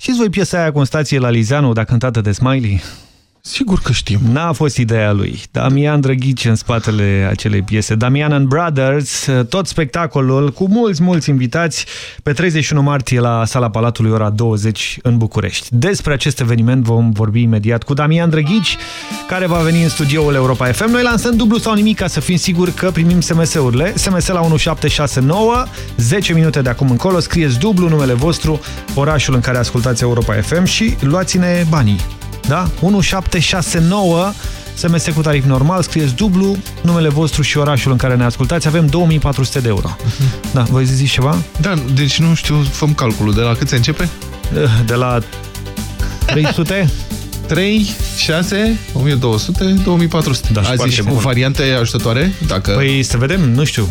[SPEAKER 1] Știți voi piesa aia Constație la Lizanu, dar cântată de Smiley?
[SPEAKER 5] Sigur că știm.
[SPEAKER 1] N-a fost ideea lui. Damian Drăghici în spatele acelei piese. Damian and Brothers, tot spectacolul cu mulți, mulți invitați pe 31 martie la Sala Palatului ora 20 în București. Despre acest eveniment vom vorbi imediat cu Damian Drăghici, care va veni în studioul Europa FM. Noi lansăm dublu sau nimic ca să fim siguri că primim SMS-urile. SMS la 1769, 10 minute de acum încolo, scrieți dublu numele vostru, orașul în care ascultați Europa FM și luați-ne banii. Da? 1769 SMS cu tarif normal, scrieți dublu, numele vostru și orașul în care ne ascultați. Avem 2400 de euro. Da, voi zici ceva?
[SPEAKER 5] Da, deci nu știu, făm calculul. De la cât se începe?
[SPEAKER 1] De la 300?
[SPEAKER 5] 3, 6, 1200, 2400.
[SPEAKER 1] Da, și
[SPEAKER 5] Azi și cu
[SPEAKER 1] bun.
[SPEAKER 5] variante ajutătoare? Dacă...
[SPEAKER 1] Păi să vedem, nu știu,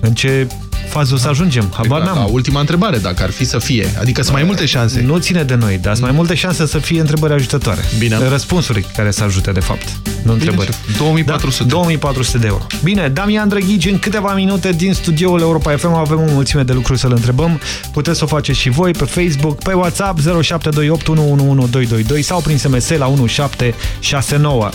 [SPEAKER 1] în ce fază o să ajungem. Habar
[SPEAKER 5] Exact,
[SPEAKER 1] n-am.
[SPEAKER 5] la ultima întrebare, dacă ar fi să fie. Adică sunt mai multe șanse.
[SPEAKER 1] Nu ține de noi, dar sunt mai multe șanse să fie întrebări ajutătoare.
[SPEAKER 5] Bine.
[SPEAKER 1] Răspunsuri care să ajute, de fapt. Nu întrebări.
[SPEAKER 5] șef. 2400.
[SPEAKER 1] Da, 2400 de euro. Bine, Damian Drăghici, în câteva minute din studioul Europa FM avem o mulțime de lucruri să-l întrebăm. Puteți să o faceți și voi pe Facebook, pe WhatsApp 0728 111222 sau prin SMS la 1769.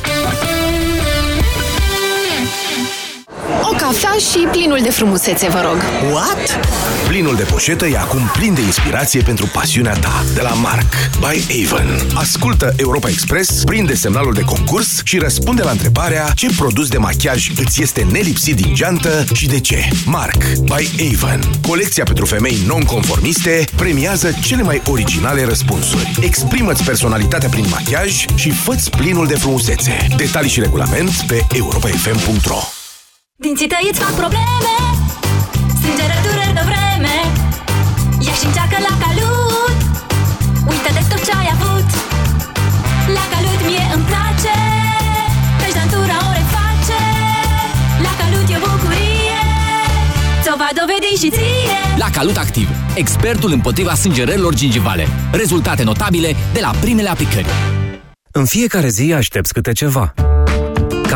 [SPEAKER 15] Cafea și plinul de frumusețe, vă rog.
[SPEAKER 3] What? Plinul de poșetă e acum plin de inspirație pentru pasiunea ta. De la Mark, by Avon. Ascultă Europa Express, prinde semnalul de concurs și răspunde la întrebarea ce produs de machiaj îți este nelipsit din geantă și de ce. Mark, by Avon. Colecția pentru femei non-conformiste premiază cele mai originale răspunsuri. Exprimă-ți personalitatea prin machiaj și fă-ți plinul de frumusețe. Detalii și regulament pe europafm.ro
[SPEAKER 75] Dinții tăi îți fac probleme. Sângere dureri de vreme. Ia și încearcă la calut. Uită de tot ce ai avut. La calut mie îmi place. Căci dantura o reface. La calut e bucurie. Ți-o va dovedi și ție.
[SPEAKER 26] La Calut Activ, expertul împotriva sângerărilor gingivale. Rezultate notabile de la primele aplicări.
[SPEAKER 11] În fiecare zi aștepți câte ceva.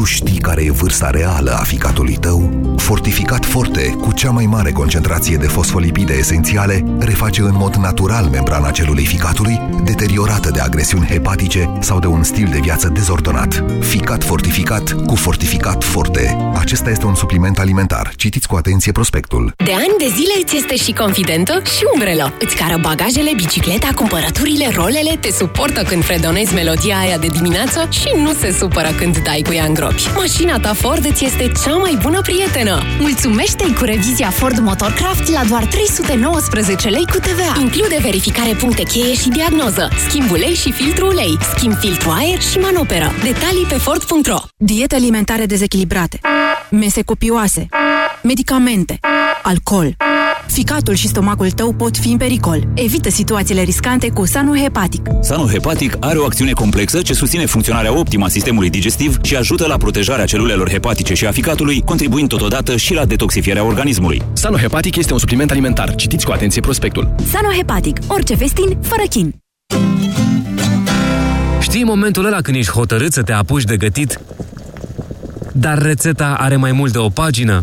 [SPEAKER 55] Tu știi care e vârsta reală a ficatului tău? Fortificat Forte, cu cea mai mare concentrație de fosfolipide esențiale, reface în mod natural membrana celulei ficatului, determinând deteriorată de agresiuni hepatice sau de un stil de viață dezordonat. Ficat fortificat cu Fortificat Forte. Acesta este un supliment alimentar. Citiți cu atenție prospectul.
[SPEAKER 15] De ani de zile îți este și confidentă și umbrelă. Îți cară bagajele, bicicleta, cumpărăturile, rolele, te suportă când fredonezi melodia aia de dimineață și nu se supără când dai cu ea în gropi. Mașina ta Ford îți este cea mai bună prietenă.
[SPEAKER 76] Mulțumește-i cu revizia Ford Motorcraft la doar 319 lei cu TVA.
[SPEAKER 15] Include verificare puncte cheie și diagnoză, schimb ulei și filtru ulei, schimb filtru aer și manoperă. Detalii pe Ford.ro
[SPEAKER 12] Diete alimentare dezechilibrate, mese copioase, medicamente, alcool. Ficatul și stomacul tău pot fi în pericol. Evită situațiile riscante cu Sanu Hepatic.
[SPEAKER 77] Sanu Hepatic are o acțiune complexă ce susține funcționarea optimă a sistemului digestiv și ajută la protejarea celulelor hepatice și a ficatului, contribuind totodată și la detoxifierea organismului.
[SPEAKER 13] Sanu Hepatic este un supliment alimentar. Citiți cu atenție prospectul.
[SPEAKER 76] Sano Hepatic. Orice festin, fără chin.
[SPEAKER 11] Știi momentul ăla când ești hotărât să te apuci de gătit, dar rețeta are mai mult de o pagină?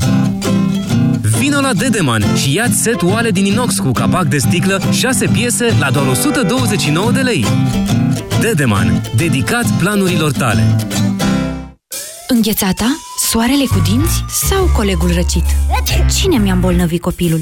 [SPEAKER 11] Vino la Dedeman și ia set oale din inox cu capac de sticlă, 6 piese la doar 129 de lei. Dedeman, dedicat planurilor tale.
[SPEAKER 76] Înghețata? Soarele cu dinți? Sau colegul răcit? Cine mi-a îmbolnăvit copilul?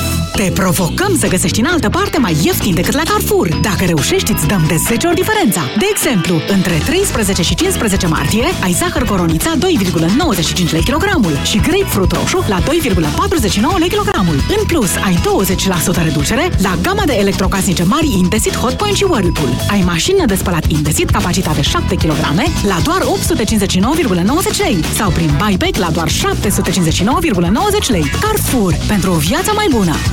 [SPEAKER 16] Te provocăm să găsești în altă parte mai ieftin decât la Carrefour. Dacă reușești, îți dăm de 10 ori diferența. De exemplu, între 13 și 15 martie ai zahăr coronița 2,95 lei kilogramul și grapefruit roșu la 2,49 lei kilogramul. În plus, ai 20% reducere la gama de electrocasnice mari Indesit Hotpoint și Whirlpool. Ai mașină de spălat Indesit capacitate 7 kg la doar 859,90 lei sau prin buyback la doar 759,90 lei. Carrefour, pentru o viață mai bună!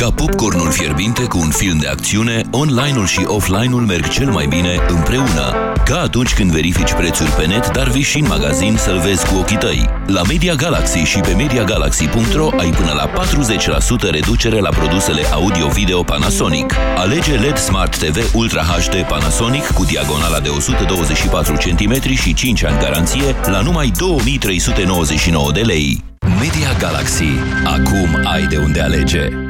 [SPEAKER 17] Ca popcornul fierbinte cu un film de acțiune, online-ul și offline-ul merg cel mai bine împreună. Ca atunci când verifici prețuri pe net, dar vii și în magazin să-l vezi cu ochii tăi. La Media Galaxy și pe MediaGalaxy.ro ai până la 40% reducere la produsele audio-video Panasonic. Alege LED Smart TV Ultra HD Panasonic cu diagonala de 124 cm și 5 ani garanție la numai 2399 de lei. Media Galaxy. Acum ai de unde alege.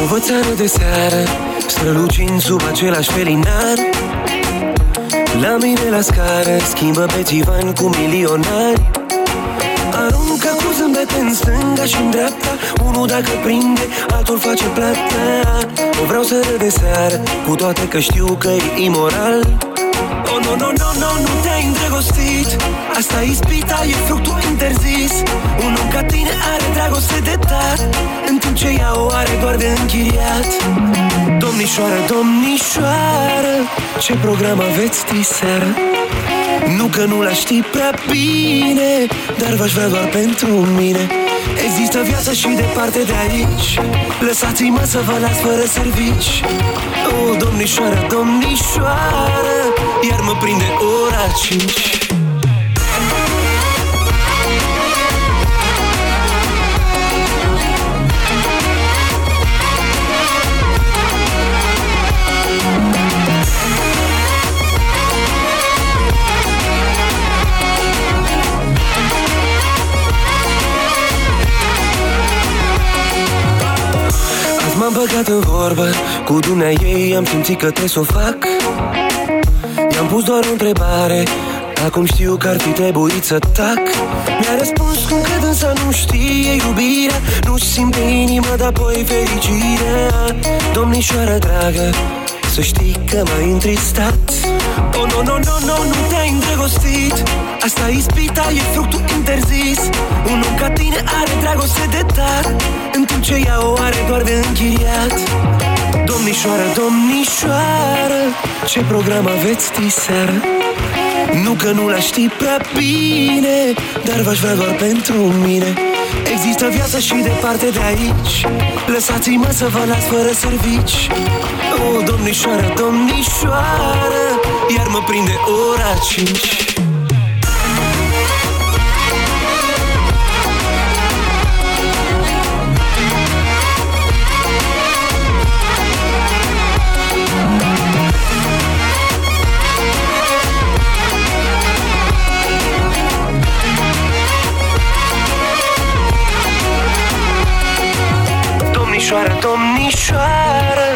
[SPEAKER 78] Învățare de seară Strălucind sub același felinar. La mine la scară Schimbă pe țivan cu milionari. Aruncă cu zâmbete în stânga și în dreapta Unul dacă prinde, altul face plata. Nu vreau să râd de seară Cu toate că știu că e imoral Oh, no, no, no, no, nu te-ai îndrăgostit. Asta e ispita, e fructul interzis. Un om ca tine are dragoste de dat În timp ce ea o are doar de închiriat. Domnișoară, domnișoară Ce program aveți diseară? Nu că nu la știi prea bine Dar v-aș vrea doar pentru mine Există viață și departe de aici. Lăsați-mă să vă las fără servici. O, domnișoară, domnișoară Iar mă prinde ora 5 băgat în vorbă. Cu dumnea ei am simțit că trebuie să o fac. I-am pus doar o întrebare. Acum știu că ar fi trebuit să tac. Mi-a răspuns cum că dânsa nu știe iubirea. Nu simte inima, dar apoi fericirea. Domnișoară dragă Să știi că m-ai întristat Oh, no, no, no, no, nu te-ai îndrăgostit. Asta ispita, e fructul interzis. Un om ca tine are dragoste de dar În timp ce ea o are doar de închiriat Domnișoară, domnișoară Ce program aveți diseară? Nu că nu la știi prea bine Dar v-aș vrea doar pentru mine. Există viață și departe de aici. Lăsați-mă să vă las fără servici. O, domnișoară, domnișoară Iar mă prinde ora 5 Domnișoară, domnișoară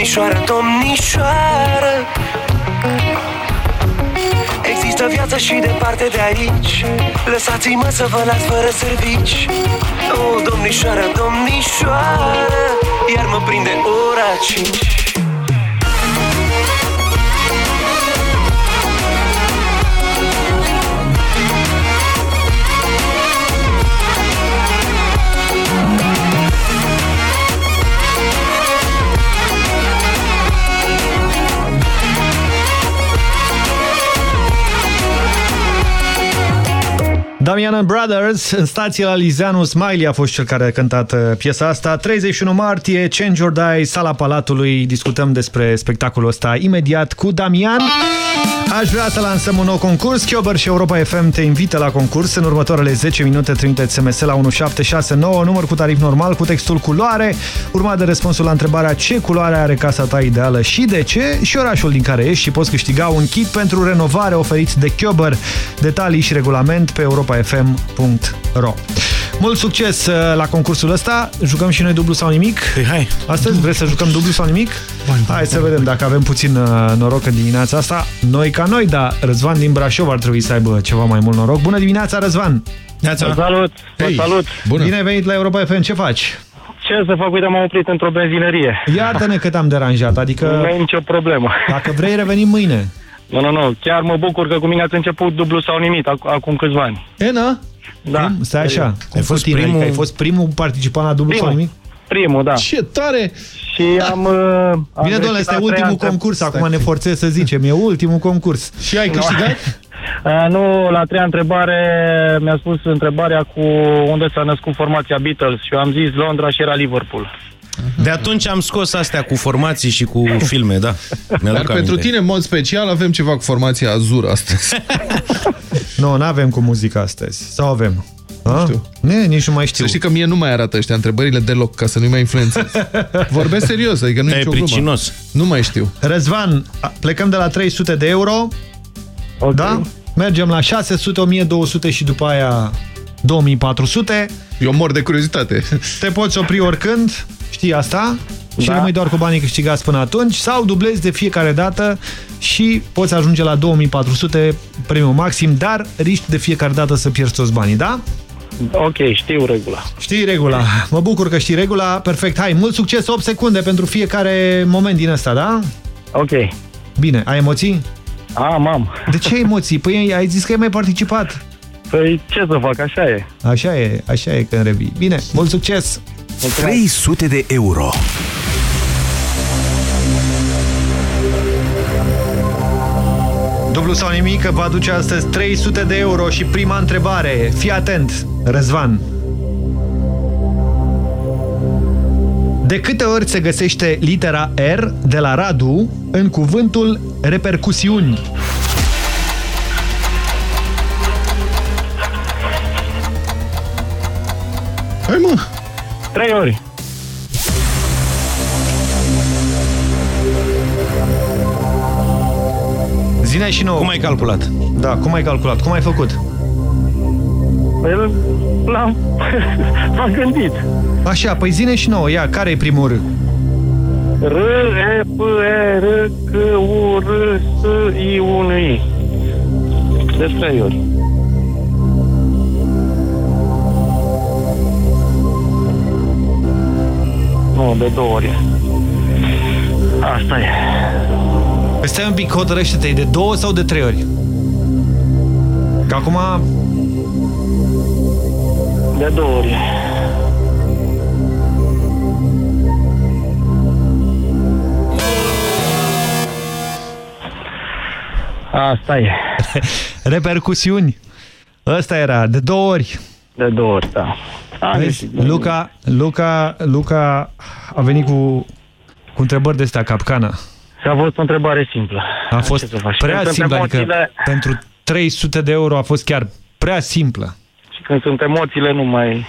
[SPEAKER 78] Domnișoară, domnișoară. Există viață și departe de aici. Lăsați-mă să vă las fără servici. O, domnișoară, domnișoară Iar mă prinde ora 5
[SPEAKER 1] Damian and Brothers, în stație la Lizeanu, Smiley a fost cel care a cântat uh, piesa asta. 31 martie, Change or Die, sala Palatului. Discutăm despre spectacolul ăsta imediat cu Damian. Aș vrea să lansăm un nou concurs. Chiober și Europa FM te invită la concurs. În următoarele 10 minute trimiteți SMS la 1769, număr cu tarif normal, cu textul culoare, urmat de răspunsul la întrebarea ce culoare are casa ta ideală și de ce, și orașul din care ești și poți câștiga un kit pentru renovare oferit de Chiober. Detalii și regulament pe europafm.ro Mult succes uh, la concursul ăsta. Jucăm și noi dublu sau nimic?
[SPEAKER 79] Păi hai.
[SPEAKER 1] Astăzi vreți să jucăm dublu sau nimic? Hai să vedem dacă avem puțin uh, noroc în dimineața asta. Noi ca noi, dar Răzvan din Brașov ar trebui să aibă ceva mai mult noroc. Bună dimineața, Răzvan!
[SPEAKER 80] Vă salut! Vă
[SPEAKER 1] Hey.
[SPEAKER 80] salut!
[SPEAKER 1] Bună. Bine ai venit la Europa FM, ce faci?
[SPEAKER 80] Ce să fac? Uite, m-am oprit într-o benzinărie.
[SPEAKER 1] Iată-ne că te-am deranjat, adică...
[SPEAKER 80] Nu e nicio problemă.
[SPEAKER 1] Dacă vrei, revenim mâine.
[SPEAKER 80] Nu, nu, nu. Chiar mă bucur că cu mine ați început dublu sau nimic ac acum câțiva ani.
[SPEAKER 1] E, na?
[SPEAKER 80] Da.
[SPEAKER 1] Stai așa, ai fost, tine,
[SPEAKER 80] primul-
[SPEAKER 1] adică ai fost primul participant la dublu
[SPEAKER 80] Primul.
[SPEAKER 1] sau nimic?
[SPEAKER 80] Primul, da.
[SPEAKER 1] Ce tare!
[SPEAKER 80] Și am... Uh, am
[SPEAKER 1] Bine, domnule,
[SPEAKER 80] reușit
[SPEAKER 1] este
[SPEAKER 80] la trei
[SPEAKER 1] ultimul
[SPEAKER 80] ani să-
[SPEAKER 1] concurs, acum ne forțez să zicem, e ultimul concurs.
[SPEAKER 80] Și ai câștigat? Uh, nu, la treia întrebare mi-a spus întrebarea cu unde s-a născut formația Beatles și eu am zis Londra și era Liverpool.
[SPEAKER 79] De atunci am scos astea cu formații și cu filme, da.
[SPEAKER 81] Dar pentru tine, în mod special, avem ceva cu formația Azur astăzi.
[SPEAKER 1] Nu, nu avem cu muzica astăzi. Sau avem? Nu știu. Ne, nici nu mai știu.
[SPEAKER 81] Să știi că mie nu mai arată ăștia întrebările deloc, ca să nu-i mai influențez. Vorbesc serios, adică nu e
[SPEAKER 1] E
[SPEAKER 81] nicio glumă.
[SPEAKER 1] pricinos.
[SPEAKER 81] Nu mai știu.
[SPEAKER 1] Răzvan, a- plecăm de la 300 de euro. Okay. Da? Mergem la 600, 1200 și după aia 2400.
[SPEAKER 81] Eu mor de curiozitate.
[SPEAKER 1] Te poți opri oricând, știi asta? Și
[SPEAKER 80] Da.
[SPEAKER 1] rămâi doar cu banii câștigați până atunci sau dublezi de fiecare dată și poți ajunge la 2400 premiu maxim, dar riști de fiecare dată să pierzi toți banii, da?
[SPEAKER 80] Ok, știu regula.
[SPEAKER 1] Știi regula. Mă bucur că știi regula. Perfect. Hai, mult succes, 8 secunde pentru fiecare moment din ăsta, da?
[SPEAKER 80] Ok.
[SPEAKER 1] Bine, ai emoții?
[SPEAKER 80] Am, am.
[SPEAKER 1] De ce emoții? Păi ai zis că ai mai participat.
[SPEAKER 80] Păi ce să fac, așa e.
[SPEAKER 1] Așa e, așa e când revii. Bine, mult succes!
[SPEAKER 82] 300 de euro.
[SPEAKER 1] Dublu sau nimic vă aduce astăzi 300 de euro și prima întrebare. Fii atent, Răzvan. De câte ori se găsește litera R de la Radu în cuvântul repercusiuni?
[SPEAKER 5] Hai mă!
[SPEAKER 80] Trei ori.
[SPEAKER 1] Zine și nouă.
[SPEAKER 2] Cum ai calculat?
[SPEAKER 1] Da, cum ai calculat? Cum ai făcut?
[SPEAKER 80] Păi l-am... M-am gândit.
[SPEAKER 1] Așa, păi zine și nouă. Ia, care e primul R?
[SPEAKER 80] R, E, P, E, R, C, U, R, S, I, 1, I. De trei ori. Nu, de două ori. Asta e.
[SPEAKER 1] Păi stai un pic, hotărăște-te, de două sau de trei ori? Că acum...
[SPEAKER 80] De două ori. Asta e.
[SPEAKER 1] Repercusiuni. Ăsta era, de două ori.
[SPEAKER 80] De două ori, da. A,
[SPEAKER 1] Vezi, Luca, Luca, Luca a venit cu, cu întrebări de astea, capcana.
[SPEAKER 80] Și a fost o întrebare simplă.
[SPEAKER 1] A fost
[SPEAKER 80] Ce să faci?
[SPEAKER 1] prea
[SPEAKER 80] Când sunt
[SPEAKER 1] simplă, adică
[SPEAKER 80] emoțiile-
[SPEAKER 1] pentru 300 de euro a fost chiar prea simplă.
[SPEAKER 80] Și când sunt emoțiile, nu mai...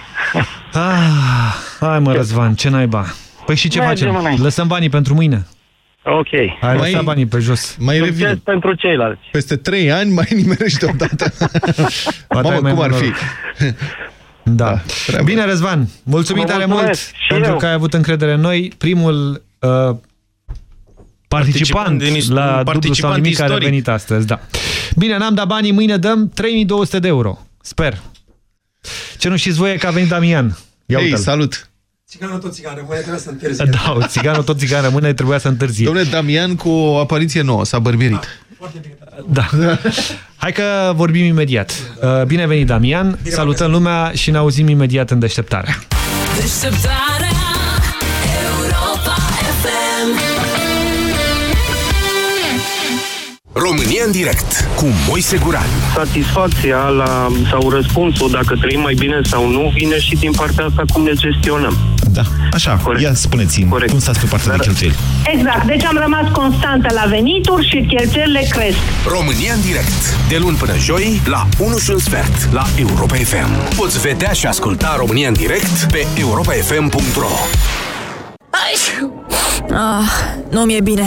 [SPEAKER 1] Ah, hai mă, Răzvan, ce naiba. Păi și ce
[SPEAKER 80] Mergem
[SPEAKER 1] facem?
[SPEAKER 80] înainte.
[SPEAKER 1] Lăsăm banii pentru mâine.
[SPEAKER 80] Ok.
[SPEAKER 1] Hai, lăsa banii pe jos.
[SPEAKER 5] Mai
[SPEAKER 80] Succes
[SPEAKER 5] revin.
[SPEAKER 80] pentru ceilalți.
[SPEAKER 5] Peste trei ani mai nimerește odată.
[SPEAKER 1] Poate ai
[SPEAKER 5] Mamă,
[SPEAKER 1] mai
[SPEAKER 5] cum ar
[SPEAKER 1] mult
[SPEAKER 5] fi?
[SPEAKER 1] noroc. Da. Bine, Răzvan, mulțumim
[SPEAKER 80] Vă
[SPEAKER 1] tare
[SPEAKER 80] mulțumesc.
[SPEAKER 1] mult
[SPEAKER 80] Și
[SPEAKER 1] pentru
[SPEAKER 80] eu.
[SPEAKER 1] că ai avut încredere în noi. Primul uh, participant,
[SPEAKER 2] Participant din-
[SPEAKER 1] la
[SPEAKER 2] un
[SPEAKER 1] dublu sau
[SPEAKER 2] participant
[SPEAKER 1] nimic care a
[SPEAKER 2] istoric.
[SPEAKER 1] venit astăzi. Da. Bine, n-am dat banii, mâine dăm 3200 de euro. Sper. Ce nu știți voi e că a venit Damian. Ia
[SPEAKER 5] Hei,
[SPEAKER 1] uite-l.
[SPEAKER 5] salut!
[SPEAKER 83] Țiganul tot țigan, rămâne, trebuie să întârzie.
[SPEAKER 1] Da, o țiganul tot țigan rămâne, trebuia să întârzie.
[SPEAKER 5] Domnule Damian cu o apariție nouă, s-a bărbierit.
[SPEAKER 1] Da. Hai că vorbim imediat. Uh, Bine venit, Damian. Salutăm lumea și ne auzim imediat în deșteptarea.
[SPEAKER 84] Deșteptarea
[SPEAKER 3] România în direct cu Moise Guran.
[SPEAKER 80] Satisfacția la, sau răspunsul, dacă trăim mai bine sau nu, vine și din partea asta cum ne gestionăm.
[SPEAKER 20] Da, așa, Corect. ia spuneți-mi, cum stați pe partea de cheltuieli?
[SPEAKER 65] Exact, deci am rămas constantă la venituri și cheltuielile cresc.
[SPEAKER 3] România în direct. De luni până joi, la 1 și un sfert, la Europa FM. Poți vedea și asculta România în direct pe europafm.ro
[SPEAKER 15] Ah, nu mi-e bine.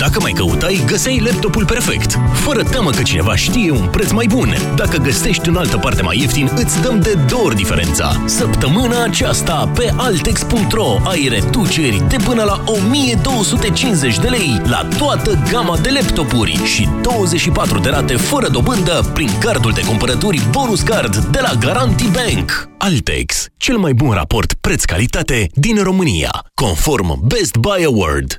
[SPEAKER 18] Dacă mai căutai, găseai laptopul perfect. Fără teamă că cineva știe un preț mai bun. Dacă găsești în altă parte mai ieftin, îți dăm de două ori diferența. Săptămâna aceasta, pe Altex.ro ai reduceri de până la 1250 de lei la toată gama de laptopuri și 24 de rate fără dobândă prin cardul de cumpărături Bonus Card de la Garanti Bank. Altex, cel mai bun raport preț-calitate din România, conform Best Buy Award.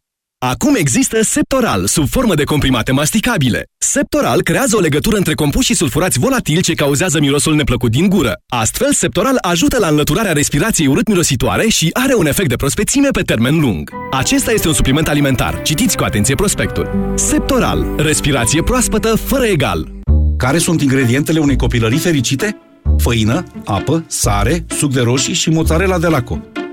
[SPEAKER 26] Acum există Septoral, sub formă de comprimate masticabile. Septoral creează o legătură între compușii sulfurați volatili ce cauzează mirosul neplăcut din gură. Astfel, Septoral ajută la înlăturarea respirației urât-mirositoare și are un efect de prospețime pe termen lung. Acesta este un supliment alimentar. Citiți cu atenție prospectul. Septoral. Respirație proaspătă fără egal.
[SPEAKER 69] Care sunt ingredientele unei copilării fericite? Făină, apă, sare, suc de roșii și mozzarella de laco.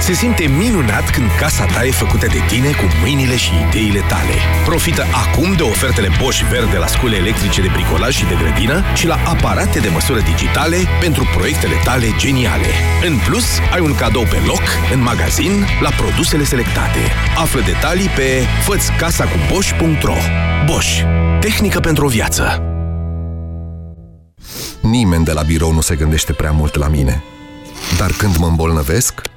[SPEAKER 3] Se simte minunat când casa ta e făcută de tine cu mâinile și ideile tale. Profită acum de ofertele Bosch Verde la scule electrice de bricolaj și de grădină și la aparate de măsură digitale pentru proiectele tale geniale. În plus, ai un cadou pe loc, în magazin, la produsele selectate. Află detalii pe fățcasacubosch.ro Bosch. Tehnică pentru o viață.
[SPEAKER 55] Nimeni de la birou nu se gândește prea mult la mine. Dar când mă îmbolnăvesc,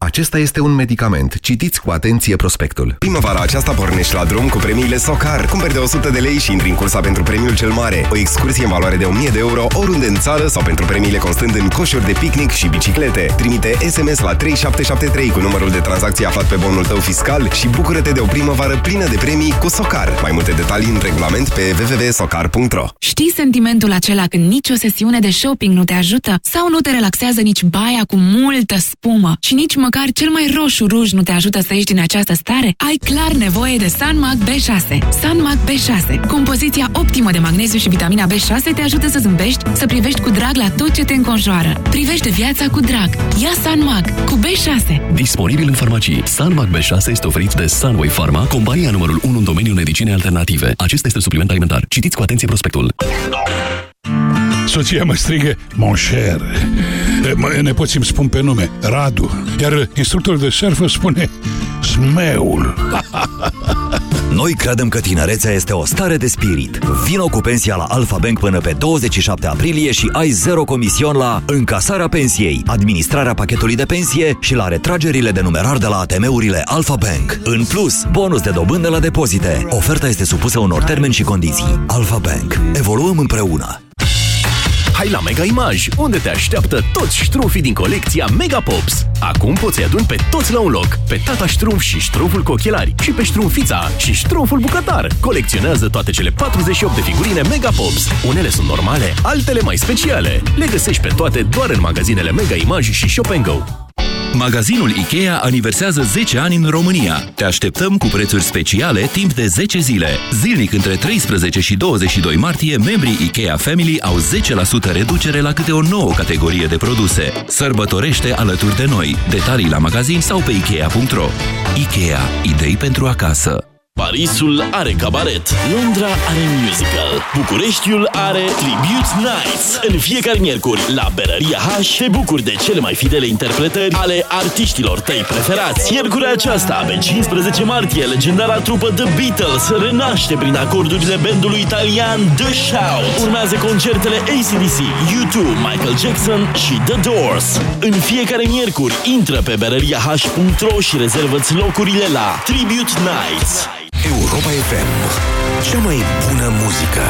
[SPEAKER 55] Acesta este un medicament. Citiți cu atenție prospectul.
[SPEAKER 85] Primăvara aceasta pornești la drum cu premiile Socar. Cumperi de 100 de lei și intri în cursa pentru premiul cel mare. O excursie în valoare de 1000 de euro oriunde în țară sau pentru premiile constând în coșuri de picnic și biciclete. Trimite SMS la 3773 cu numărul de tranzacție aflat pe bonul tău fiscal și bucură-te de o primăvară plină de premii cu Socar. Mai multe detalii în regulament pe www.socar.ro
[SPEAKER 12] Știi sentimentul acela când nici o sesiune de shopping nu te ajută? Sau nu te relaxează nici baia cu multă spumă și nici măcar cel mai roșu ruj nu te ajută să ieși din această stare? Ai clar nevoie de Sanmac B6. Sanmac B6. Compoziția optimă de magneziu și vitamina B6 te ajută să zâmbești, să privești cu drag la tot ce te înconjoară. Privește viața cu drag. Ia Sanmac cu B6.
[SPEAKER 13] Disponibil în farmacii. Sanmac B6 este oferit de Sunway Pharma, compania numărul 1 în domeniul medicinei alternative. Acesta este supliment alimentar. Citiți cu atenție prospectul.
[SPEAKER 86] Soția mă strigă, mon cher. Mă- Nepoții îmi spun pe nume, Radu. Iar instructorul de surf îmi spune, Smeul.
[SPEAKER 87] Noi credem că tinerețea este o stare de spirit. Vino cu pensia la Alfa Bank până pe 27 aprilie și ai zero comision la încasarea pensiei, administrarea pachetului de pensie și la retragerile de numerar de la ATM-urile Alfa Bank. În plus, bonus de dobândă la depozite. Oferta este supusă unor termeni și condiții. Alfa Bank. Evoluăm împreună.
[SPEAKER 13] Hai la Mega Image, unde te așteaptă toți ștrumfii din colecția Mega Pops. Acum poți să-i aduni pe toți la un loc, pe tata ștrumf și ștrumful cu ochelari, și pe ștrumfița și ștrumful bucătar. Colecționează toate cele 48 de figurine Mega Pops. Unele sunt normale, altele mai speciale. Le găsești pe toate doar în magazinele Mega Image și Shop Go.
[SPEAKER 17] Magazinul IKEA aniversează 10 ani în România. Te așteptăm cu prețuri speciale timp de 10 zile. Zilnic între 13 și 22 martie, membrii IKEA Family au 10% reducere la câte o nouă categorie de produse. Sărbătorește alături de noi. Detalii la magazin sau pe Ikea.ro IKEA. Idei pentru acasă.
[SPEAKER 18] Parisul are cabaret, Londra are musical, Bucureștiul are Tribute Nights. În fiecare miercuri, la Berăria H, te bucuri de cele mai fidele interpretări ale artiștilor tăi preferați. Miercurea aceasta, pe 15 martie, legendara trupă The Beatles renaște prin acordurile bandului italian The Shout. Urmează concertele ACDC, U2, Michael Jackson și The Doors. În fiecare miercuri, intră pe berăriah.ro și rezervă-ți locurile la Tribute Nights.
[SPEAKER 3] Europa FM. Cea mai bună muzică.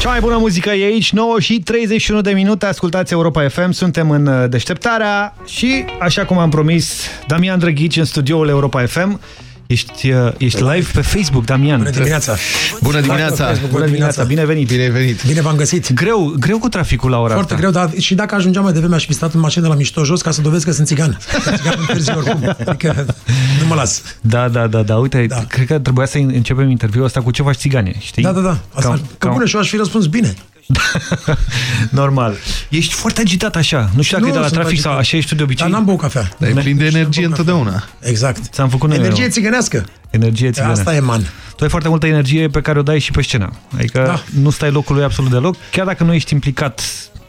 [SPEAKER 1] Cea mai bună muzică e aici, 9 și 31 de minute, ascultați Europa FM, suntem în uh, deșteptarea și, așa cum am promis, Damian Drăghici în studioul Europa FM. Ești, uh, ești live pe Facebook, Damian.
[SPEAKER 5] Bună dimineața! Bună dimineața!
[SPEAKER 1] Bună dimineața! Bine venit!
[SPEAKER 5] Bine venit!
[SPEAKER 83] Bine v-am găsit!
[SPEAKER 1] Greu, greu cu traficul la ora
[SPEAKER 83] Foarte
[SPEAKER 1] asta.
[SPEAKER 83] greu, dar și dacă ajungeam mai devreme, aș fi stat în mașină la mișto jos ca să dovedesc că sunt țigan. Că țigan în târziu oricum. Adică nu mă las.
[SPEAKER 1] Da, da, da, da. Uite, da. cred că trebuia să începem interviul ăsta cu ce faci țigane, știi?
[SPEAKER 83] Da, da, da. Asta,
[SPEAKER 1] Cam-
[SPEAKER 83] că
[SPEAKER 1] cam-
[SPEAKER 83] bune, și eu aș fi răspuns bine.
[SPEAKER 1] Normal. Ești foarte agitat așa. Nu știu dacă e de la
[SPEAKER 83] sunt
[SPEAKER 1] trafic sau
[SPEAKER 83] agitat.
[SPEAKER 1] așa ești tu de obicei.
[SPEAKER 83] Dar n-am băut cafea.
[SPEAKER 5] Dar e plin de energie întotdeauna.
[SPEAKER 83] Exact.
[SPEAKER 1] Ți-am făcut noi
[SPEAKER 83] Energie
[SPEAKER 1] o-
[SPEAKER 83] țigănească.
[SPEAKER 1] Energie țigană.
[SPEAKER 83] Asta e man.
[SPEAKER 1] Tu ai foarte multă energie pe care o dai și pe scenă. Adică
[SPEAKER 83] Da.
[SPEAKER 1] nu stai locului absolut deloc, chiar dacă nu ești implicat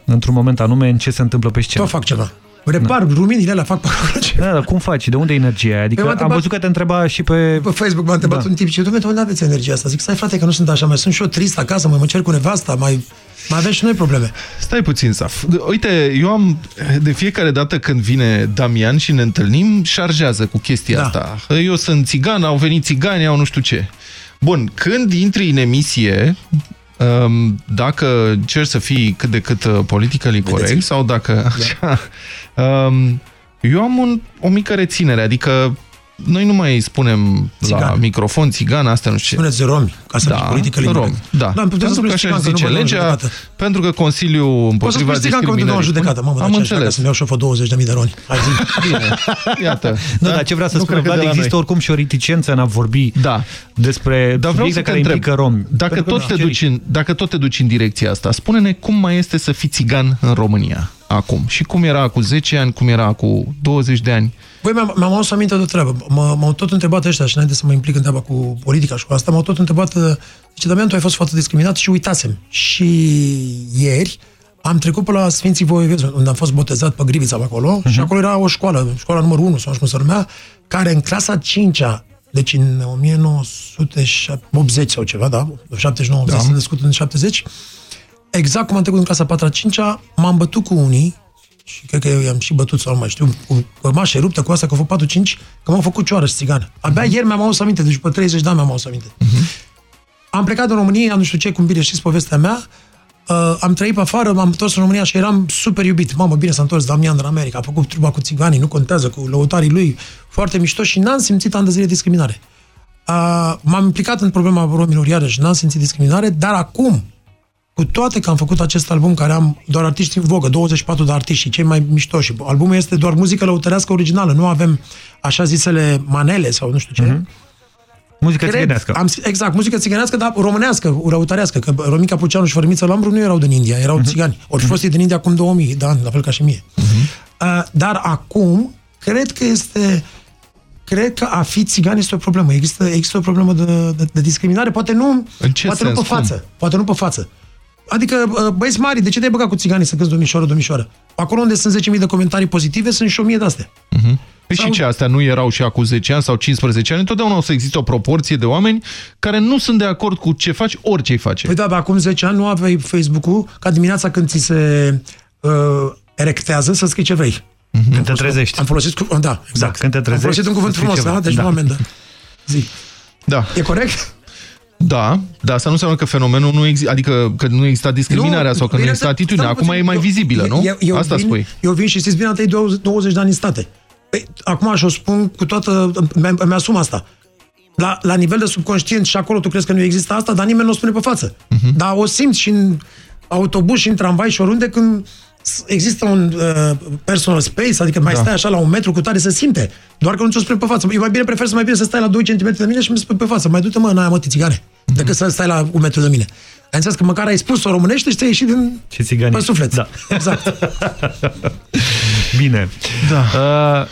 [SPEAKER 1] într-un moment anume în ce se întâmplă pe scenă.
[SPEAKER 83] Tot fac ceva. Repar ruminile alea, fac pe acolo.
[SPEAKER 1] Da, dar cum faci? De unde e energia aia? Adică
[SPEAKER 83] Păi m-a
[SPEAKER 1] am
[SPEAKER 83] întrebat-
[SPEAKER 1] văzut că te întreba și pe...
[SPEAKER 83] Pe Facebook m-a întrebat
[SPEAKER 1] Da.
[SPEAKER 83] un tip și domnule, unde aveți energia asta? Zic, stai frate că nu sunt așa, mai sunt și eu trist acasă, mai mă cer cu nevasta, mai, mai avem și noi probleme.
[SPEAKER 5] Stai puțin, Saf. Uite, eu am de fiecare dată când vine Damian și ne întâlnim, șarjează cu chestia
[SPEAKER 83] Da.
[SPEAKER 5] asta. Eu sunt țigan, au venit țigani, au nu știu ce. Bun, când intri în emisie, um, dacă încerci să fii cât de cât uh, politically corect sau dacă... Așa, um, eu am un, o mică reținere, adică
[SPEAKER 81] noi nu mai spunem la
[SPEAKER 83] Țigan.
[SPEAKER 81] microfon țigan, asta nu știu ce.
[SPEAKER 83] Spuneți romi, ca să
[SPEAKER 81] da,
[SPEAKER 83] fie politică liberă.
[SPEAKER 81] romi, da.
[SPEAKER 83] Da, putem să
[SPEAKER 81] pentru că
[SPEAKER 83] spuneți
[SPEAKER 81] așa
[SPEAKER 83] țigan, că
[SPEAKER 81] zice
[SPEAKER 83] nu vă dau în
[SPEAKER 81] legea,
[SPEAKER 83] judecată.
[SPEAKER 81] pentru că Consiliul
[SPEAKER 83] Poți să
[SPEAKER 81] împotriva
[SPEAKER 83] spui țigan că nu te dau în
[SPEAKER 81] discriminării...
[SPEAKER 83] judecată, mamă, dar
[SPEAKER 81] Am
[SPEAKER 83] ce aș vrea
[SPEAKER 81] înțeles.
[SPEAKER 83] Să-mi iau și eu fă 20.000 de roni. Hai zi.
[SPEAKER 81] Bine, iată.
[SPEAKER 1] Nu,
[SPEAKER 81] Da?
[SPEAKER 1] dar ce vrea să
[SPEAKER 81] Nu
[SPEAKER 1] spună
[SPEAKER 81] cred că
[SPEAKER 1] Vlad,
[SPEAKER 81] de la
[SPEAKER 1] există
[SPEAKER 81] noi.
[SPEAKER 1] oricum și o reticență în a vorbi
[SPEAKER 81] da.
[SPEAKER 1] despre
[SPEAKER 81] Dar vreau
[SPEAKER 1] subiecte
[SPEAKER 81] să te
[SPEAKER 1] care
[SPEAKER 81] întreb,
[SPEAKER 1] implică romi.
[SPEAKER 81] Dacă
[SPEAKER 1] Pentru că
[SPEAKER 81] tot, te
[SPEAKER 1] nu-
[SPEAKER 81] duci în, dacă tot te duci în direcția asta, spune-ne cum mai este să fii țigan în România acum. Și cum era cu 10 ani, cum era cu 20 de ani.
[SPEAKER 83] Băi, mi-am, mi-am adus aminte de o treabă. M- M-au tot întrebat ăștia, și înainte să mă implic în treaba cu politica și cu asta, m-au tot întrebat, uh, zice, Damian, tu ai fost foarte discriminat și uitasem. Și ieri am trecut pe la Sfinții Voievezi, unde am fost botezat pe Grivița pe acolo, uh-huh. și acolo era o școală, școala numărul 1, sau nu știu cum se numea, care în clasa 5-a, deci în 1980 sau ceva, da? 79, da. sunt născut în 70, exact cum am trecut în clasa 4 5 m-am bătut cu unii și cred că eu i-am și bătut sau nu mai știu, cu cămașă ruptă cu asta, că au fost 4-5, că m-au făcut cioară și țigană. Abia ieri mi-am auzit aminte, deci după 30 de ani mi-am auzit aminte. Am plecat în România, nu știu ce, cum bine știți povestea mea, uh, am trăit pe afară, m-am întors în România și eram super iubit. Mamă, bine s-a întors Damian din America, a făcut truba cu țiganii, nu contează, cu lăutarii lui, foarte mișto și n-am simțit ani de zile discriminare. Uh, m-am implicat în problema romilor iarăși, n-am simțit discriminare, dar acum, cu toate că am făcut acest album care am doar artiști în vogă, 24 de artiști și cei mai mișto și albumul este doar muzică lăutărească originală, nu avem așa zisele manele sau nu știu ce. Mm-hmm.
[SPEAKER 1] Muzică țiganească.
[SPEAKER 83] Am, exact, muzică țiganească, dar românească, răutărească, că Romica Puceanu și Fărmiță Lambru nu erau din India, erau
[SPEAKER 1] Mhm.
[SPEAKER 83] mm-hmm. țigani. Ori fi fost ei din India acum 2000 de ani, la fel ca și mie. Mm-hmm. Uh, dar acum, cred că este cred că a fi țigan este o problemă. Există, există o problemă de, de, de discriminare, poate nu,
[SPEAKER 81] În ce
[SPEAKER 83] poate
[SPEAKER 81] sens?
[SPEAKER 83] nu pe față.
[SPEAKER 81] Cum?
[SPEAKER 83] Poate nu pe față. Adică, uh, băieți mari, de ce te-ai băgat cu țiganii să cânti domnișoară, domnișoară? Acolo unde sunt 10.000 de comentarii pozitive, sunt și 1.000 de astea.
[SPEAKER 81] Păi și ce, astea nu erau și acum 10 ani sau 15 ani? Întotdeauna o să existe o proporție de oameni care nu sunt de acord cu ce faci, orice îi face.
[SPEAKER 83] Păi da, dar acum 10 ani nu aveai Facebook-ul ca dimineața când ți se uh, erectează să scrii ce vrei.
[SPEAKER 1] Când te trezești.
[SPEAKER 83] Am folosit, cu... da, exact.
[SPEAKER 1] când te
[SPEAKER 83] Am
[SPEAKER 1] trezești,
[SPEAKER 83] folosit un cuvânt
[SPEAKER 1] să scrii
[SPEAKER 83] frumos,
[SPEAKER 1] ceva.
[SPEAKER 83] da? Deci
[SPEAKER 1] Da.
[SPEAKER 83] nu amendă. Zi.
[SPEAKER 81] Da.
[SPEAKER 83] E corect?
[SPEAKER 81] Da, dar asta nu înseamnă că fenomenul nu există, adică că nu exista discriminarea
[SPEAKER 83] Nu,
[SPEAKER 81] sau că nu
[SPEAKER 83] bine,
[SPEAKER 81] exista
[SPEAKER 83] stai-
[SPEAKER 81] atitudine.
[SPEAKER 83] stai
[SPEAKER 81] Acum
[SPEAKER 83] puțin.
[SPEAKER 81] e mai
[SPEAKER 83] Eu-
[SPEAKER 81] vizibilă, nu?
[SPEAKER 83] Eu, eu
[SPEAKER 81] asta
[SPEAKER 83] vin,
[SPEAKER 81] spui.
[SPEAKER 83] Eu vin și știți bine, am trăit 20 20 de ani în state. Păi, acum și o spun cu toată... mi- Mi-asum asta. La, la nivel de subconștient și acolo tu crezi că nu există asta, dar nimeni nu o spune pe față.
[SPEAKER 81] Mhm.
[SPEAKER 83] Dar o simți și în autobuz și în tramvai și oriunde când s- există un uh, personal space, adică mai
[SPEAKER 81] Da.
[SPEAKER 83] stai așa la un metru cu tare, se simte. Doar că nu ți-o spune pe față. Eu mai bine prefer să mai bine să stai la 2 cm de mine și mi spui pe față. Mai du-te mă în aia mă, țigane.
[SPEAKER 81] Mhm.
[SPEAKER 83] Decât să stai la un metru de mine. Ai înțeles că măcar ai spus-o românește și ți-ai ieșit din...
[SPEAKER 1] Și țiganii.
[SPEAKER 83] Pe suflet.
[SPEAKER 1] Da.
[SPEAKER 83] Exact.
[SPEAKER 1] Bine. Da. Uh,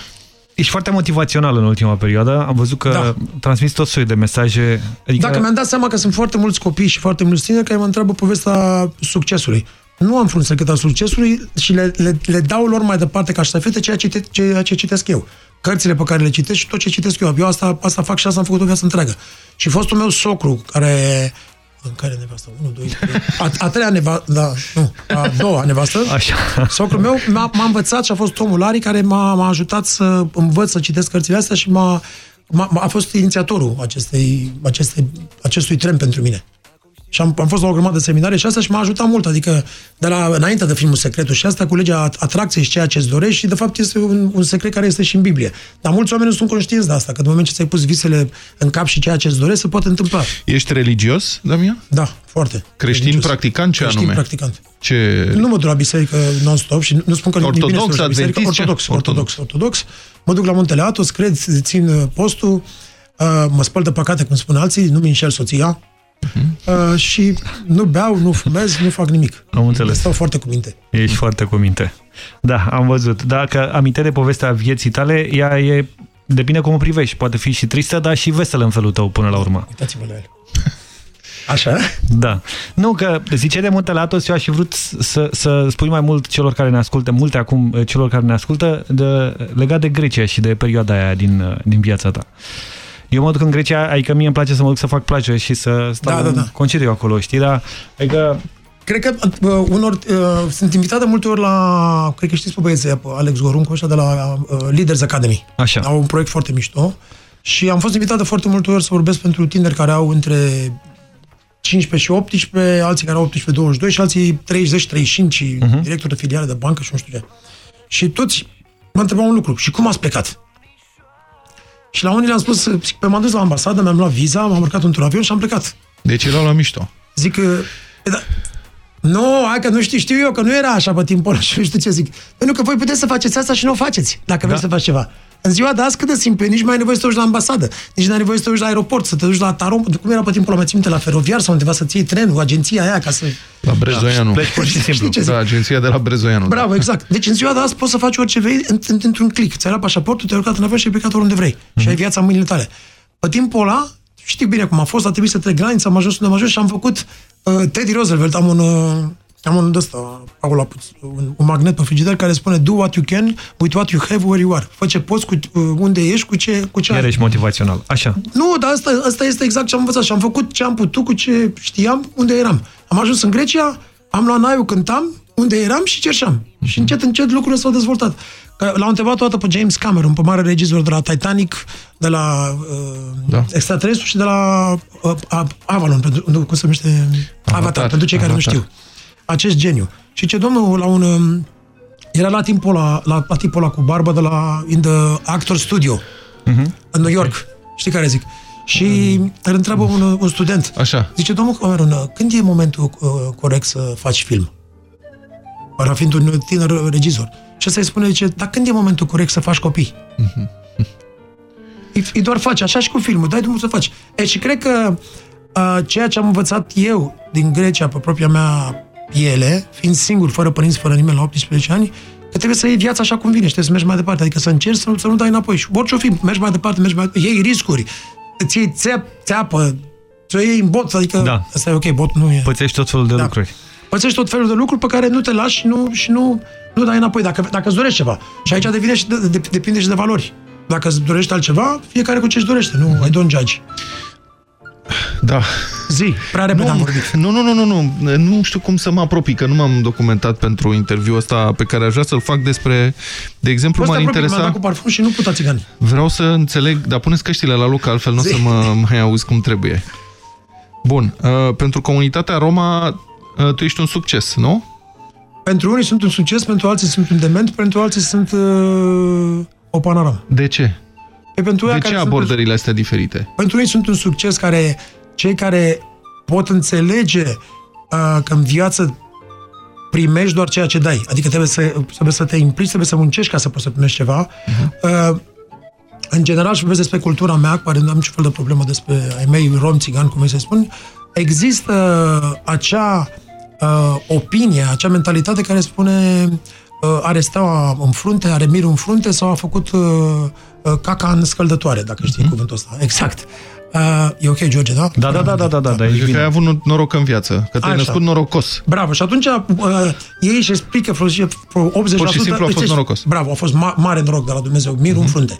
[SPEAKER 1] ești foarte motivațional în ultima perioadă. Am văzut că
[SPEAKER 83] Da.
[SPEAKER 1] transmiți tot soiul de mesaje. Adică...
[SPEAKER 83] Dacă mi-am dat seama că sunt foarte mulți copii și foarte mulți tineri care mă întreabă povestea succesului. Nu am frunze cât al succesului și le, le, le dau lor mai departe ca ștafete ceea ce, cite, ceea ce citesc eu. Cărțile pe care le citesc și tot ce citesc eu. Eu asta, asta fac și asta am făcut o viață întreagă. Și fostul meu socru, care... În care nevastă? 1, 2, 3... A, a treia nevastă, da, nu, a doua nevastă.
[SPEAKER 1] Așa.
[SPEAKER 83] Socrul meu m-a, m-a învățat și a fost omul Lari care m-a, m-a ajutat să învăț să citesc cărțile astea și m-a, m-a, a fost inițiatorul acestei, acestei, acestui trend pentru mine. Și am, am fost la o grămadă de seminare și asta și m-a ajutat mult. Adică, de la, înainte de filmul Secretul și asta, cu legea at- atracției și ceea ce îți dorești și, de fapt, este un, un secret care este și în Biblie. Dar mulți oameni nu sunt conștienți de asta, că în moment ce ți-ai pus visele în cap și ceea ce îți dorești, se poate întâmpla.
[SPEAKER 81] Ești religios, Damian?
[SPEAKER 83] Da, foarte.
[SPEAKER 81] Creștin
[SPEAKER 83] Religios.
[SPEAKER 81] practicant, ce
[SPEAKER 83] Creștin
[SPEAKER 81] anume?
[SPEAKER 83] practicant.
[SPEAKER 81] Ce...
[SPEAKER 83] Nu mă duc la biserică non-stop și nu spun că nu e bine să
[SPEAKER 81] Ortodox,
[SPEAKER 83] mergi la biserică.
[SPEAKER 81] adventist, ce?
[SPEAKER 83] Ortodox, ortodox, ortodox. Mă duc la Muntele Atos, cred, țin uh, postul, uh, mă spăl de păcate, cum spun alții, nu-mi înșel soția uh, și nu beau, nu fumez, nu fac nimic.
[SPEAKER 1] Am înțeles.
[SPEAKER 83] Stau foarte cu minte.
[SPEAKER 1] Ești foarte cu minte. Da, am văzut. Dacă aminte de povestea vieții tale, ea e... Depinde cum o privești. Poate fi și tristă, dar și veselă în felul tău până la urmă.
[SPEAKER 83] Uitați-vă la el. Așa?
[SPEAKER 1] Da. Nu, că zice de Muntele Atos, eu aș fi vrut să, să spui mai mult celor care ne ascultă, multe acum eh, celor care ne ascultă, de, legat de Grecia și de perioada aia din, eh, din viața ta. Eu mă duc în Grecia, adică mie îmi place să mă duc să fac plajă și să stau
[SPEAKER 83] Da, da,
[SPEAKER 1] în
[SPEAKER 83] da.
[SPEAKER 1] concediu acolo, știi? Dar, adică
[SPEAKER 83] Cred că uh, unor, uh, sunt invitat de multe ori la, cred că știți pe băieții ăia, pe Alex Goruncu, ăștia de la uh, Leaders Academy.
[SPEAKER 1] Așa.
[SPEAKER 83] Au un proiect foarte mișto și am fost invitat de foarte multe ori să vorbesc pentru tineri care au între 15 și 18, alții care au 18-22 și alții 30-35 și
[SPEAKER 1] Mhm.
[SPEAKER 83] uh-huh. directori de filiale de bancă și nu știu ce. Și toți mă întrebau un lucru. Și cum ați plecat? Și la unii le-am spus, pe m-am dus la ambasadă, mi-am luat viza, m-am urcat într-un avion și am plecat.
[SPEAKER 81] Deci erau la mișto.
[SPEAKER 83] Zic că... "E, Da, nu, hai că nu știu, știu eu că nu era așa pe timpul ăla și nu știu ce zic. Pentru că voi puteți să faceți asta și nu o faceți, dacă vreți să faci ceva. În ziua de azi cât de simplu, e, nici mai ai nevoie să te duci la ambasadă, nici nu ai nevoie să te duci la aeroport, să te duci la tarom, cum era pe timpul ăla, mai țin minte, la feroviar sau undeva să-ți iei trenul, agenția aia, ca să...
[SPEAKER 81] La Brezoianu.
[SPEAKER 83] Pleci pur și simplu. Știi ce zic?
[SPEAKER 81] Da, agenția de la Brezoianu.
[SPEAKER 83] Bravo, exact. Deci în ziua de azi poți să faci orice vrei în- în- într-un click. Ți-ai luat pașaportul, te-ai urcat în avion și ai plecat oriunde vrei. Și ai viața în mâinile tale. Pe timpul ăla, știi bine cum a fost, a trebuit să trec granița, am ajuns unde am ajuns și am făcut uh, Teddy Roosevelt, am un... Uh, am un ăsta, acolo, la puț- un, un magnet pe frigider care spune Do what you can with what you have where you are. Fă ce poți cu uh, unde ești, cu ce, cu ce ai.
[SPEAKER 1] Iar ești motivațional. Așa.
[SPEAKER 83] Nu, dar asta, asta este exact ce am învățat și am făcut ce am putut cu ce știam, unde eram. Am ajuns în Grecia, am luat naiul, cântam, unde eram și cerșam. Și încet, încet lucrurile s-au dezvoltat. Că L-au întrebat toată pe James Cameron, pe mare regizor de la Titanic, de la uh, da. Extraterestru și de la uh, A- Avalon, pentru, nu, cum se numește? Avatar, Avatar pentru cei care
[SPEAKER 81] Avatar.
[SPEAKER 83] nu știu. Acest geniu. Și ce domnul la un... um, Era la timpul ăla, la, la tipul ăla cu barbă de la In the Actor Studio, în New York. Știi care zic? Și îl întreabă un, un student.
[SPEAKER 81] Așa.
[SPEAKER 83] Zice, domnul Cameron, când e momentul uh, corect să faci film? Ăla fiind un tânăr regizor. Și ăsta îi spune, zice, dar când e momentul corect să faci copii? Îi, îi doar faci, așa și cu filmul, dai drumul să faci. E, și cred că uh, ceea ce am învățat eu din Grecia pe propria mea piele, fiind singur, fără părinți, fără nimeni la 18 ani, că trebuie să iei viața așa cum vine și trebuie să mergi mai departe, adică să încerci să nu, să nu dai înapoi. Și orice o fi, mergi mai departe, mergi mai iei riscuri, îți iei țeap, țeapă, ți-o iei în bot, adică
[SPEAKER 1] Da.
[SPEAKER 83] asta e ok, bot nu e.
[SPEAKER 1] Pățești tot felul de
[SPEAKER 83] Da.
[SPEAKER 1] lucruri.
[SPEAKER 83] Pățești tot felul de lucruri pe care nu te lași și nu, și nu, nu dai înapoi, dacă, dacă îți dorești ceva. Și aici devine și de, de, depinde și de valori. Dacă îți dorești altceva, fiecare cu ce își dorește, nu, I don't judge.
[SPEAKER 81] Da.
[SPEAKER 83] Zi, prea repede am vorbit.
[SPEAKER 81] Nu, nu, nu, nu, nu, nu știu cum să mă apropii, că nu m-am documentat pentru interviul ăsta pe care aș vrea să-l fac despre, de exemplu,
[SPEAKER 83] Ăsta
[SPEAKER 81] m-ar
[SPEAKER 83] aproape,
[SPEAKER 81] interesa...
[SPEAKER 83] Mi-a dat cu parfum și nu putea țigani.
[SPEAKER 81] Vreau să înțeleg, dar puneți căștile la loc, altfel nu o să
[SPEAKER 83] Zi.
[SPEAKER 81] mă mai auzi cum trebuie. Bun, uh, pentru comunitatea Roma, uh, tu ești un succes, nu?
[SPEAKER 83] Pentru unii sunt un succes, pentru alții sunt un dement, pentru alții sunt uh, o panoramă.
[SPEAKER 81] De ce?
[SPEAKER 83] Păi pentru
[SPEAKER 81] De
[SPEAKER 83] ăia
[SPEAKER 81] ce
[SPEAKER 83] care sunt-
[SPEAKER 81] abordările astea diferite?
[SPEAKER 83] Pentru ei sunt un succes care cei care pot înțelege uh, că în viață primești doar ceea ce dai. Adică trebuie să, trebuie să te implici, trebuie să muncești ca să poți să primești ceva. Uh, în general, și vorbesc despre cultura mea, cu care nu am niciun fel de problemă despre ai mei rom, țigan, cum îi se spun, există acea uh, opinie, acea mentalitate care spune uh, are steaua în frunte, are mirul în frunte sau a făcut uh, uh, caca în scăldătoare, dacă știi cuvântul ăsta. Exact. Uh, e ok, George, da?
[SPEAKER 1] Da, da, da, da, da, da, da,
[SPEAKER 81] Deci că ai avut noroc în viață, că te-ai
[SPEAKER 83] Așa.
[SPEAKER 81] născut norocos.
[SPEAKER 83] Bravo. Și atunci uh, ei își explică vreo 80%.
[SPEAKER 81] Pur și simplu a fost
[SPEAKER 83] Deci,
[SPEAKER 81] norocos.
[SPEAKER 83] Bravo, a fost ma- mare noroc de la Dumnezeu, mirul în frunte.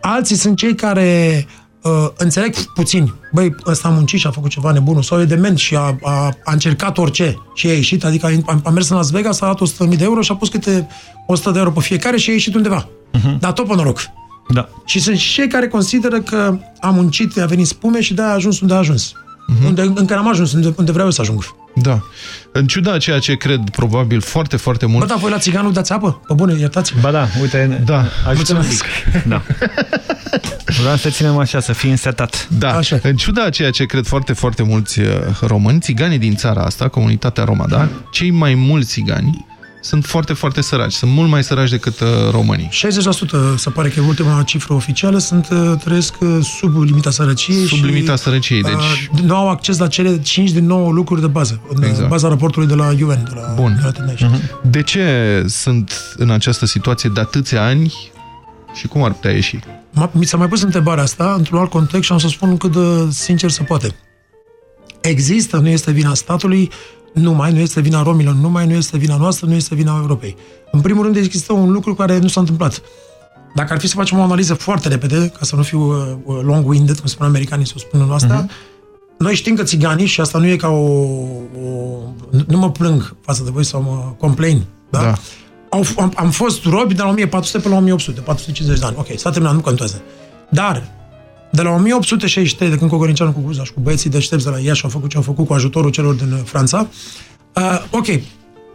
[SPEAKER 83] Alții sunt cei care uh, înțeleg puțin. Băi, ăsta a muncit și a făcut ceva nebun sau e dement și a, a, a încercat orice și a ieșit. Adică a, a mers în Las Vegas, a dat 100.000 de euro și a pus câte 100 de euro pe fiecare și a ieșit undeva. Dar tot pe noroc.
[SPEAKER 1] Da.
[SPEAKER 83] Și sunt și cei care consideră că a muncit, a venit spume și de-aia a ajuns unde a ajuns. Unde, încă n-am ajuns, unde, unde vreau eu să ajung.
[SPEAKER 81] Da. În ciuda a ceea ce cred probabil foarte, foarte mult...
[SPEAKER 83] Bă, dar voi la țiganul dați apă? Pe bune, iertați
[SPEAKER 1] Ba da, uite,
[SPEAKER 81] da.
[SPEAKER 1] ajută un pic. Da. Vreau să ținem așa, să fii însetat.
[SPEAKER 81] Da, Așa. în ciuda a ceea ce cred foarte, foarte mulți uh, români, țiganii din țara asta, comunitatea Roma, da? Cei mai mulți țigani sunt foarte, foarte săraci. Sunt mult mai săraci decât uh, românii.
[SPEAKER 83] 60% se pare că e ultima cifră oficială, sunt, uh, trăiesc uh, sub limita sărăciei
[SPEAKER 81] Sub
[SPEAKER 83] și,
[SPEAKER 81] limita sărăciei, deci-
[SPEAKER 83] uh, nu au acces la cele 5 din 9 lucruri de bază, în
[SPEAKER 81] Exact.
[SPEAKER 83] baza raportului de la UN, de la
[SPEAKER 81] Bun.
[SPEAKER 83] United Nations.
[SPEAKER 81] De ce sunt în această situație de atâția ani și cum ar putea ieși?
[SPEAKER 83] M-a- Mi s-a mai pus întrebarea asta într-un alt context și am să spun cât de sincer se poate. Există, nu este vina statului, numai, nu este vina romilor, numai, nu este vina noastră, nu este vina Europei. În primul rând există un lucru care nu s-a întâmplat. Dacă ar fi să facem o analiză foarte repede, ca să nu fiu uh, uh, long-winded, cum spun americanii să o spună în asta, noi știm că țiganii, și asta nu e ca o, o... Nu mă plâng față de voi sau mă complain, da?
[SPEAKER 81] Da.
[SPEAKER 83] Au, am, am fost robi de la 1400 până la 1800, 450 de ani. Ok, s-a terminat, nu contează. Dar, de la 1863, de când Cogoriniceanu cu Guzaș și cu băieții deștepți de la Iași au făcut ce au făcut cu ajutorul celor din uh, Franța, uh, ok,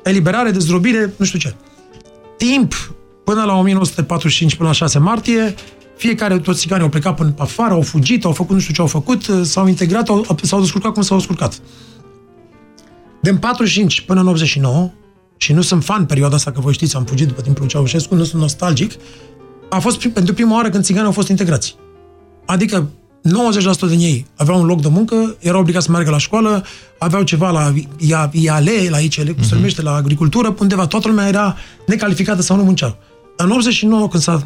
[SPEAKER 83] eliberare, dezdrobire, nu știu ce. Timp până la 1945, până la 6 martie, fiecare, toți țiganii au plecat până afară, au fugit, au făcut nu știu ce au făcut, uh, s-au integrat, au, s-au descurcat cum s-au descurcat. Din 45 până în 89, și nu sunt fan perioada asta, că voi știți, am fugit după timpul Ceaușescu, nu sunt nostalgic, a fost prim- pentru prima oară când țiganii au fost integrați. Adică 90% din ei aveau un loc de muncă, erau obligați să meargă la școală, aveau ceva la IA- IALE, la ICL, cum se numește, la agricultură, undeva toată lumea era necalificată sau nu muncea. În 89, când s-a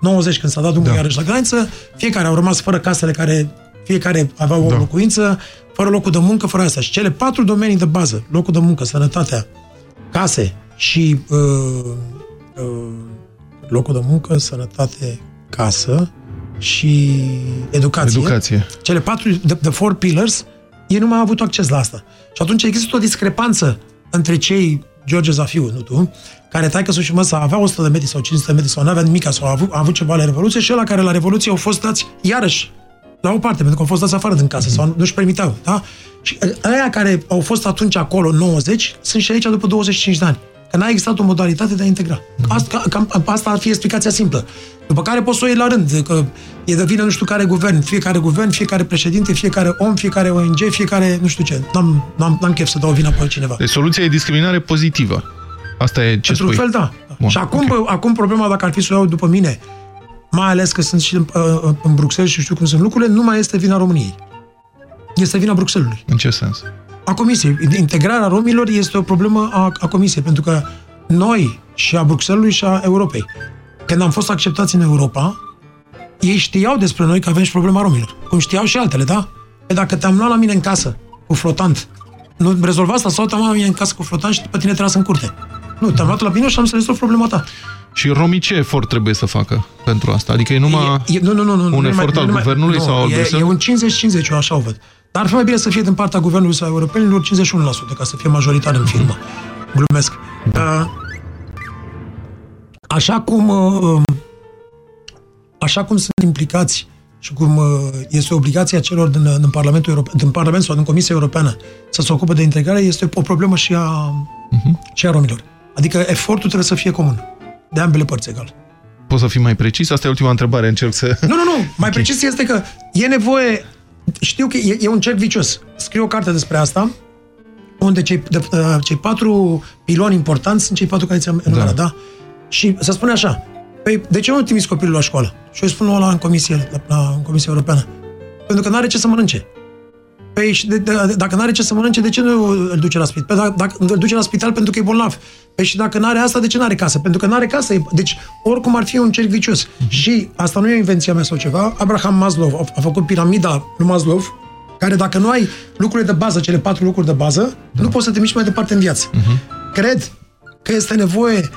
[SPEAKER 83] 90, când s-a dat drumul da. iarăși la graniță, fiecare au rămas fără casele care fiecare avea o da. locuință, fără locul de muncă, fără asta. Și cele patru domenii de bază, locul de muncă, sănătatea, case și uh, uh, locul de muncă, sănătate, casă și educație.
[SPEAKER 81] Educație.
[SPEAKER 83] Cele patru, the, the four pillars, ei nu mai au avut acces la asta. Și atunci există o discrepanță între cei, George Zafiu, nu tu, care taică să și măsa avea 100 de metri sau 500 de metri sau nu avea nimic sau a avut, a avut ceva la Revoluție și ăla care la Revoluție au fost dați iarăși la o parte, pentru că au fost dați afară din casă sau nu-și permiteau, da? Și aia care au fost atunci acolo, 90, sunt și aici după 25 de ani. Că n-a existat o modalitate de a integra. Asta, cam, asta ar fi explicația simplă. După care poți să o iei la rând, că e de vină nu știu care guvern, fiecare guvern, fiecare președinte, fiecare om, fiecare ONG, fiecare nu știu ce. N-am, n-am, n-am chef să dau vina pe cineva.
[SPEAKER 81] Deci soluția e discriminare pozitivă. Asta e ce
[SPEAKER 83] Într-un
[SPEAKER 81] spui.
[SPEAKER 83] fel, da.
[SPEAKER 81] Bun,
[SPEAKER 83] și acum, okay. acum problema, dacă ar fi să o iau după mine, mai ales că sunt și în, uh, în Bruxelles și știu cum sunt lucrurile, nu mai este vina României. Este vina Bruxellesului.
[SPEAKER 81] În ce sens?
[SPEAKER 83] A Comisiei. Integrarea romilor este o problemă a, a Comisiei, pentru că noi și a Bruxellesului și a Europei, când am fost acceptați în Europa, ei știau despre noi că avem și problema romilor. Cum știau și altele, da? Pe dacă te-am luat la mine în casă cu flotant, nu rezolva asta sau te-am luat la mine în casă cu flotant și după tine te las în curte. Nu, te-am luat la mine și am să rezolv problema ta.
[SPEAKER 81] Și romii ce efort trebuie să facă pentru asta? Adică e numai
[SPEAKER 83] E, nu, nu, nu, nu,
[SPEAKER 81] un
[SPEAKER 83] nu,
[SPEAKER 81] efort
[SPEAKER 83] nu,
[SPEAKER 81] al
[SPEAKER 83] nu,
[SPEAKER 81] guvernului
[SPEAKER 83] nu,
[SPEAKER 81] sau al
[SPEAKER 83] e, e
[SPEAKER 81] Bruxelles?
[SPEAKER 83] un 50-50, eu așa o văd. Dar ar fi mai bine să fie din partea guvernului sau europenilor 51%, ca să fie majoritar în firmă. Glumesc. Da. Așa cum uh, așa cum sunt implicați și cum uh, este obligația celor din, din Parlamentul European, din Parlament sau din Comisia Europeană să se ocupe de integrare, este o problemă și a,
[SPEAKER 81] Mhm.
[SPEAKER 83] și a romilor. Adică efortul trebuie să fie comun. De ambele părți egal.
[SPEAKER 81] Poți să fii mai precis? Asta e ultima întrebare, încerc să...
[SPEAKER 83] Nu, nu, nu. Mai precis este că e nevoie... Știu că e, e un cerc vicios. Scriu o carte despre asta, unde cei, de, uh, cei patru piloni importanți sunt cei patru care ți-am enumerat, da. da? Și să spune așa, păi, de ce nu trimis copilul la școală? Și eu îi spun la în comisie, la, la în Comisia Europeană. Pentru că nu are ce să mănânce. Păi, și de, de, dacă nu are ce să mănânce, de ce nu îl duce la spital? Păi, dacă, dacă îl duce la spital pentru că e bolnav. Păi și dacă nu are asta, de ce nu are casă? Pentru că nu are casă. Deci, oricum ar fi un cerc vicios. Și asta nu e o invenția mea sau ceva. Abraham Maslow a, a făcut piramida lui Maslow, care dacă nu ai lucrurile de bază, cele patru lucruri de bază, da. nu poți să te miști mai departe în viață. Uh-huh. Cred că este nevoie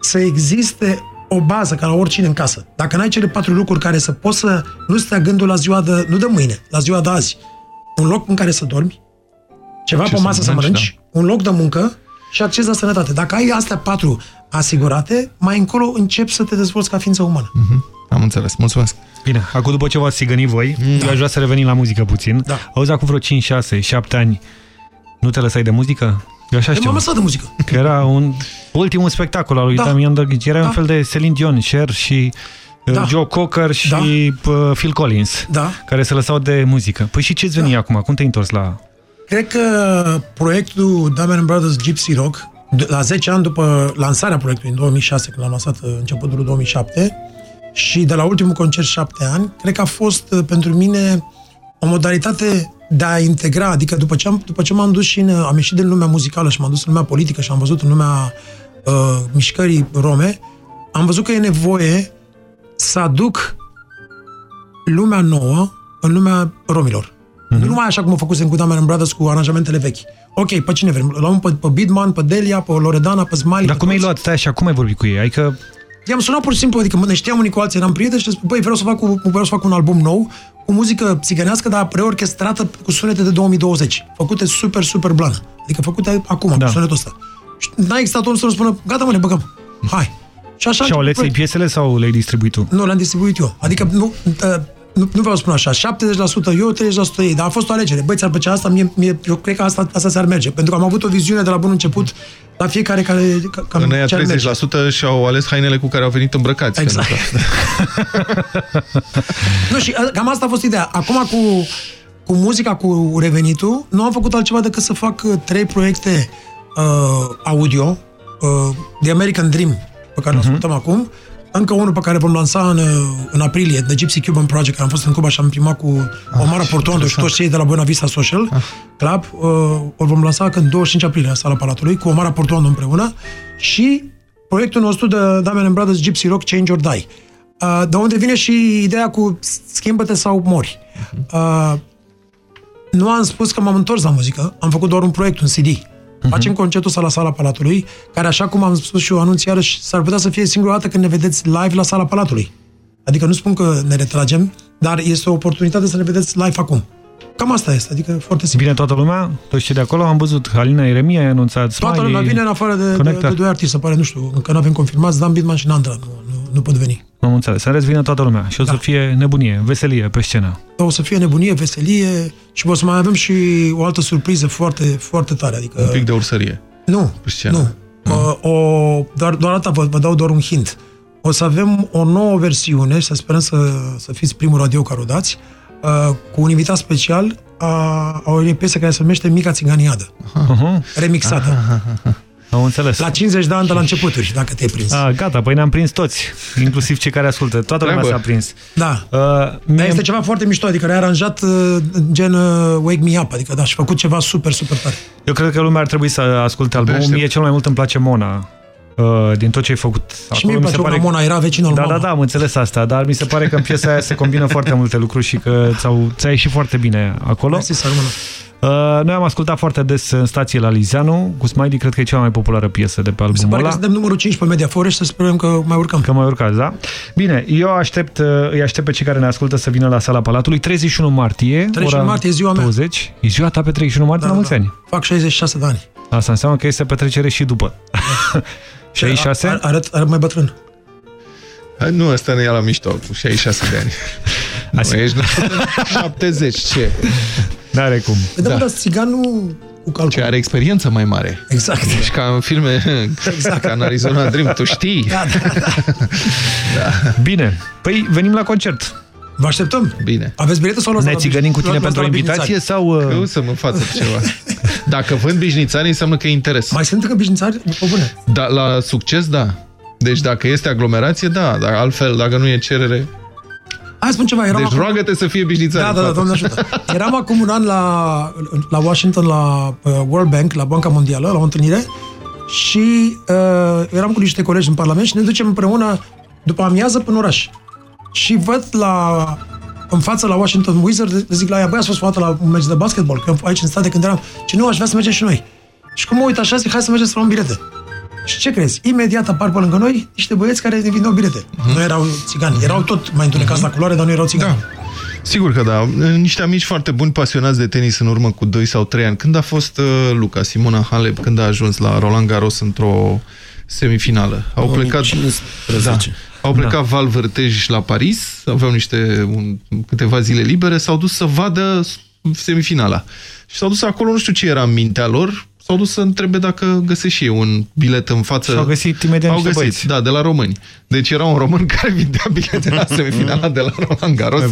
[SPEAKER 83] să existe o bază ca la oricine în casă. Dacă n-ai cele patru lucruri care să poți să nu stea gândul la ziua de, nu de mâine, la ziua de azi, un loc în care să dormi, ceva
[SPEAKER 81] Ce
[SPEAKER 83] pe
[SPEAKER 81] să
[SPEAKER 83] masă să
[SPEAKER 81] mănânci,
[SPEAKER 83] mănânci, un loc de muncă și acces la sănătate. Dacă ai astea patru asigurate, mai încolo începi să te dezvolți ca ființă umană.
[SPEAKER 81] Am înțeles, mulțumesc.
[SPEAKER 1] Bine, acum după ce v-ați sigănit voi, da. eu aș vrea să revenim la muzică puțin. Da. Auzi, acum vreo 5, 6, 7 ani, nu te lăsai de muzică? Eu așa
[SPEAKER 83] Eu
[SPEAKER 1] știu.
[SPEAKER 83] m-am lăsat de muzică.
[SPEAKER 1] Că era un ultimul spectacol al lui
[SPEAKER 83] Da.
[SPEAKER 1] Damian Dăghici. Era
[SPEAKER 83] Da.
[SPEAKER 1] un fel de Celine Dion, Cher și
[SPEAKER 83] Da.
[SPEAKER 1] da. Joe Cocker și
[SPEAKER 83] Da.
[SPEAKER 1] da. Phil Collins,
[SPEAKER 83] Da.
[SPEAKER 1] care se lăsau de muzică. Păi și ce-ți veni da. acum? Cum te-ai întors la...
[SPEAKER 83] Cred că proiectul Damian Brothers Gypsy Rock, de- la 10 ani după lansarea proiectului, în 2006, când l-am lansat uh, începutul lui 2007, și de la ultimul concert 7 ani, cred că a fost uh, pentru mine o modalitate de a integra, adică după ce, am, după ce m-am dus și în, am ieșit din lumea muzicală și m-am dus în lumea politică și am văzut în lumea uh, mișcării rome, am văzut că e nevoie să aduc lumea nouă în lumea romilor. Mm-hmm. Nu numai așa cum a făcut cu Damian Brothers cu aranjamentele vechi. Ok, pe cine vrem? Luăm pe, pe Bidman, pe Delia, pe Loredana, pe Smiley.
[SPEAKER 1] Dar
[SPEAKER 83] pe
[SPEAKER 1] cum ai
[SPEAKER 83] toți.
[SPEAKER 1] luat? Stai așa, cum ai vorbit cu ei? Adică...
[SPEAKER 83] I-am sunat pur și simplu, adică ne știam unii cu alții, eram prieteni și spun, băi, vreau să, fac, cu- vreau să fac un album nou, cu muzică țigănească, dar reorchestrată cu sunete de 2020. Făcute super, super blană. Adică făcute acum, da. cu sunetul ăsta. Și n-a existat om să nu spună, gata mă, ne băgăm. Hai. Și așa...
[SPEAKER 1] Și au ales ei piesele sau le-ai distribuit tu?
[SPEAKER 83] Nu, le-am distribuit eu. Adică nu, uh, nu, nu vreau să spun așa, 70% eu, 30% ei, dar a fost o alegere. Băi, ți-ar plăcea asta? Mie, mie, eu cred că asta, asta s-ar merge. Pentru că am avut o viziune de la bun început la fiecare care... Ca, cam
[SPEAKER 5] În aia
[SPEAKER 83] ce ar merge.
[SPEAKER 5] 30% și-au ales hainele cu care au venit îmbrăcați.
[SPEAKER 83] Exact. Nu, și a, cam asta a fost ideea. Acum cu, cu muzica, cu revenitul, nu am făcut altceva decât să fac uh, trei proiecte uh, audio. Uh, The American Dream, pe care uh-huh.
[SPEAKER 5] Mhm.
[SPEAKER 83] îl ascultăm acum. Încă unul pe care vom lansa în, uh, în aprilie, The Gypsy Cuban Project, care am fost în Cuba și am primat cu Omar Portondo și toți cei de la Buena Vista Social Club. Uh, o vom lansa în 25 aprilie la Sala Palatului, cu Omar Portondo împreună. Și proiectul nostru de Damian Brothers Gypsy Rock Change or Die. Uh, de unde vine și ideea cu schimbă-te sau mori. Uh, nu am spus că m-am întors la muzică, am făcut doar un proiect, un CD. Facem concertul ăsta la Sala Palatului, care, așa cum am spus și eu anunț iarăși, s-ar putea să fie singura dată când ne vedeți live la Sala Palatului. Adică nu spun că ne retragem, dar este o oportunitate să ne vedeți live acum. Cam asta este, adică foarte simplu.
[SPEAKER 1] Vine toată lumea? Toți cei de acolo? Am văzut Halina Ieremia, a anunțat
[SPEAKER 83] Toată
[SPEAKER 1] Smiley,
[SPEAKER 83] lumea vine în afară de, de,
[SPEAKER 1] Connector.
[SPEAKER 83] de doi artiști, se pare, nu știu, încă nu avem confirmați, Dan Bidman și Nandra nu, nu, nu pot veni.
[SPEAKER 1] Am înțeles. În rest vine toată lumea și o să fie nebunie, veselie pe scenă.
[SPEAKER 83] O să fie nebunie, veselie și o să mai avem și o altă surpriză foarte, foarte tare. Adică,
[SPEAKER 5] Un pic de ursărie.
[SPEAKER 83] Nu,
[SPEAKER 5] Pe scenă.
[SPEAKER 83] nu. Uh, o, doar, doar atât, vă, vă dau doar un hint. O să avem o nouă versiune, și să sperăm să, să fiți primul radio care o dați, uh, cu un invitat special a, a unei piese care se numește Mica Țiganiadă,
[SPEAKER 1] Uh-huh.
[SPEAKER 83] remixată.
[SPEAKER 1] Am înțeles.
[SPEAKER 83] La 50 de ani de la începuturi, dacă te-ai prins.
[SPEAKER 1] A, gata, păi ne-am prins toți, inclusiv cei care ascultă. Toată lumea
[SPEAKER 83] Treabă.
[SPEAKER 1] s-a prins.
[SPEAKER 83] Da.
[SPEAKER 1] Uh,
[SPEAKER 83] Dar
[SPEAKER 1] mie-
[SPEAKER 83] este ceva foarte mișto, adică ne-a aranjat uh, gen uh, Wake Me Up, adică da, și făcut ceva super, super tare.
[SPEAKER 1] Eu cred că lumea ar trebui să asculte albumul.
[SPEAKER 83] aștept.
[SPEAKER 1] Mie cel mai mult îmi place Mona. Uh, din tot ce ai făcut
[SPEAKER 83] Și mie îmi place Una Mona, era vecinul
[SPEAKER 1] Da,
[SPEAKER 83] Mona.
[SPEAKER 1] da, da, am înțeles asta, dar mi se pare că în piesa aia se combină foarte multe lucruri și că ți-au, ți-a ieșit foarte bine acolo.
[SPEAKER 83] Mersi, să rămână.
[SPEAKER 1] Uh, noi am ascultat foarte des în stație la Lizeanu, cu Smiley, cred că e cea mai populară piesă de pe
[SPEAKER 83] Mi se
[SPEAKER 1] albumul
[SPEAKER 83] pare că
[SPEAKER 1] ăla.
[SPEAKER 83] suntem numărul 5 pe Media Forest și să sperăm că mai urcăm.
[SPEAKER 1] Că mai urcați, da? Bine, eu aștept, uh, îi aștept pe cei care ne ascultă să vină la sala Palatului. 31 martie,
[SPEAKER 83] 31
[SPEAKER 1] ora
[SPEAKER 83] martie e ziua mea.
[SPEAKER 1] 20. E ziua ta pe 31 martie,
[SPEAKER 83] Da,
[SPEAKER 1] la mulți
[SPEAKER 83] da.
[SPEAKER 1] ani.
[SPEAKER 83] Fac 66 de ani.
[SPEAKER 1] Asta înseamnă că este petrecere și după. 66?
[SPEAKER 83] Ar, arăt, arăt mai bătrân.
[SPEAKER 5] Hai, Nu, ăsta ne ia la mișto, cu 66 de ani. Nu, ești 70, ce?
[SPEAKER 1] N-are cum.
[SPEAKER 83] Da, da. dar țiganul cu calcul.
[SPEAKER 5] Ce are experiență mai mare.
[SPEAKER 83] Exact.
[SPEAKER 5] Deci ca în filme, exact. ca în Arizona Dream, tu știi.
[SPEAKER 83] Da, da, da.
[SPEAKER 1] Bine, păi venim la concert.
[SPEAKER 83] Vă așteptăm.
[SPEAKER 5] Bine.
[SPEAKER 83] Aveți bilete sau luați
[SPEAKER 1] Ne
[SPEAKER 83] la
[SPEAKER 1] țigănim cu tine
[SPEAKER 83] luați
[SPEAKER 1] pentru o
[SPEAKER 83] la
[SPEAKER 1] invitație
[SPEAKER 83] Bișnițari?
[SPEAKER 1] sau... uh,
[SPEAKER 5] Că să mă față ceva. Dacă vând bișnițari, înseamnă că e interes.
[SPEAKER 83] Mai sunt încă bișnițari? Pe bune.
[SPEAKER 5] Da, la succes, da. Deci dacă este aglomerație, da, dar altfel, dacă nu e cerere...
[SPEAKER 83] Hai spun ceva, eram
[SPEAKER 5] Deci
[SPEAKER 83] acum...
[SPEAKER 5] roagă-te să fie bișnițari.
[SPEAKER 83] Da, da, da,
[SPEAKER 5] în
[SPEAKER 83] doamne
[SPEAKER 5] față.
[SPEAKER 83] ajută. Eram acum un an la, la Washington, la uh, World Bank, la Banca Mondială, la o întâlnire și uh, eram cu niște colegi în Parlament și ne ducem împreună după amiază până în oraș. Și văd la în față la Washington Wizards, zic la ea, băi, ați fost la un meci de basketball, că aici în state când eram, ce nu, aș vrea să mergem și noi. Și cum mă uit așa, zic, hai să mergem să luăm bilete. Și ce crezi? Imediat apar pe lângă noi niște băieți care ne vindeau bilete. Nu erau țigani, erau tot mai întunecați la culoare, dar nu erau țigani.
[SPEAKER 5] Sigur că da. Niște amici foarte buni, pasionați de tenis în urmă cu 2 sau 3 ani. Când a fost uh, Luca, Simona Halep, când a ajuns la Roland Garros într-o semifinală? Au plecat, da, au plecat da. Val Vârtej la Paris, aveau niște un, câteva zile libere, s-au dus să vadă semifinala. Și s-au dus acolo, nu știu ce era în mintea lor, s-au dus să întrebe dacă găsesc și ei un bilet în față.
[SPEAKER 1] Și au găsit imediat
[SPEAKER 5] Au
[SPEAKER 1] niște
[SPEAKER 5] găsit,
[SPEAKER 1] băieți.
[SPEAKER 5] da, de la români. Deci era un român care vindea bilete la semifinala de la Roland Garros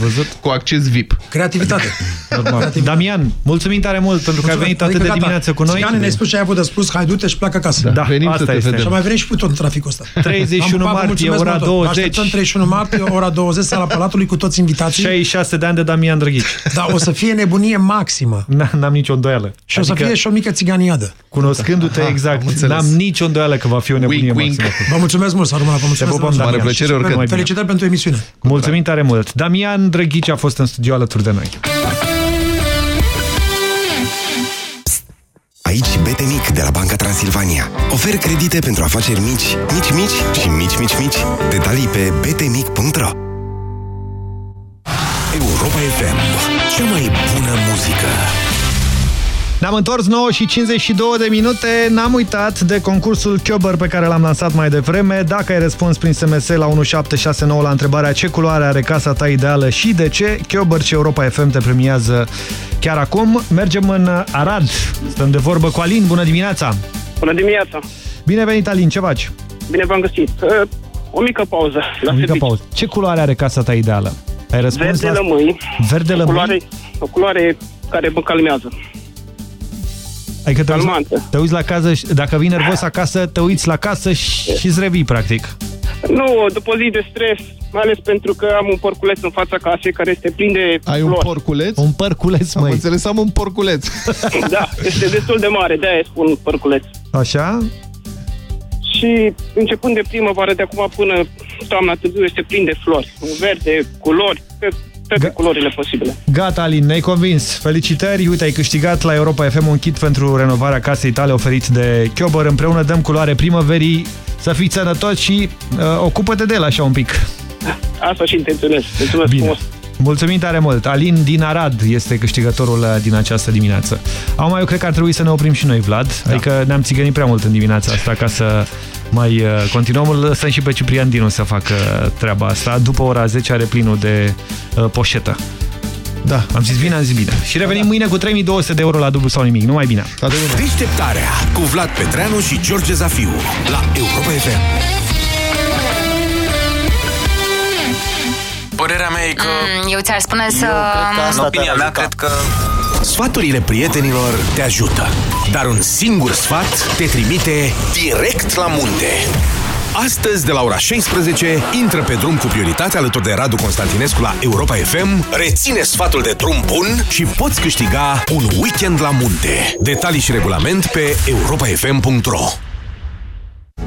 [SPEAKER 5] cu acces VIP.
[SPEAKER 83] Creativitate.
[SPEAKER 1] Normal. Damian, mulțumim tare mult pentru că ai venit atât de dimineață cu noi.
[SPEAKER 83] Țigane, ne-ai spus ce ai avut de spus, hai du-te și pleacă acasă.
[SPEAKER 1] Da, Venim asta să te este. vedem.
[SPEAKER 83] Și mai venim și cu tot în traficul ăsta.
[SPEAKER 1] 31
[SPEAKER 83] Am pupat, vă
[SPEAKER 1] martie,
[SPEAKER 83] mulțumesc
[SPEAKER 1] ora
[SPEAKER 83] mult tot. Vă
[SPEAKER 1] 20.
[SPEAKER 83] Așteptăm 31 martie, ora 20, sala Palatului cu toți invitații.
[SPEAKER 1] 66 de ani de Damian Drăghici.
[SPEAKER 83] Da, o să fie nebunie maximă.
[SPEAKER 1] N-am nicio îndoială.
[SPEAKER 83] Și o să
[SPEAKER 1] Adică,
[SPEAKER 83] fie și o mică țiganiadă.
[SPEAKER 1] Cunoscându-te
[SPEAKER 83] Aha, am
[SPEAKER 1] exact,
[SPEAKER 83] înțeles.
[SPEAKER 1] n-am nicio îndoială că va fi o nebunie maximă.
[SPEAKER 83] Vă mulțumesc mult, Sarumana, vă mulțumesc.
[SPEAKER 1] Te pupăm,
[SPEAKER 83] mult.
[SPEAKER 1] Damian. Mare plăcere,
[SPEAKER 83] Și
[SPEAKER 1] oricând. Mai bine.
[SPEAKER 83] Felicitări pentru emisiune.
[SPEAKER 1] Mulțumim tare mult. Damian Drăghici a fost în studio alături de noi.
[SPEAKER 55] Aici BT Mic de la Banca Transilvania. Ofer credite pentru afaceri mici, mici, mici și mici, mici, mici. Detalii pe btmic.ro
[SPEAKER 3] Europa FM. Cea mai bună muzică.
[SPEAKER 1] Ne-am întors 9 și 52 de minute, n-am uitat de concursul Chiober pe care l-am lansat mai devreme. Dacă ai răspuns prin SMS la 1769 la întrebarea ce culoare are casa ta ideală și de ce, Chiober și Europa FM te premiază chiar acum. Mergem în Arad, stăm de vorbă cu Alin, bună dimineața!
[SPEAKER 88] Bună dimineața!
[SPEAKER 1] Bine venit, Alin, ce faci?
[SPEAKER 88] Bine v-am găsit. Uh, O mică pauză. La
[SPEAKER 1] O mică
[SPEAKER 88] serviciu.
[SPEAKER 1] pauză. Ce culoare are casa ta ideală? Ai răspuns
[SPEAKER 88] Verde
[SPEAKER 1] la...
[SPEAKER 88] lămâi.
[SPEAKER 1] Verde
[SPEAKER 88] O
[SPEAKER 1] lămâi?
[SPEAKER 88] culoare, o culoare care mă calmează.
[SPEAKER 1] Adică te uiți, la,
[SPEAKER 88] Calmantă.
[SPEAKER 1] te uiți la casă, și- dacă vii nervos acasă, te uiți la casă și îți revii, practic.
[SPEAKER 88] Nu, după o zi de stres, mai ales pentru că am un porculeț în fața casei care este plin de
[SPEAKER 5] Ai un
[SPEAKER 88] flori.
[SPEAKER 5] porculeț?
[SPEAKER 1] Un părculeț,
[SPEAKER 5] Am
[SPEAKER 1] măi.
[SPEAKER 5] înțeles, am un porculeț.
[SPEAKER 88] Da, este destul de mare, de-aia spun porculeț.
[SPEAKER 1] Așa?
[SPEAKER 88] Și începând de primăvară, de acum până toamna târziu, este plin de flori. Verde, culori, pe toate culorile posibile.
[SPEAKER 1] Gata, Alin, ne-ai convins. Felicitări, uite, ai câștigat la Europa FM un kit pentru renovarea casei tale oferit de Chiober. Împreună dăm culoare primăverii. Să fii sănătos și uh, ocupă-te de el așa un pic.
[SPEAKER 88] Asta și intenționez. Mulțumesc
[SPEAKER 1] Bine.
[SPEAKER 88] frumos.
[SPEAKER 1] Mulțumim tare mult. Alin din Arad este câștigătorul uh, din această dimineață. Acum eu cred că ar trebui să ne oprim și noi, Vlad. Da. Adică ne-am țigănit prea mult în dimineața asta ca să mai uh, continuăm. Îl lăsăm și pe Ciprian Dinu să facă treaba asta. După ora 10 are plinul de uh, poșetă. Da, am zis bine, am zis bine. Și revenim mâine cu 3200 de euro la dublu sau nimic, numai bine.
[SPEAKER 3] Deșteptarea cu Vlad Petreanu și George Zafiu la Europa FM.
[SPEAKER 89] Părerea mea e că...
[SPEAKER 90] Mm, Eu ți-ar spune să...
[SPEAKER 89] În opinia mea, cred că...
[SPEAKER 3] Sfaturile prietenilor te ajută, dar un singur sfat te trimite direct la munte. Astăzi, de la ora 16, intră pe drum cu prioritate alături de Radu Constantinescu la Europa FM, reține sfatul de drum bun și poți câștiga un weekend la munte. Detalii și regulament pe europafm.ro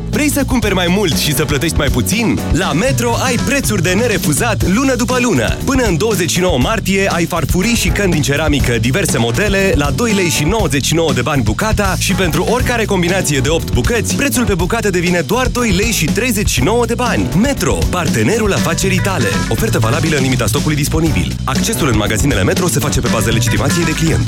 [SPEAKER 91] Vrei să cumperi mai mult și să plătești mai puțin? La Metro ai prețuri de nerefuzat lună după lună. Până în 29 martie ai farfurii și căni din ceramică diverse modele la 2 lei și 99 de bani bucata și pentru oricare combinație de 8 bucăți, prețul pe bucată devine doar 2 lei și 39 de bani. Metro, partenerul afacerii tale. Ofertă valabilă în limita stocului disponibil. Accesul în magazinele Metro se face pe bază legitimației de client.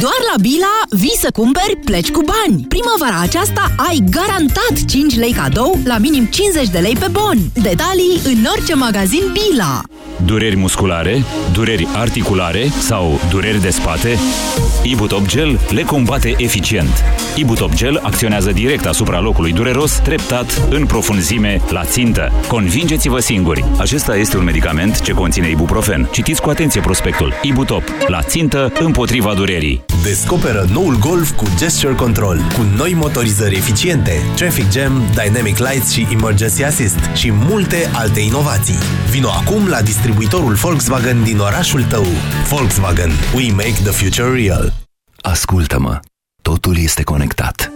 [SPEAKER 92] Doar la Bila vii să cumperi, pleci cu bani. Primăvara aceasta ai garantat 5 lei cadou la minim 50 de lei pe bon. Detalii în orice magazin Bila.
[SPEAKER 93] Dureri musculare, dureri articulare sau dureri de spate? Ibutop Gel le combate eficient. Ibutop Gel acționează direct asupra locului dureros, treptat, în profunzime, la țintă. Convingeți-vă singuri! Acesta este un medicament ce conține ibuprofen. Citiți cu atenție prospectul. Ibutop. La țintă, împotriva durerii.
[SPEAKER 26] Descoperă noul Golf cu Gesture Control, cu noi motorizări eficiente, Traffic Jam, Dynamic Lights și Emergency Assist și multe alte inovații. Vino acum la distribuitorul Volkswagen din orașul tău. Volkswagen. We make the future real.
[SPEAKER 17] Ascultă-mă, totul este conectat.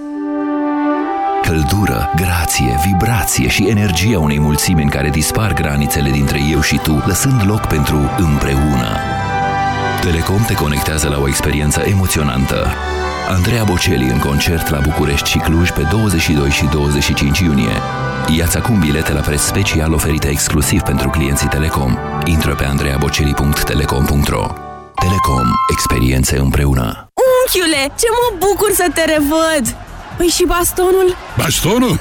[SPEAKER 17] Căldură, grație, vibrație și energia unei mulțimi în care dispar granițele dintre eu și tu, lăsând loc pentru împreună. Telecom te conectează la o experiență emoționantă. Andreea Bocelli în concert la București și Cluj pe 22 și 25 iunie. Iați acum bilete la preț special oferite exclusiv pentru clienții Telecom. Intră pe andreaboceli.telecom.ro Telecom. Experiențe împreună.
[SPEAKER 92] Unchiule, ce mă bucur să te revăd! Păi și bastonul?
[SPEAKER 86] Bastonul?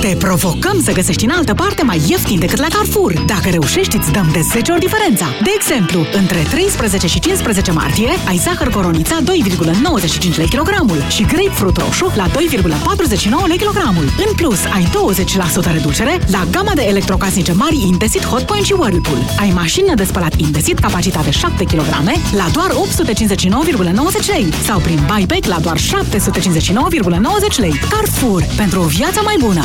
[SPEAKER 16] Te provocăm să găsești în altă parte mai ieftin decât la Carrefour. Dacă reușești, îți dăm de 10 ori diferența. De exemplu, între 13 și 15 martie ai zahăr coronița 2,95 lei kilogramul și grapefruit roșu la 2,49 lei kilogramul. În plus, ai 20% reducere la gama de electrocasnice mari Indesit Hotpoint și Whirlpool. Ai mașină de spălat Indesit capacitate 7 kg la doar 859,90 lei sau prin buyback la doar 759,90 lei. Carrefour. Pentru o viață mai bună.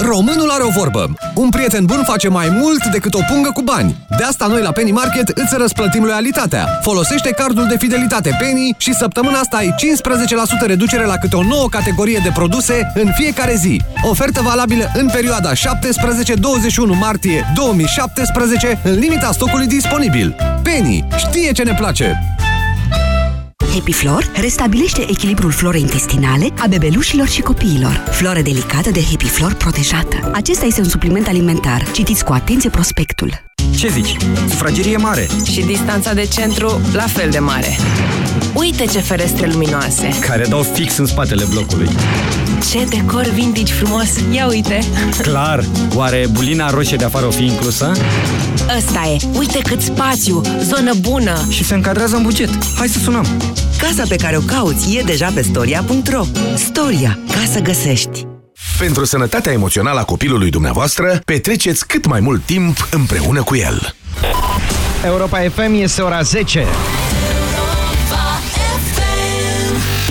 [SPEAKER 41] Românul are o vorbă. Un prieten bun face mai mult decât o pungă cu bani. De asta noi la Penny Market îți răsplătim loialitatea. Folosește cardul de fidelitate Penny și săptămâna asta ai 15% reducere la câte o nouă categorie de produse în fiecare zi. Ofertă valabilă în perioada 17-21 martie 2017 în limita stocului disponibil. Penny știe ce ne place!
[SPEAKER 94] Happy Flor restabilește echilibrul florei intestinale a bebelușilor și copiilor. Floră delicată de Happy Flor protejată. Acesta este un supliment alimentar. Citiți cu atenție prospectul.
[SPEAKER 95] Ce zici? Sufragerie mare.
[SPEAKER 15] Și distanța de centru la fel de mare. Uite ce ferestre luminoase!
[SPEAKER 95] Care dau fix în spatele blocului.
[SPEAKER 15] Ce decor vintage frumos! Ia uite!
[SPEAKER 95] Clar! Oare bulina roșie de afară o fi inclusă?
[SPEAKER 15] Ăsta e! Uite cât spațiu! Zonă bună!
[SPEAKER 95] Și se încadrează în buget. Hai să sunăm!
[SPEAKER 3] Casa pe care o cauți e deja pe storia.ro Storia. Ca să găsești.
[SPEAKER 41] Pentru sănătatea emoțională a copilului dumneavoastră, petreceți cât mai mult timp împreună cu el.
[SPEAKER 96] Europa FM este ora 10.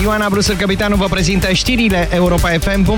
[SPEAKER 96] Ioana Brusel, capitanul, vă prezintă știrile Europa FM. Bun